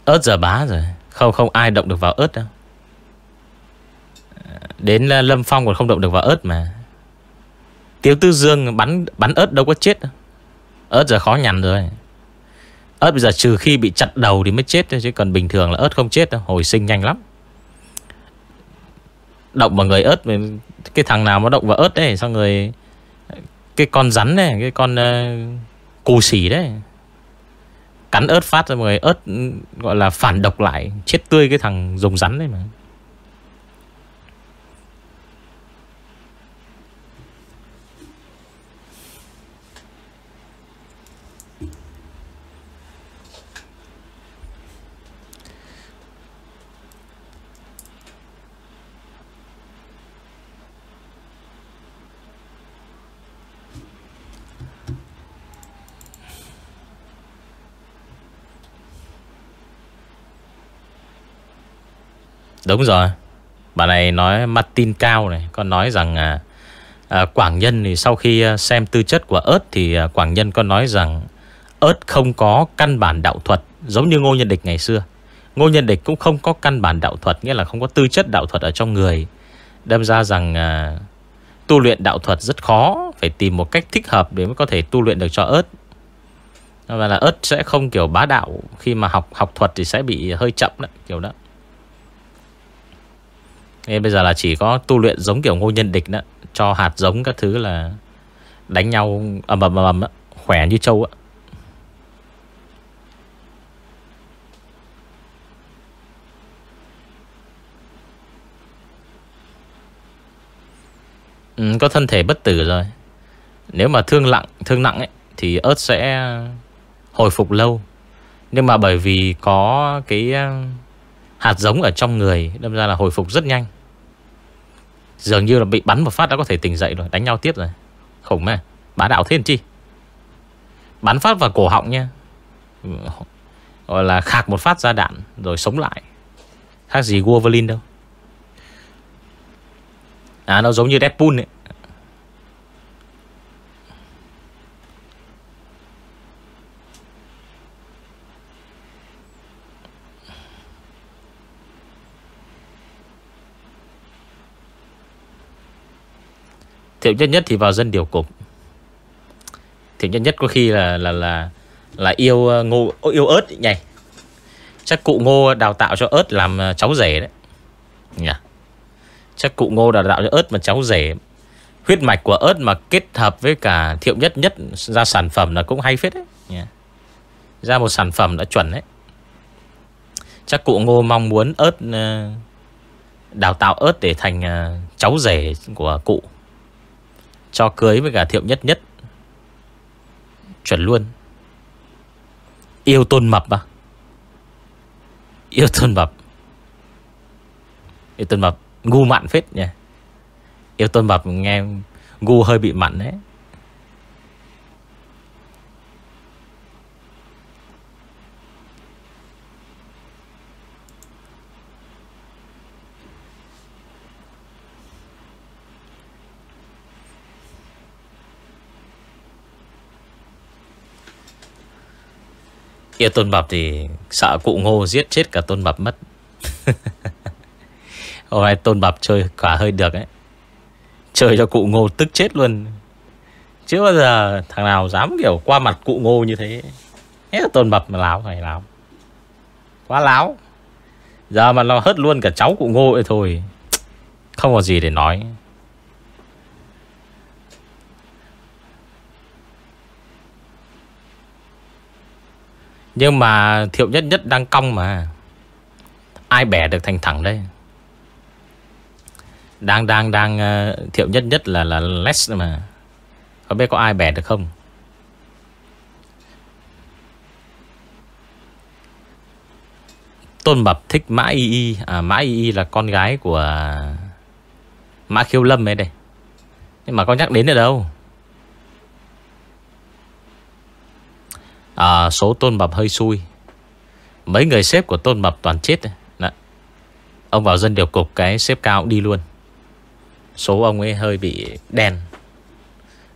Ớt giờ bá rồi. Không không ai động được vào ớt đâu. Đến ờ, Lâm Phong còn không động được vào ớt mà. Tiếu Tư Dương bắn bắn ớt đâu có chết đâu. Ớt giờ khó nhằn rồi. Ớt bây giờ trừ khi bị chặt đầu thì mới chết thôi Chứ còn bình thường là ớt không chết đâu. Hồi sinh nhanh lắm. Động vào người ớt Cái thằng nào mà động vào ớt đấy sao người Cái con rắn này Cái con uh, cù xỉ đấy. Cắn ớt phát ra người, ớt, gọi là phản độc lại, Chết tươi cái thằng dùng rắn đấy mà. Đúng rồi. Bà này nói Martin Cao này Con nói rằng à, à, Quảng Nhân thì sau khi à, xem tư chất của ớt Thì à, Quảng Nhân có nói rằng ớt không có căn bản đạo thuật Giống như Ngô Nhân Địch ngày xưa. Ngô Nhân Địch cũng không có căn bản đạo thuật Nghĩa là không có tư chất đạo thuật ở trong người. Đâm ra rằng à, Tu luyện đạo thuật rất khó Phải tìm một cách thích hợp để mới có thể tu luyện được cho ớt. Và là ớt sẽ không kiểu bá đạo Khi mà học học thuật thì sẽ bị hơi chậm đấy Kiểu đó nên bây giờ là chỉ có tu luyện giống kiểu ngô nhân địch đó Cho hạt giống các thứ là Đánh nhau ầm ầm ầm Khỏe như trâu á. Ừ, Có thân thể bất tử rồi. Nếu mà thương nặng Thương nặng ấy Thì ớt sẽ hồi phục lâu. Nhưng mà bởi vì có cái ờ, hạt giống ở trong người Đâm ra là hồi phục rất nhanh. Dường như là bị bắn một phát đã có thể tỉnh dậy rồi. Đánh nhau tiếp rồi. Khủng mà. Bá đạo thiên chi? Bắn phát vào cổ họng nha. Gọi là khạc một phát ra đạn Rồi sống lại. Khác gì Wolverine đâu. À nó giống như Deadpool ấy. Thiệu nhất nhất thì vào dân điều cục. Thiệu nhất nhất có khi là là là là yêu ờ, ngô, yêu ớt nhỉ? Chắc cụ ngô đào tạo cho ớt làm ờ, cháu rể đấy. Nhỉ? Chắc cụ ngô đào tạo cho ớt mà cháu rể. Huyết mạch của ớt mà kết hợp với cả thiệu nhất nhất ra sản phẩm là cũng hay phết đấy. Nhỉ? Ra một sản phẩm đã chuẩn đấy. Chắc cụ ngô mong muốn ớt ờ, đào tạo ớt để thành cháu rể của cụ cho cưới với cả thiệu nhất nhất. Chuẩn luôn. Yêu tôn mập à? Yêu tôn mập. Yêu tôn mập, Ngu mặn phết nha Yêu tôn mập nghe Ngu hơi bị mặn đấy. Kia Tôn Mập thì sợ cụ ngô giết chết cả Tôn Mập mất. Hôm nay Tôn Mập chơi quả hơi được ấy. Chơi cho cụ ngô tức chết luôn. Chứ bao giờ thằng nào dám kiểu qua mặt cụ ngô như thế. Hết Tôn Mập mà láo, phải láo. Quá láo. Giờ mà nó hớt luôn cả cháu cụ ngô ấy thôi. Không có gì để nói. Nhưng mà thiệu nhất nhất đang cong mà. Ai bẻ được thành thẳng đây? Đang đang đang ờ, thiệu nhất nhất là là less mà. Không biết có ai bẻ được không? Tôn Mập thích Mã Y Y. À, Mã Y Y là con gái của Mã Khiêu Lâm ấy đây. Nhưng mà có nhắc đến ở đâu? À, Số tôn mập hơi xui. Mấy người xếp của tôn mập toàn chết Đã. Ông vào dân điều cục Cái xếp cao đi luôn. Số ông ấy hơi bị đen.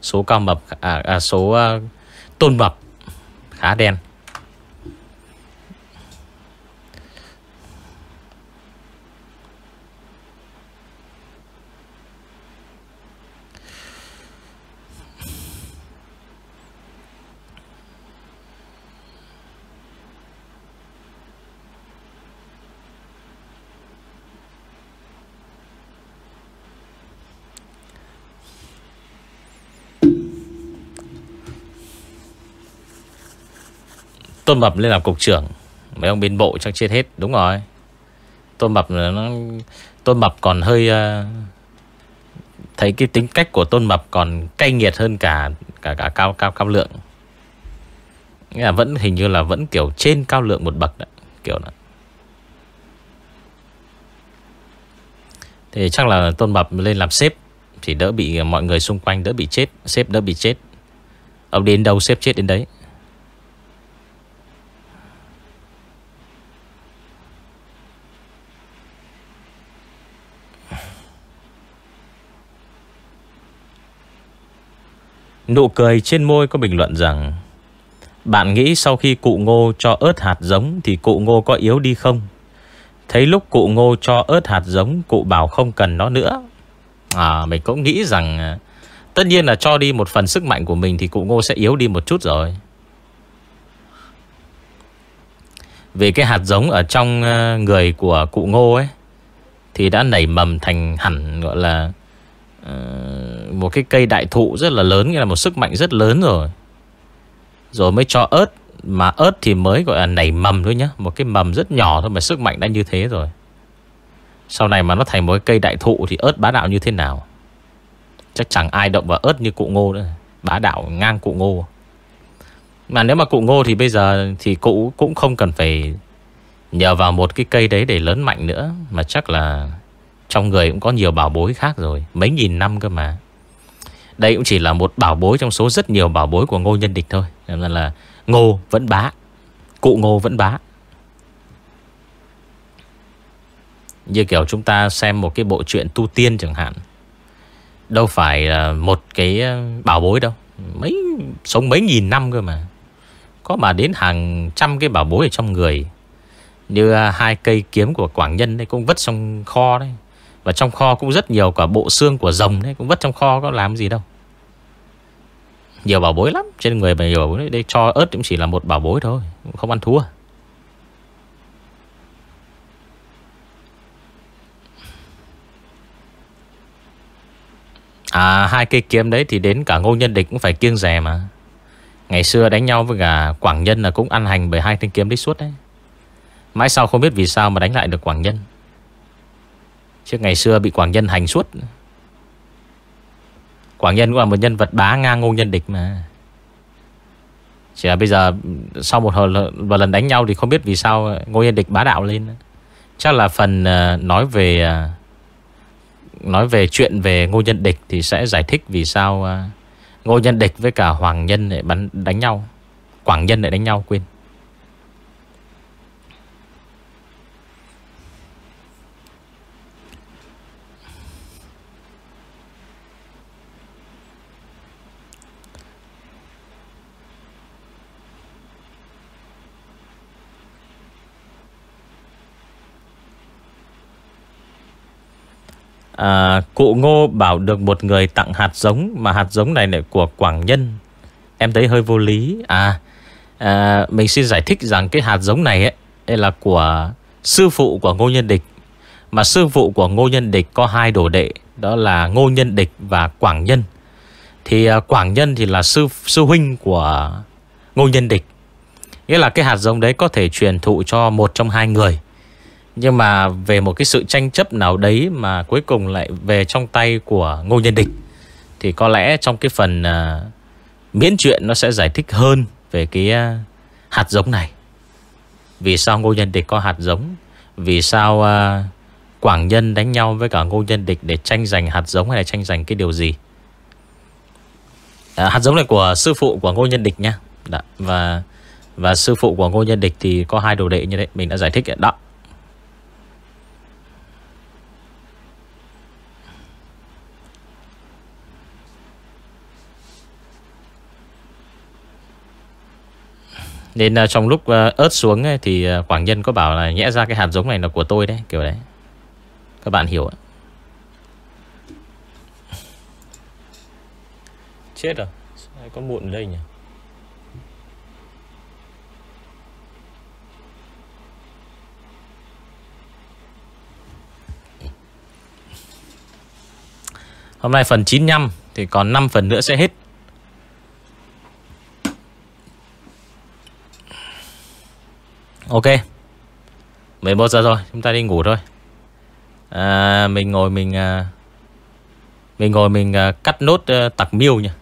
Số cao mập À, à số uh, tôn mập Khá đen. Tôn Mập lên làm cục trưởng. Mấy ông bên bộ chắc chết hết Đúng rồi. Tôn Mập ờ, nó Tôn Mập còn hơi uh, Thấy cái tính cách của Tôn Mập Còn cay nghiệt hơn cả Cả cả cao cao cao lượng. Nghĩa là vẫn hình như là vẫn kiểu trên cao lượng một bậc đấy, Kiểu đó. Thì chắc là Tôn Mập lên làm sếp Thì đỡ bị mọi người xung quanh đỡ bị chết Sếp đỡ bị chết. Ông đến đâu sếp chết đến đấy. Nụ cười trên môi có bình luận rằng, Bạn nghĩ sau khi cụ ngô cho ớt hạt giống Thì cụ ngô có yếu đi không? Thấy lúc cụ ngô cho ớt hạt giống, Cụ bảo không cần nó nữa À mình cũng nghĩ rằng à, Tất nhiên là cho đi một phần sức mạnh của mình Thì cụ ngô sẽ yếu đi một chút rồi Vì cái hạt giống ở trong à, người của cụ ngô ấy, Thì đã nảy mầm thành hẳn, gọi là uh, một cái cây đại thụ rất là lớn, nghĩa là một sức mạnh rất lớn rồi. Rồi mới cho ớt, mà ớt thì mới gọi là nảy mầm thôi nhá, một cái mầm rất nhỏ thôi mà sức mạnh đã như thế rồi. Sau này mà nó thành một cái cây đại thụ thì ớt bá đạo như thế nào? Chắc chẳng ai động vào ớt như cụ ngô nữa. Bá đạo ngang cụ ngô. Mà nếu mà cụ ngô thì bây giờ thì cụ cũng không cần phải nhờ vào một cái cây đấy để lớn mạnh nữa. Mà chắc là trong người cũng có nhiều bảo bối khác rồi, Mấy nghìn năm cơ mà. Đây cũng chỉ là một bảo bối trong số rất nhiều bảo bối của ngô nhân địch thôi. Nên là ngô vẫn bá, Cụ ngô vẫn bá. Như kiểu chúng ta xem một cái bộ truyện tu tiên chẳng hạn, Đâu phải một cái ờ, bảo bối đâu. Mấy, Sống mấy nghìn năm cơ mà. Có mà đến hàng trăm cái bảo bối ở trong người. Như ờ, hai cây kiếm của Quảng Nhân đây Cũng vất trong kho đấy và trong kho cũng rất nhiều cả bộ xương của rồng đấy, Cũng vất trong kho, có làm gì đâu. Nhiều bảo bối lắm, Trên người mà nhiều bảo bối đấy cho ớt cũng chỉ là một bảo bối thôi Không ăn thua. À hai cây kiếm đấy thì đến cả ngô nhân địch cũng phải kiêng rè mà. Ngày xưa đánh nhau với cả Quảng Nhân là cũng ăn hành bởi hai thanh kiếm đấy suốt đấy. Mãi sau không biết vì sao mà đánh lại được Quảng Nhân. Chứ ngày xưa bị Quảng Nhân hành suốt. Quảng Nhân cũng là một nhân vật bá ngang ngô nhân địch mà. Chỉ là bây giờ, Sau một hồi và lần đánh nhau Thì không biết vì sao ngô nhân địch bá đạo lên. Chắc là phần ờ, nói về ờ, Nói về chuyện về ngô nhân địch Thì sẽ giải thích vì sao ờ, Ngô nhân địch với cả Hoàng nhân lại bắn đánh nhau. Quảng nhân lại đánh nhau quên. À, Cụ Ngô bảo được một người tặng hạt giống Mà hạt giống này lại của Quảng Nhân. Em thấy hơi vô lý. À, à Mình xin giải thích rằng cái hạt giống này ấy, Đây là của sư phụ của Ngô Nhân Địch. Mà sư phụ của Ngô Nhân Địch Có hai đồ đệ Đó là Ngô Nhân Địch và Quảng Nhân. Thì à, Quảng Nhân thì là sư sư huynh của Ngô Nhân Địch. Nghĩa là cái hạt giống đấy có thể truyền thụ cho một trong hai người nhưng mà về một cái sự tranh chấp nào đấy mà cuối cùng lại về trong tay của Ngô Nhân Địch thì có lẽ trong cái phần uh, miễn chuyện nó sẽ giải thích hơn về cái uh, hạt giống này. Vì sao Ngô Nhân Địch có hạt giống? Vì sao uh, Quảng Nhân đánh nhau với cả Ngô Nhân Địch để tranh giành hạt giống hay là tranh giành cái điều gì? À, hạt giống này của sư phụ của Ngô Nhân Địch nha. Đã, Và và sư phụ của Ngô Nhân Địch thì có hai đồ đệ như đấy, mình đã giải thích đó. Nên uh, trong lúc uh, ớt xuống ấy, Thì uh, Quảng Nhân có bảo là Nhẽ ra cái hạt giống này là của tôi đấy Kiểu đấy. Các bạn hiểu ạ. Chết rồi. Sao có muộn ở đây nhỉ? Hôm nay phần 95 Thì còn 5 phần nữa sẽ hết Ok. 11 giờ rồi Chúng ta đi ngủ thôi. À, Mình ngồi mình à, Mình ngồi mình à, cắt nốt à, tặc miêu nha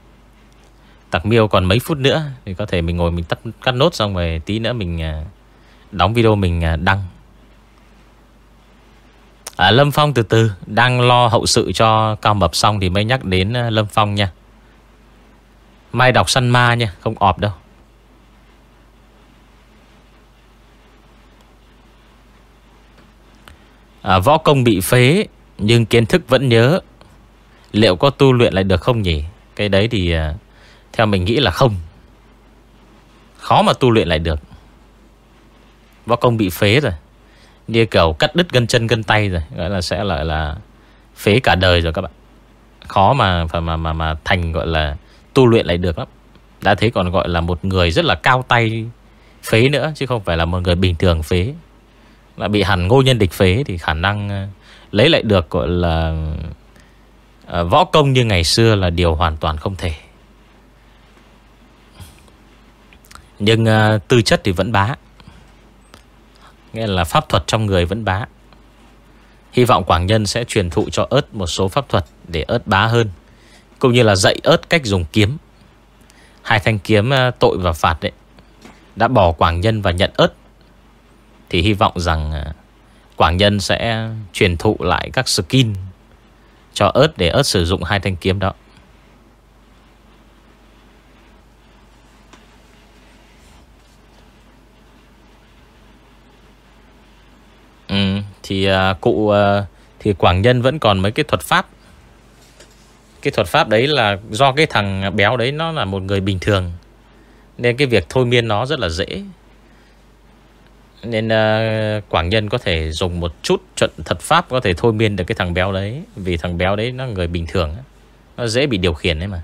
Tặc miêu còn mấy phút nữa Thì có thể mình ngồi mình tắt, cắt nốt xong rồi Tí nữa mình à, đóng video mình à, đăng. À, Lâm Phong từ từ Đang lo hậu sự cho Cao Mập xong Thì mới nhắc đến à, Lâm Phong nha. Mai đọc săn ma nha Không ọp đâu. À, Võ công bị phế Nhưng kiến thức vẫn nhớ. Liệu có tu luyện lại được không nhỉ? Cái đấy thì à, Theo mình nghĩ là không. Khó mà tu luyện lại được. Võ công bị phế rồi. Như kiểu cắt đứt gân chân gân tay rồi Gọi là sẽ lại là Phế cả đời rồi các bạn. Khó mà mà mà mà thành gọi là Tu luyện lại được lắm. Đã thế còn gọi là một người rất là cao tay Phế nữa chứ không phải là một người bình thường phế là bị hẳn ngô nhân địch phế thì khả năng ờ, lấy lại được, gọi là ờ, võ công như ngày xưa là điều hoàn toàn không thể. Nhưng ờ, tư chất thì vẫn bá. Nghĩa là pháp thuật trong người vẫn bá. Hy vọng Quảng Nhân sẽ truyền thụ cho ớt một số pháp thuật để ớt bá hơn. Cũng như là dạy ớt cách dùng kiếm. Hai thanh kiếm tội và phạt đấy. Đã bỏ Quảng Nhân và nhận ớt thì hy vọng rằng à, Quảng Nhân sẽ truyền thụ lại các skin Cho ớt để ớt sử dụng hai thanh kiếm đó Ừ, thì uh, cụ uh, thì Quảng Nhân vẫn còn mấy cái thuật pháp. Cái thuật pháp đấy là do cái thằng béo đấy nó là một người bình thường. Nên cái việc thôi miên nó rất là dễ. Nên uh, Quảng Nhân có thể dùng một chút trận thật pháp Có thể thôi miên được cái thằng béo đấy Vì thằng béo đấy nó người bình thường Nó dễ bị điều khiển đấy mà.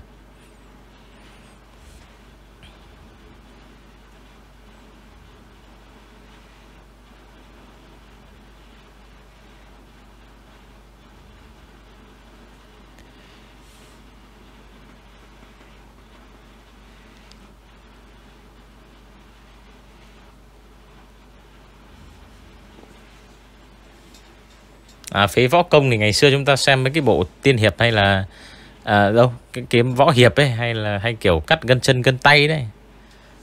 À, phế võ công thì ngày xưa chúng ta xem mấy cái bộ tiên hiệp hay là à, đâu cái kiếm võ hiệp ấy hay là hay kiểu cắt gân chân gân tay đấy.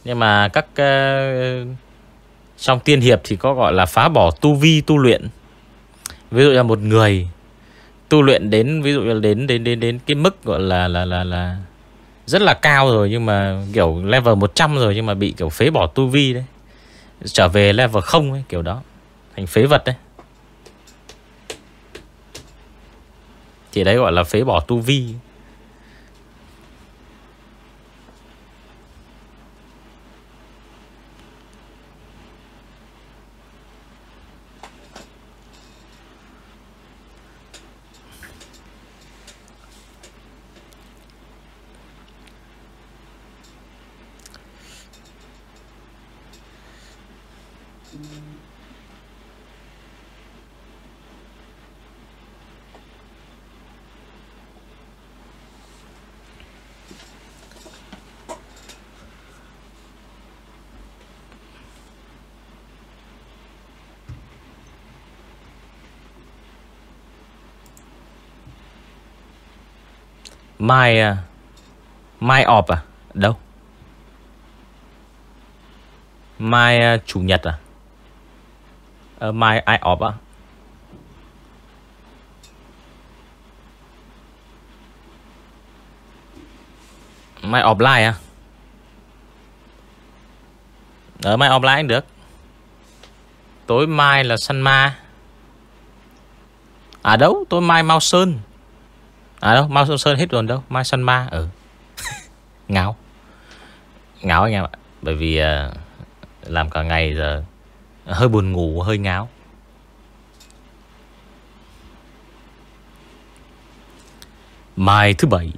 Nhưng mà các uh, trong tiên hiệp thì có gọi là phá bỏ tu vi tu luyện. Ví dụ là một người tu luyện đến ví dụ là đến đến đến đến cái mức gọi là là là là rất là cao rồi nhưng mà kiểu level 100 rồi nhưng mà bị kiểu phế bỏ tu vi đấy. Trở về level không ấy kiểu đó. Thành phế vật đấy. Thì đấy gọi là phế bỏ tu vi. Mai à, Mai ọp à? Đâu? Mai à, chủ nhật à? Ờ, Mai ai ọp à Mai offline à? Ờ, mai offline được. Tối mai là săn ma. À đâu? Tối mai Mao Sơn. À đâu Mai Sơn Sơn hết rồi đâu Mai Sơn Ma Ừ. Ngáo. Ngáo anh em ạ Bởi vì uh, Làm cả ngày giờ Hơi buồn ngủ hơi ngáo. Mai thứ bảy.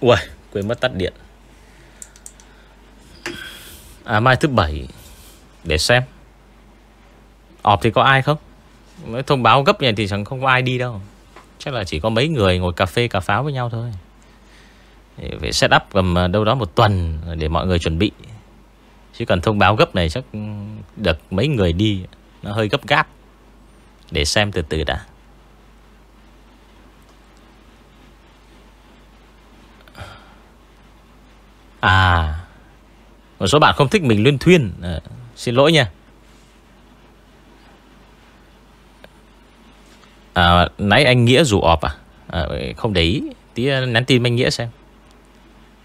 Ui quên mất tắt điện. À mai thứ bảy Để xem. Ọp thì có ai không? Mới thông báo gấp này thì chẳng không có ai đi đâu. Chắc là chỉ có mấy người ngồi cà phê cà pháo với nhau thôi. Phải set up cầm ờ, đâu đó một tuần Để mọi người chuẩn bị. Chứ cần thông báo gấp này chắc được mấy người đi Nó hơi gấp gáp. Để xem từ từ đã. À Một số bạn không thích mình luyên thuyên. À, Xin lỗi nha. À, Nãy anh Nghĩa rủ ọp à? à Không để ý. Tí à, nhắn tin anh Nghĩa xem.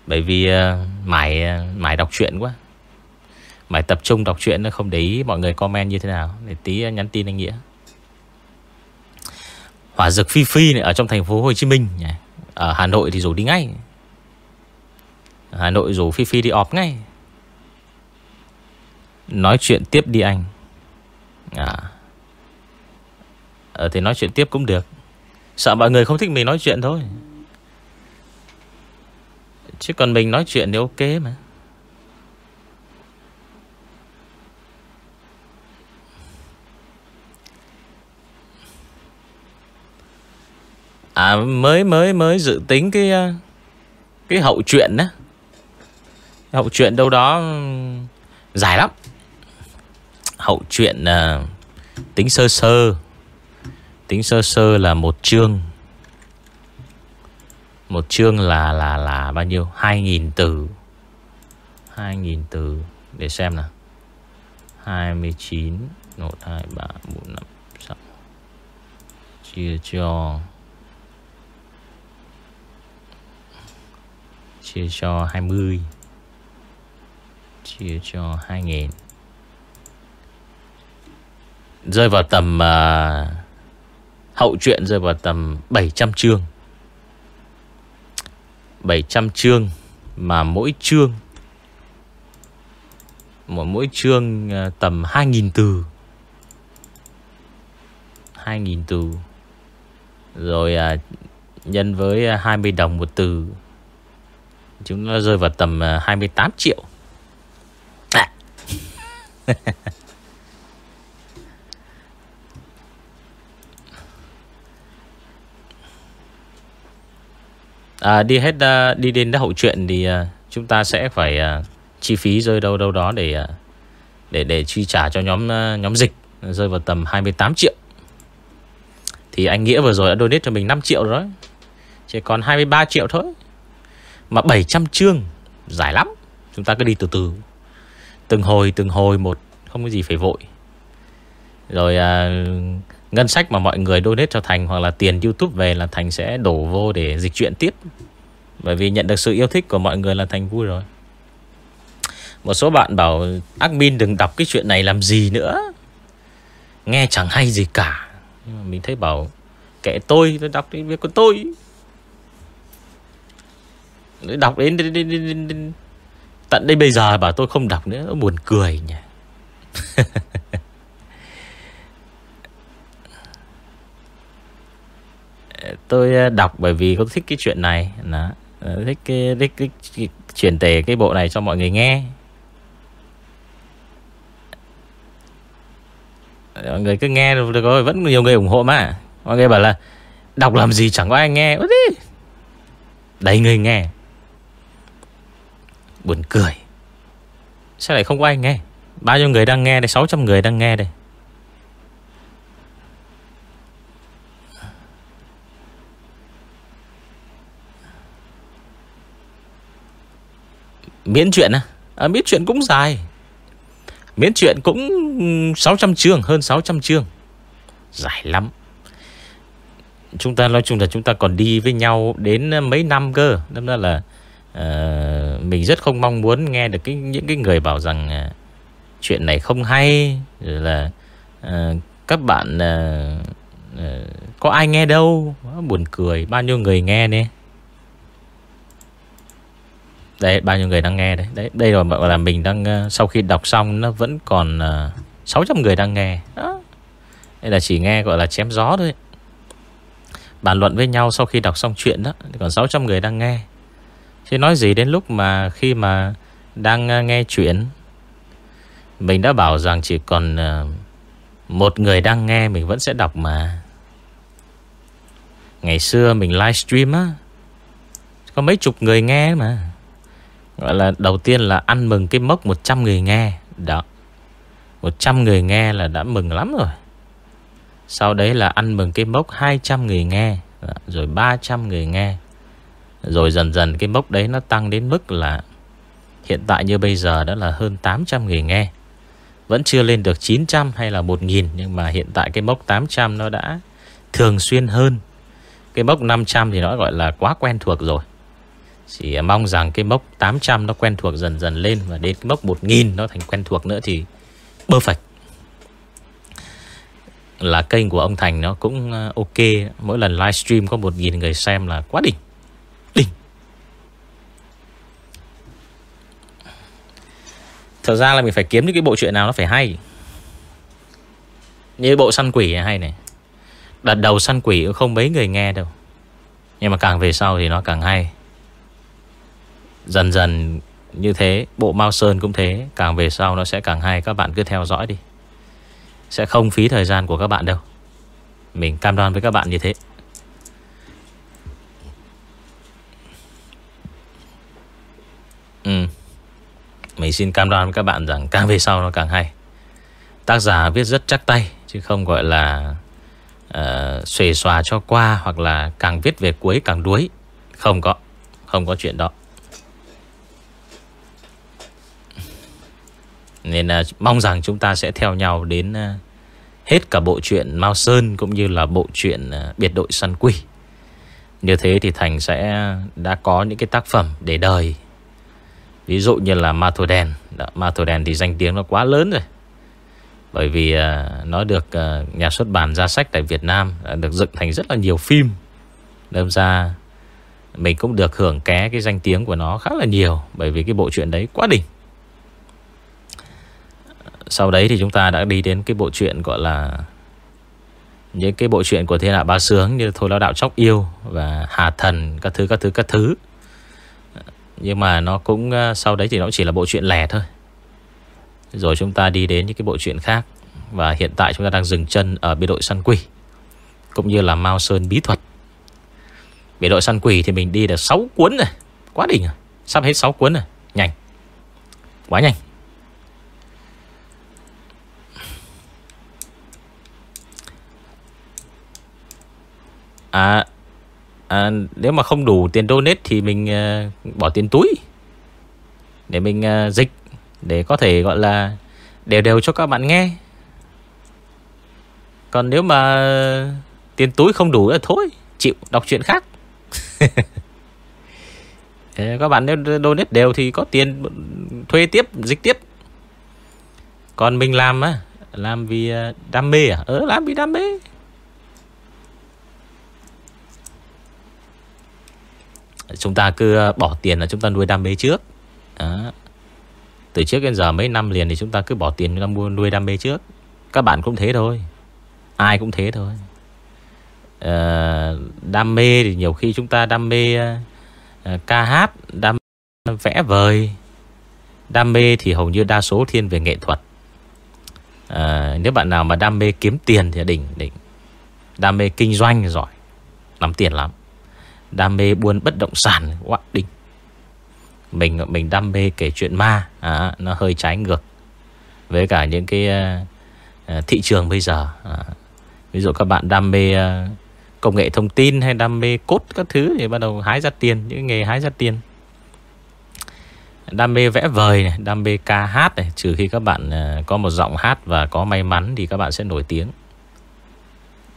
Bởi vì uh, mải, à, mải đọc truyện quá. Mải tập trung đọc truyện nó Không để ý mọi người comment như thế nào. Để tí nhắn tin anh Nghĩa. Hỏa dược Phi Phi này Ở trong thành phố Hồ Chí Minh Ở Hà Nội thì rủ đi ngay. Hà Nội rủ Phi Phi đi ọp ngay. Nói chuyện tiếp đi anh. À. Ờ thì nói chuyện tiếp cũng được. Sợ mọi người không thích mình nói chuyện thôi. Chứ còn mình nói chuyện thì ok mà. À mới mới mới dự tính cái ờ, cái hậu chuyện đó Hậu chuyện đâu đó ừ, dài lắm. Hậu chuyện uh, tính sơ sơ. Tính sơ sơ là một chương. Một chương là là là bao nhiêu? 2.000 từ. 2.000 từ. Để xem nào. 29 1, 2, 3, 4, 5, 6 Chia cho. Chia cho 20 Chia cho 2.000 Rơi vào tầm uh, Hậu truyện rơi vào tầm 700 chương. 700 chương Mà mỗi chương Mỗi, mỗi chương à, tầm 2.000 từ. 2.000 từ. Rồi à, nhân với 20 đồng một từ Chúng nó rơi vào tầm à, 28 triệu. À. à, đi hết uh, đi đến hậu chuyện thì uh, chúng ta sẽ phải uh, chi phí rơi đâu đâu đó để uh, để để chi trả cho nhóm uh, nhóm dịch rơi vào tầm 28 triệu. Thì anh Nghĩa vừa rồi đã donate cho mình 5 triệu rồi Chỉ còn 23 triệu thôi. Mà 700 chương dài lắm. Chúng ta cứ đi từ từ. Từng hồi từng hồi một không có gì phải vội. Rồi à, ngân sách mà mọi người donate cho Thành hoặc là tiền YouTube về là Thành sẽ đổ vô để dịch chuyện tiếp. Bởi vì nhận được sự yêu thích của mọi người là Thành vui rồi. Một số bạn bảo admin đừng đọc cái chuyện này làm gì nữa. Nghe chẳng hay gì cả. Nhưng mà mình thấy bảo kệ tôi, tôi đọc cái việc của tôi. Đọc đến, đến, đến, đến, đến tận đây bây giờ bảo tôi không đọc nữa, buồn cười nhỉ. tôi ờ, đọc bởi vì tôi thích cái chuyện này. Đó. Ờ, thích cái, thích cái, thích chuyển tể cái bộ này cho mọi người nghe. Ờ, mọi người cứ nghe được rồi vẫn nhiều người ủng hộ mà. Mọi người bảo là đọc làm gì chẳng có ai nghe. Đi đầy người nghe. Buồn cười. Sao lại không có ai nghe? Bao nhiêu người đang nghe đây? 600 người đang nghe đây. Miễn chuyện à? à Miễn chuyện cũng dài. Miễn chuyện cũng 600 chương Hơn 600 chương. Dài lắm. Chúng ta nói chung là chúng ta còn đi với nhau Đến ờ, mấy năm cơ. Nên là là uh, Mình rất không mong muốn nghe được cái những cái người bảo rằng uh, Chuyện này không hay. Rồi là uh, Các bạn uh, uh, Có ai nghe đâu? Buồn cười. Bao nhiêu người nghe nè? Đấy bao nhiêu người đang nghe đấy. Đấy đây là, là mình đang ờ, Sau khi đọc xong nó vẫn còn ờ, uh, 600 người đang nghe. Đó. Đây là chỉ nghe gọi là chém gió thôi. Bàn luận với nhau sau khi đọc xong chuyện đó Còn 600 người đang nghe. Chứ nói gì đến lúc mà Khi mà đang ờ, nghe chuyện Mình đã bảo rằng chỉ còn uh, Một người đang nghe Mình vẫn sẽ đọc mà. Ngày xưa mình livestream á Có mấy chục người nghe mà. Gọi là đầu tiên là ăn mừng cái mốc 100 người nghe. Đó. 100 người nghe là đã mừng lắm rồi. Sau đấy là ăn mừng cái mốc 200 người nghe. Đó. Rồi 300 người nghe. Rồi dần dần cái mốc đấy nó tăng đến mức là Hiện tại như bây giờ đó là hơn 800 người nghe. Vẫn chưa lên được 900 hay là 1.000 Nhưng mà hiện tại cái mốc 800 nó đã thường xuyên hơn. Cái mốc 500 thì nó gọi là quá quen thuộc rồi. Chỉ mong rằng cái mốc 800 nó quen thuộc dần dần lên Và đến cái mốc 1.000 nó thành quen thuộc nữa thì perfect. Là kênh của ông Thành nó cũng ờ, ok. Mỗi lần livestream có 1.000 người xem là quá đỉnh. Đỉnh. Thật ra là mình phải kiếm những cái bộ truyện nào nó phải hay. Như bộ săn quỷ hay này. Đợt đầu săn quỷ cũng không mấy người nghe đâu. Nhưng mà càng về sau thì nó càng hay. Dần dần như thế Bộ Mao Sơn cũng thế Càng về sau nó sẽ càng hay. Các bạn cứ theo dõi đi. Sẽ không phí thời gian của các bạn đâu. Mình cam đoan với các bạn như thế. Ừ. Mình xin cam đoan với các bạn rằng Càng về sau nó càng hay. Tác giả viết rất chắc tay Chứ không gọi là uh, Xuề xòa cho qua Hoặc là càng viết về cuối càng đuối. Không có. Không có chuyện đó. Nên uh, mong rằng chúng ta sẽ theo nhau đến uh, hết cả bộ truyện Mao Sơn cũng như là bộ truyện uh, Biệt đội săn quỷ. Như thế thì Thành sẽ đã có những cái tác phẩm để đời. Ví dụ như là Ma Thổ Đèn. Đó, Ma Thổ Đèn thì danh tiếng nó quá lớn rồi. Bởi vì uh, nó được uh, nhà xuất bản ra sách tại Việt Nam uh, được dựng thành rất là nhiều phim. Đâm ra mình cũng được hưởng ké cái danh tiếng của nó khá là nhiều bởi vì cái bộ truyện đấy quá đỉnh. Sau đấy thì chúng ta đã đi đến cái bộ truyện gọi là những cái bộ truyện của thiên hạ ba sướng như thôi lão đạo chóc yêu và hà thần, các thứ các thứ các thứ. Nhưng mà nó cũng ờ, sau đấy thì nó chỉ là bộ truyện lẻ thôi. Rồi chúng ta đi đến những cái bộ truyện khác và hiện tại chúng ta đang dừng chân ở biệt đội săn quỷ cũng như là Mao Sơn bí thuật. Biệt đội săn quỷ thì mình đi được 6 cuốn rồi quá đỉnh rồi sắp hết 6 cuốn rồi. Nhanh. Quá nhanh. À, à Nếu mà không đủ tiền donate Thì mình uh, bỏ tiền túi Để mình uh, dịch Để có thể gọi là Đều đều cho các bạn nghe. Còn nếu mà Tiền túi không đủ là thôi Chịu đọc chuyện khác. Các bạn nếu donate đều Thì có tiền thuê tiếp Dịch tiếp. Còn mình làm á Làm vì ờ, đam mê à? Ờ làm vì đam mê. Chúng ta cứ ờ, bỏ tiền là chúng ta nuôi đam mê trước. Đó. Từ trước đến giờ mấy năm liền Thì chúng ta cứ bỏ tiền chúng ta mua nuôi đam mê trước. Các bạn cũng thế thôi. Ai cũng thế thôi. À, Đam mê thì nhiều khi chúng ta đam mê à, Ca hát Đam mê vẽ vời. Đam mê thì hầu như đa số thiên về nghệ thuật. À, Nếu bạn nào mà đam mê kiếm tiền thì đỉnh đỉnh Đam mê kinh doanh giỏi lắm tiền lắm. Đam mê buôn bất động sản quá đỉnh Mình mình đam mê kể chuyện ma à, Nó hơi trái ngược Với cả những cái uh, thị trường bây giờ à, Ví dụ các bạn đam mê uh, công nghệ thông tin Hay đam mê cốt các thứ Thì bắt đầu hái ra tiền Những nghề hái ra tiền. Đam mê vẽ vời này, Đam mê ca hát này Trừ khi các bạn uh, có một giọng hát Và có may mắn thì các bạn sẽ nổi tiếng.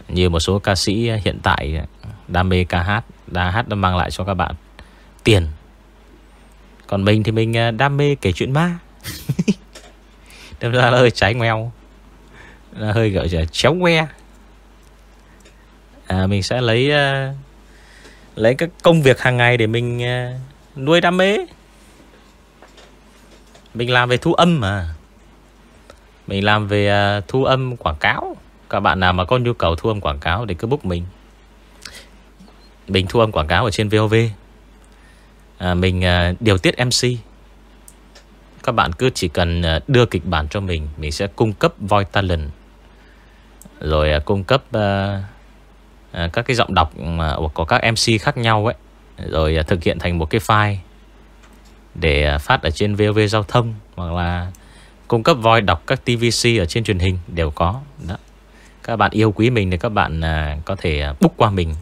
Như một số ca sĩ hiện tại Đam mê ca hát đã hát đã mang lại cho các bạn tiền. Còn mình thì mình à, đam mê kể chuyện ma. Đâm ra là hơi trái ngoeo. Là hơi gọi là chéo ngoe. À, Mình sẽ lấy uh, Lấy các công việc hàng ngày để mình uh, nuôi đam mê. Mình làm về thu âm mà. Mình làm về uh, thu âm quảng cáo. Các bạn nào mà có nhu cầu thu âm quảng cáo Thì cứ book mình. Mình thu âm quảng cáo ở trên VOV à, Mình à, điều tiết MC Các bạn cứ chỉ cần à, đưa kịch bản cho mình Mình sẽ cung cấp voice talent Rồi à, cung cấp à, à, Các cái giọng đọc mà Của các MC khác nhau ấy Rồi à, thực hiện thành một cái file để à, phát ở trên VOV giao thông hoặc là cung cấp voi đọc các TVC ở trên truyền hình đều có. Đó. Các bạn yêu quý mình thì các bạn à, có thể à, book qua mình.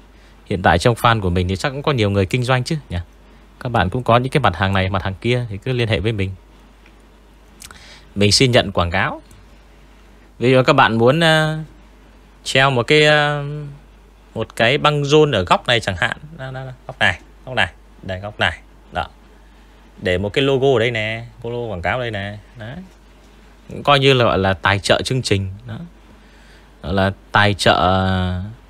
Hiện tại trong fan của mình thì chắc cũng có nhiều người kinh doanh chứ nhỉ. Các bạn cũng có những cái mặt hàng này, mặt hàng kia thì cứ liên hệ với mình. Mình xin nhận quảng cáo. Ví dụ các bạn muốn uh, treo một cái uh, một cái băng rôn ở góc này chẳng hạn, đó, đó, đó. góc này, góc này, đây góc này. Đó để một cái logo ở đây nè logo quảng cáo đây nè đấy coi như là gọi là tài trợ chương trình đó gọi là tài trợ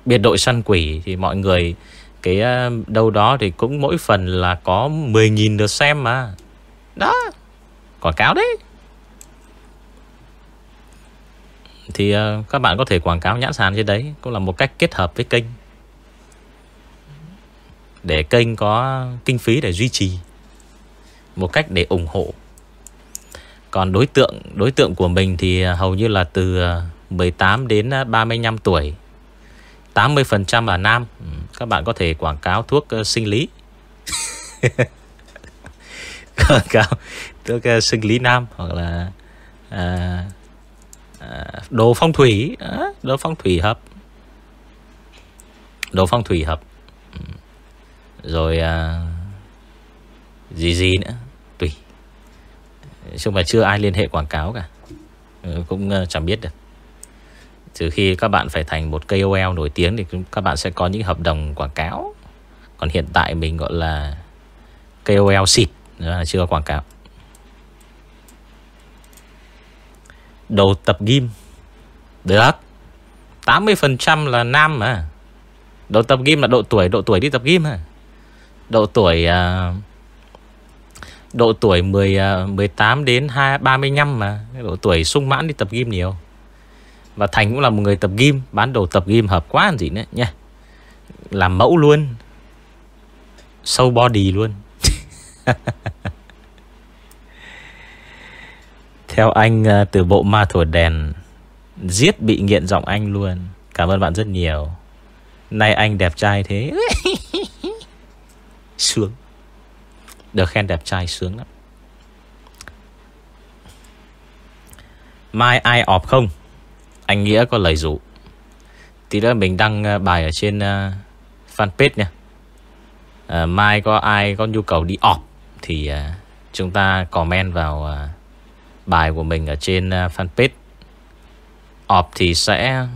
biệt đội săn quỷ thì mọi người cái ờ, đâu đó thì cũng mỗi phần là có 10.000 được xem mà đó quảng cáo đấy thì uh, các bạn có thể quảng cáo nhãn sàn trên đấy cũng là một cách kết hợp với kênh để kênh có kinh phí để duy trì một cách để ủng hộ. Còn đối tượng đối tượng của mình thì ờ, hầu như là từ 18 đến 35 tuổi. 80% là nam. Ừ, các bạn có thể quảng cáo thuốc ờ, sinh lý. quảng cáo thuốc ờ, sinh lý nam hoặc là à, à, đồ phong thủy, à, đồ phong thủy hợp. Đồ phong thủy hợp. Ừ. Rồi à, gì gì nữa tùy chung là chưa ai liên hệ quảng cáo cả ừ, cũng chẳng biết được trừ khi các bạn phải thành một KOL nổi tiếng thì các bạn sẽ có những hợp đồng quảng cáo. Còn hiện tại mình gọi là KOL xịt chưa có quảng cáo. Đầu tập gym. Được. 80% là nam mà. Độ tập gym là độ tuổi Độ tuổi đi tập gym à Độ tuổi uh, Độ tuổi 10, 18 đến 2, 35 mà. Độ tuổi sung mãn đi tập gym nhiều. Và Thành cũng là một người tập gym Bán đồ tập gym hợp quá gì nữa nha Làm mẫu luôn. Sâu body luôn. Theo anh à, từ bộ ma thổi đèn Giết bị nghiện giọng anh luôn. Cảm ơn bạn rất nhiều. Nay anh đẹp trai thế. Sướng. Được khen đẹp trai sướng lắm. Mai ai ọp không anh Nghĩa có lời dụ. Tí nữa mình đăng ờ, bài ở trên ờ, fanpage nha. À, Mai có ai có nhu cầu đi ọp Thì à, chúng ta comment vào à, bài của mình ở trên fanpage. Ọp thì sẽ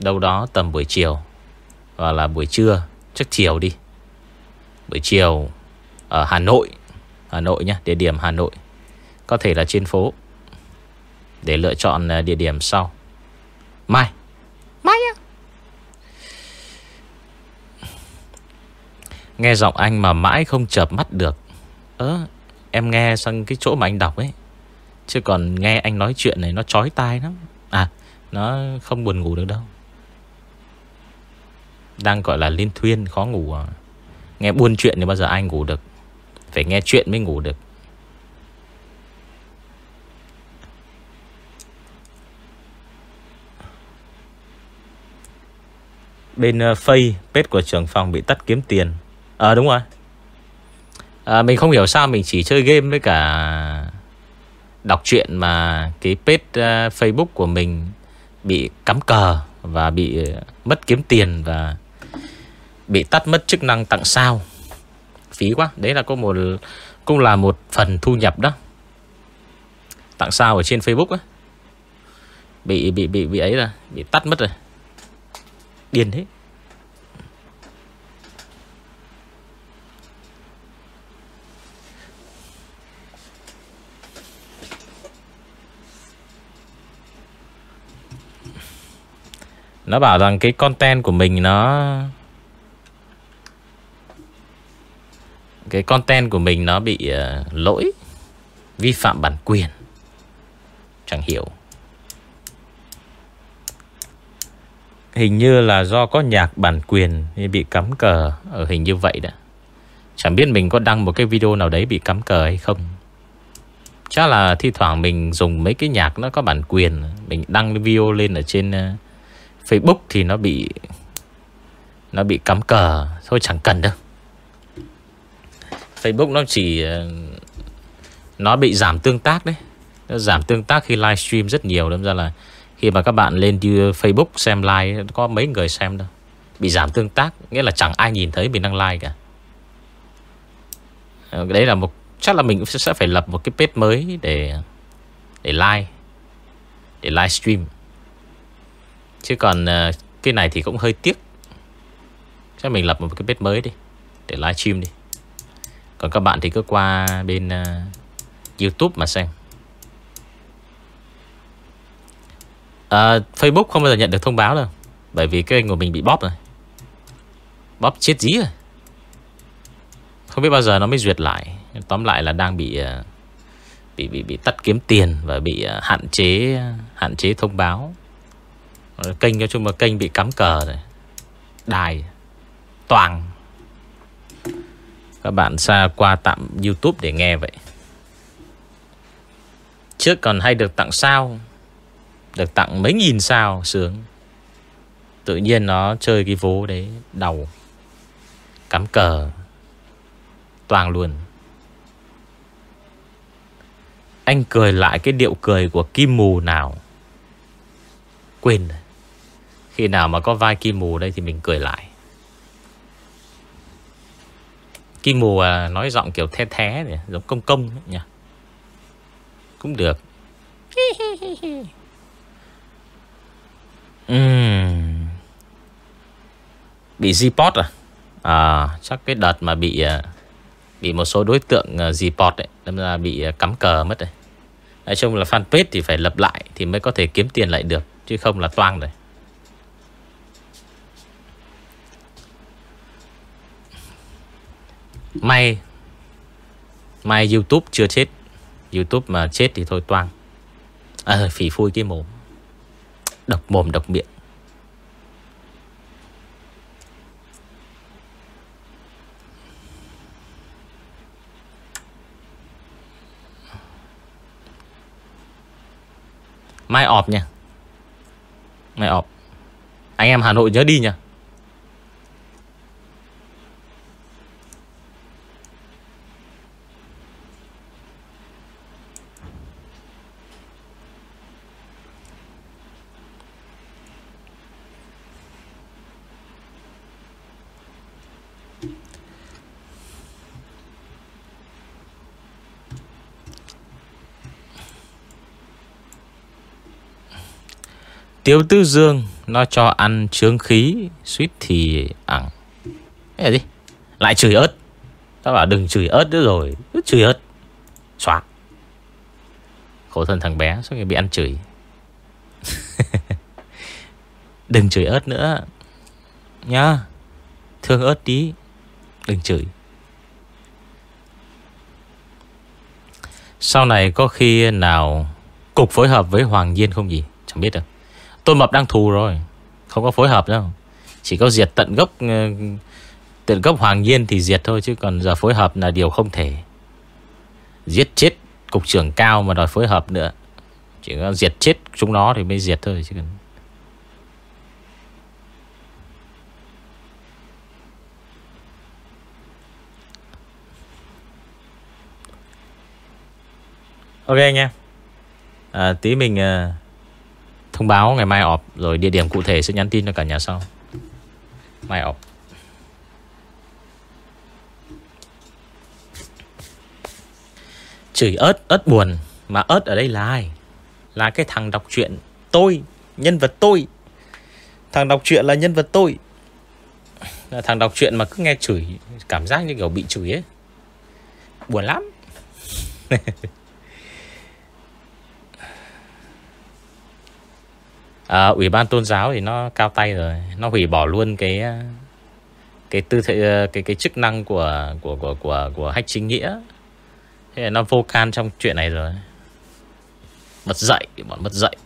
đâu đó tầm buổi chiều Hoặc là buổi trưa Chắc chiều đi. Buổi chiều ở Hà Nội Hà Nội nhé Địa điểm Hà Nội. Có thể là trên phố. Để lựa chọn địa điểm sau. Mai. Mai á? Nghe giọng anh mà mãi không chợp mắt được. Ơ Em nghe sang cái chỗ mà anh đọc ấy. Chứ còn nghe anh nói chuyện này Nó chói tai lắm. À Nó không buồn ngủ được đâu. Đang gọi là liên thuyên khó ngủ à. Nghe buôn chuyện thì bao giờ ai ngủ được? Phải nghe chuyện mới ngủ được Bên uh, Phây của trưởng phòng bị tắt kiếm tiền. Ờ à, đúng rồi. À, Mình không hiểu sao mình chỉ chơi game với cả Đọc truyện mà Cái page uh, ờ, Facebook của mình Bị cắm cờ Và bị mất kiếm tiền Và bị tắt mất chức năng tặng sao. Phí quá. Đấy là có một Cũng là một phần thu nhập đó. Tặng sao ở trên Facebook á. Bị bị bị bị ấy là Bị tắt mất rồi. Điên thế. Nó bảo rằng cái content của mình nó cái content của mình nó bị uh, lỗi Vi phạm bản quyền. Chẳng hiểu. Hình như là do có nhạc bản quyền Nên bị cắm cờ Ở hình như vậy đó. Chẳng biết mình có đăng một cái video nào đấy bị cắm cờ hay không. Chắc là thi thoảng mình dùng mấy cái nhạc nó có bản quyền, Mình đăng video lên ở trên ờ, Facebook thì nó bị Nó bị cắm cờ. Thôi chẳng cần đâu. Facebook nó chỉ ờ, Nó bị giảm tương tác đấy. Nó giảm tương tác khi livestream rất nhiều, Đâm ra là khi mà các bạn lên Facebook xem like Có mấy người xem đâu. Bị giảm tương tác Nghĩa là chẳng ai nhìn thấy mình đang like cả. Ờ, đấy là một Chắc là mình sẽ phải lập một cái page mới Để Để like Để livestream Chứ còn ờ, Cái này thì cũng hơi tiếc. Chắc mình lập một cái page mới đi Để livestream đi. Còn các bạn thì cứ qua bên uh, Youtube mà xem. À, Facebook không bao giờ nhận được thông báo đâu Bởi vì cái kênh của mình bị bóp rồi. Bóp chết dí rồi. Không biết bao giờ nó mới duyệt lại. Tóm lại là đang bị à, Bị bị bị tắt kiếm tiền Và bị à, hạn chế Hạn chế thông báo. Kênh nói chung là kênh bị cắm cờ rồi. Đài Toàn. Các bạn xa qua tạm Youtube để nghe vậy. Trước còn hay được tặng sao? Được tặng mấy nghìn sao sướng. Tự nhiên nó chơi cái vố đấy Đầu Cắm cờ Toàn luôn. Anh cười lại cái điệu cười của Kim Mù nào. Quên Khi nào mà có vai Kim Mù đây thì mình cười lại. Kim Mù à, nói giọng kiểu the thé này, Giống công công nhỉ? Cũng được. uhm. Bị G-Pot à? À chắc cái đợt mà bị à, Bị một số đối tượng à, ấy Đâm ra bị à, cắm cờ mất rồi Nói chung là fanpage thì phải lập lại Thì mới có thể kiếm tiền lại được Chứ không là toang rồi. May May Youtube chưa chết. Youtube mà chết thì thôi toang. À phỉ phui cái mồm. Độc mồm độc miệng. Mai ọp nha. Mai ọp. Anh em Hà Nội nhớ đi nha. Tiêu Tư Dương, Nó cho ăn trướng khí, Suýt thì ẳng. Cái là gì? Lại chửi ớt. Tao bảo đừng chửi ớt nữa rồi, Cứ chửi ớt. Xóa Khổ thân thằng bé, Sao bị ăn chửi? Đừng chửi ớt nữa. Nhá, Thương ớt tí, Đừng chửi. Sau này có khi nào Cục phối hợp với Hoàng Nhiên không gì Chẳng biết đâu. Tôn Mập đang thù rồi. Không có phối hợp đâu. Chỉ có diệt tận gốc ờ, Tận gốc Hoàng Nhiên thì diệt thôi Chứ còn giờ phối hợp là điều không thể. Giết chết Cục trưởng cao mà đòi phối hợp nữa. Chỉ có diệt chết chúng nó thì mới diệt thôi chứ còn Ok nha à, Tí mình uh, Thông báo ngày mai họp Rồi địa điểm cụ thể sẽ nhắn tin cho cả nhà sau. Mai họp Chửi ớt, ớt buồn Mà ớt ở đây là ai? Là cái thằng đọc truyện Tôi, nhân vật tôi. Thằng đọc truyện là nhân vật tôi. Là Thằng đọc truyện mà cứ nghe chửi Cảm giác như kiểu bị chửi ấy. Buồn lắm. à, ủy ban tôn giáo thì nó cao tay rồi. Nó hủy bỏ luôn cái ờ, cái tư thế ờ, cái cái chức năng của của của của của hách chính nghĩa. Thế là nó vô can trong chuyện này rồi. Mất dậy Bọn mất dậy.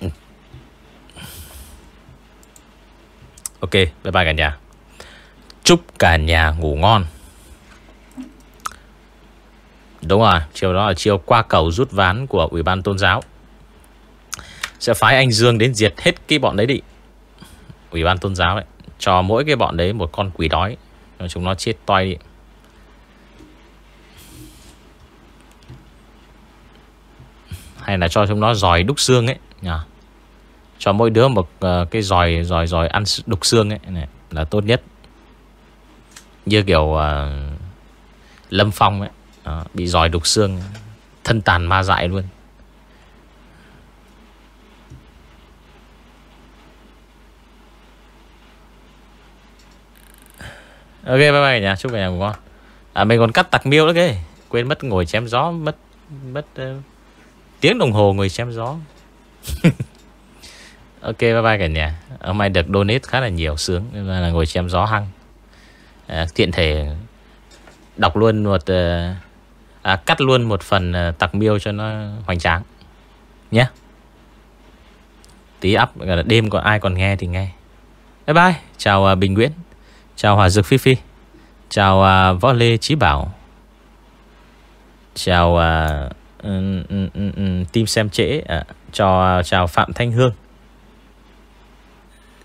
Ừ. Ok bye bye cả nhà. Chúc cả nhà ngủ ngon. Đúng rồi Chiều đó là chiều qua cầu rút ván Của Ủy ban Tôn giáo. Sẽ phái anh Dương đến diệt hết cái bọn đấy đi. Ủy ban Tôn giáo ấy Cho mỗi cái bọn đấy một con quỷ đói. Cho chúng nó chết toay đi. Hay là cho chúng nó giòi đúc xương ấy nhờ. Cho mỗi đứa một uh, cái giòi giòi giòi ăn đục xương ấy này, Là tốt nhất. Như kiểu uh, Lâm Phong ấy đó, Bị giòi đục xương Thân tàn ma dại luôn. Ok bye bye cả nhà. Chúc cả nhà ngủ ngon. À mình còn cắt tặc miêu nữa kìa. Quên mất ngồi chém gió Mất mất uh, tiếng đồng hồ ngồi chém gió. Ok bye bye cả nhà. Hôm nay được donate khá là nhiều sướng Nên là ngồi chém gió hăng. À, Tiện thể Đọc luôn một uh, à, Cắt luôn một phần uh, tặc miêu cho nó hoành tráng. Nhé Tí up Đêm còn ai còn nghe thì nghe. Bye bye. Chào uh, Bình Nguyễn. Chào Hòa Dược Phi Phi. Chào uh, Võ Lê Chí Bảo. Chào à, uh, um, um, um, Team xem trễ à, cho à, Chào Phạm Thanh Hương.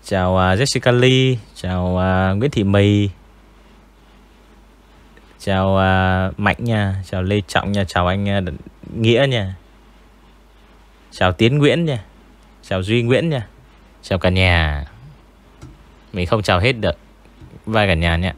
Chào uh, Jessica Lee. Chào uh, Nguyễn Thị Mì, Chào uh, Mạnh nha. Chào Lê Trọng nha. Chào anh uh, Nghĩa nha. Chào Tiến Nguyễn nha. Chào Duy Nguyễn nha. Chào cả nhà. Mình không chào hết được Vai cả nhà nhé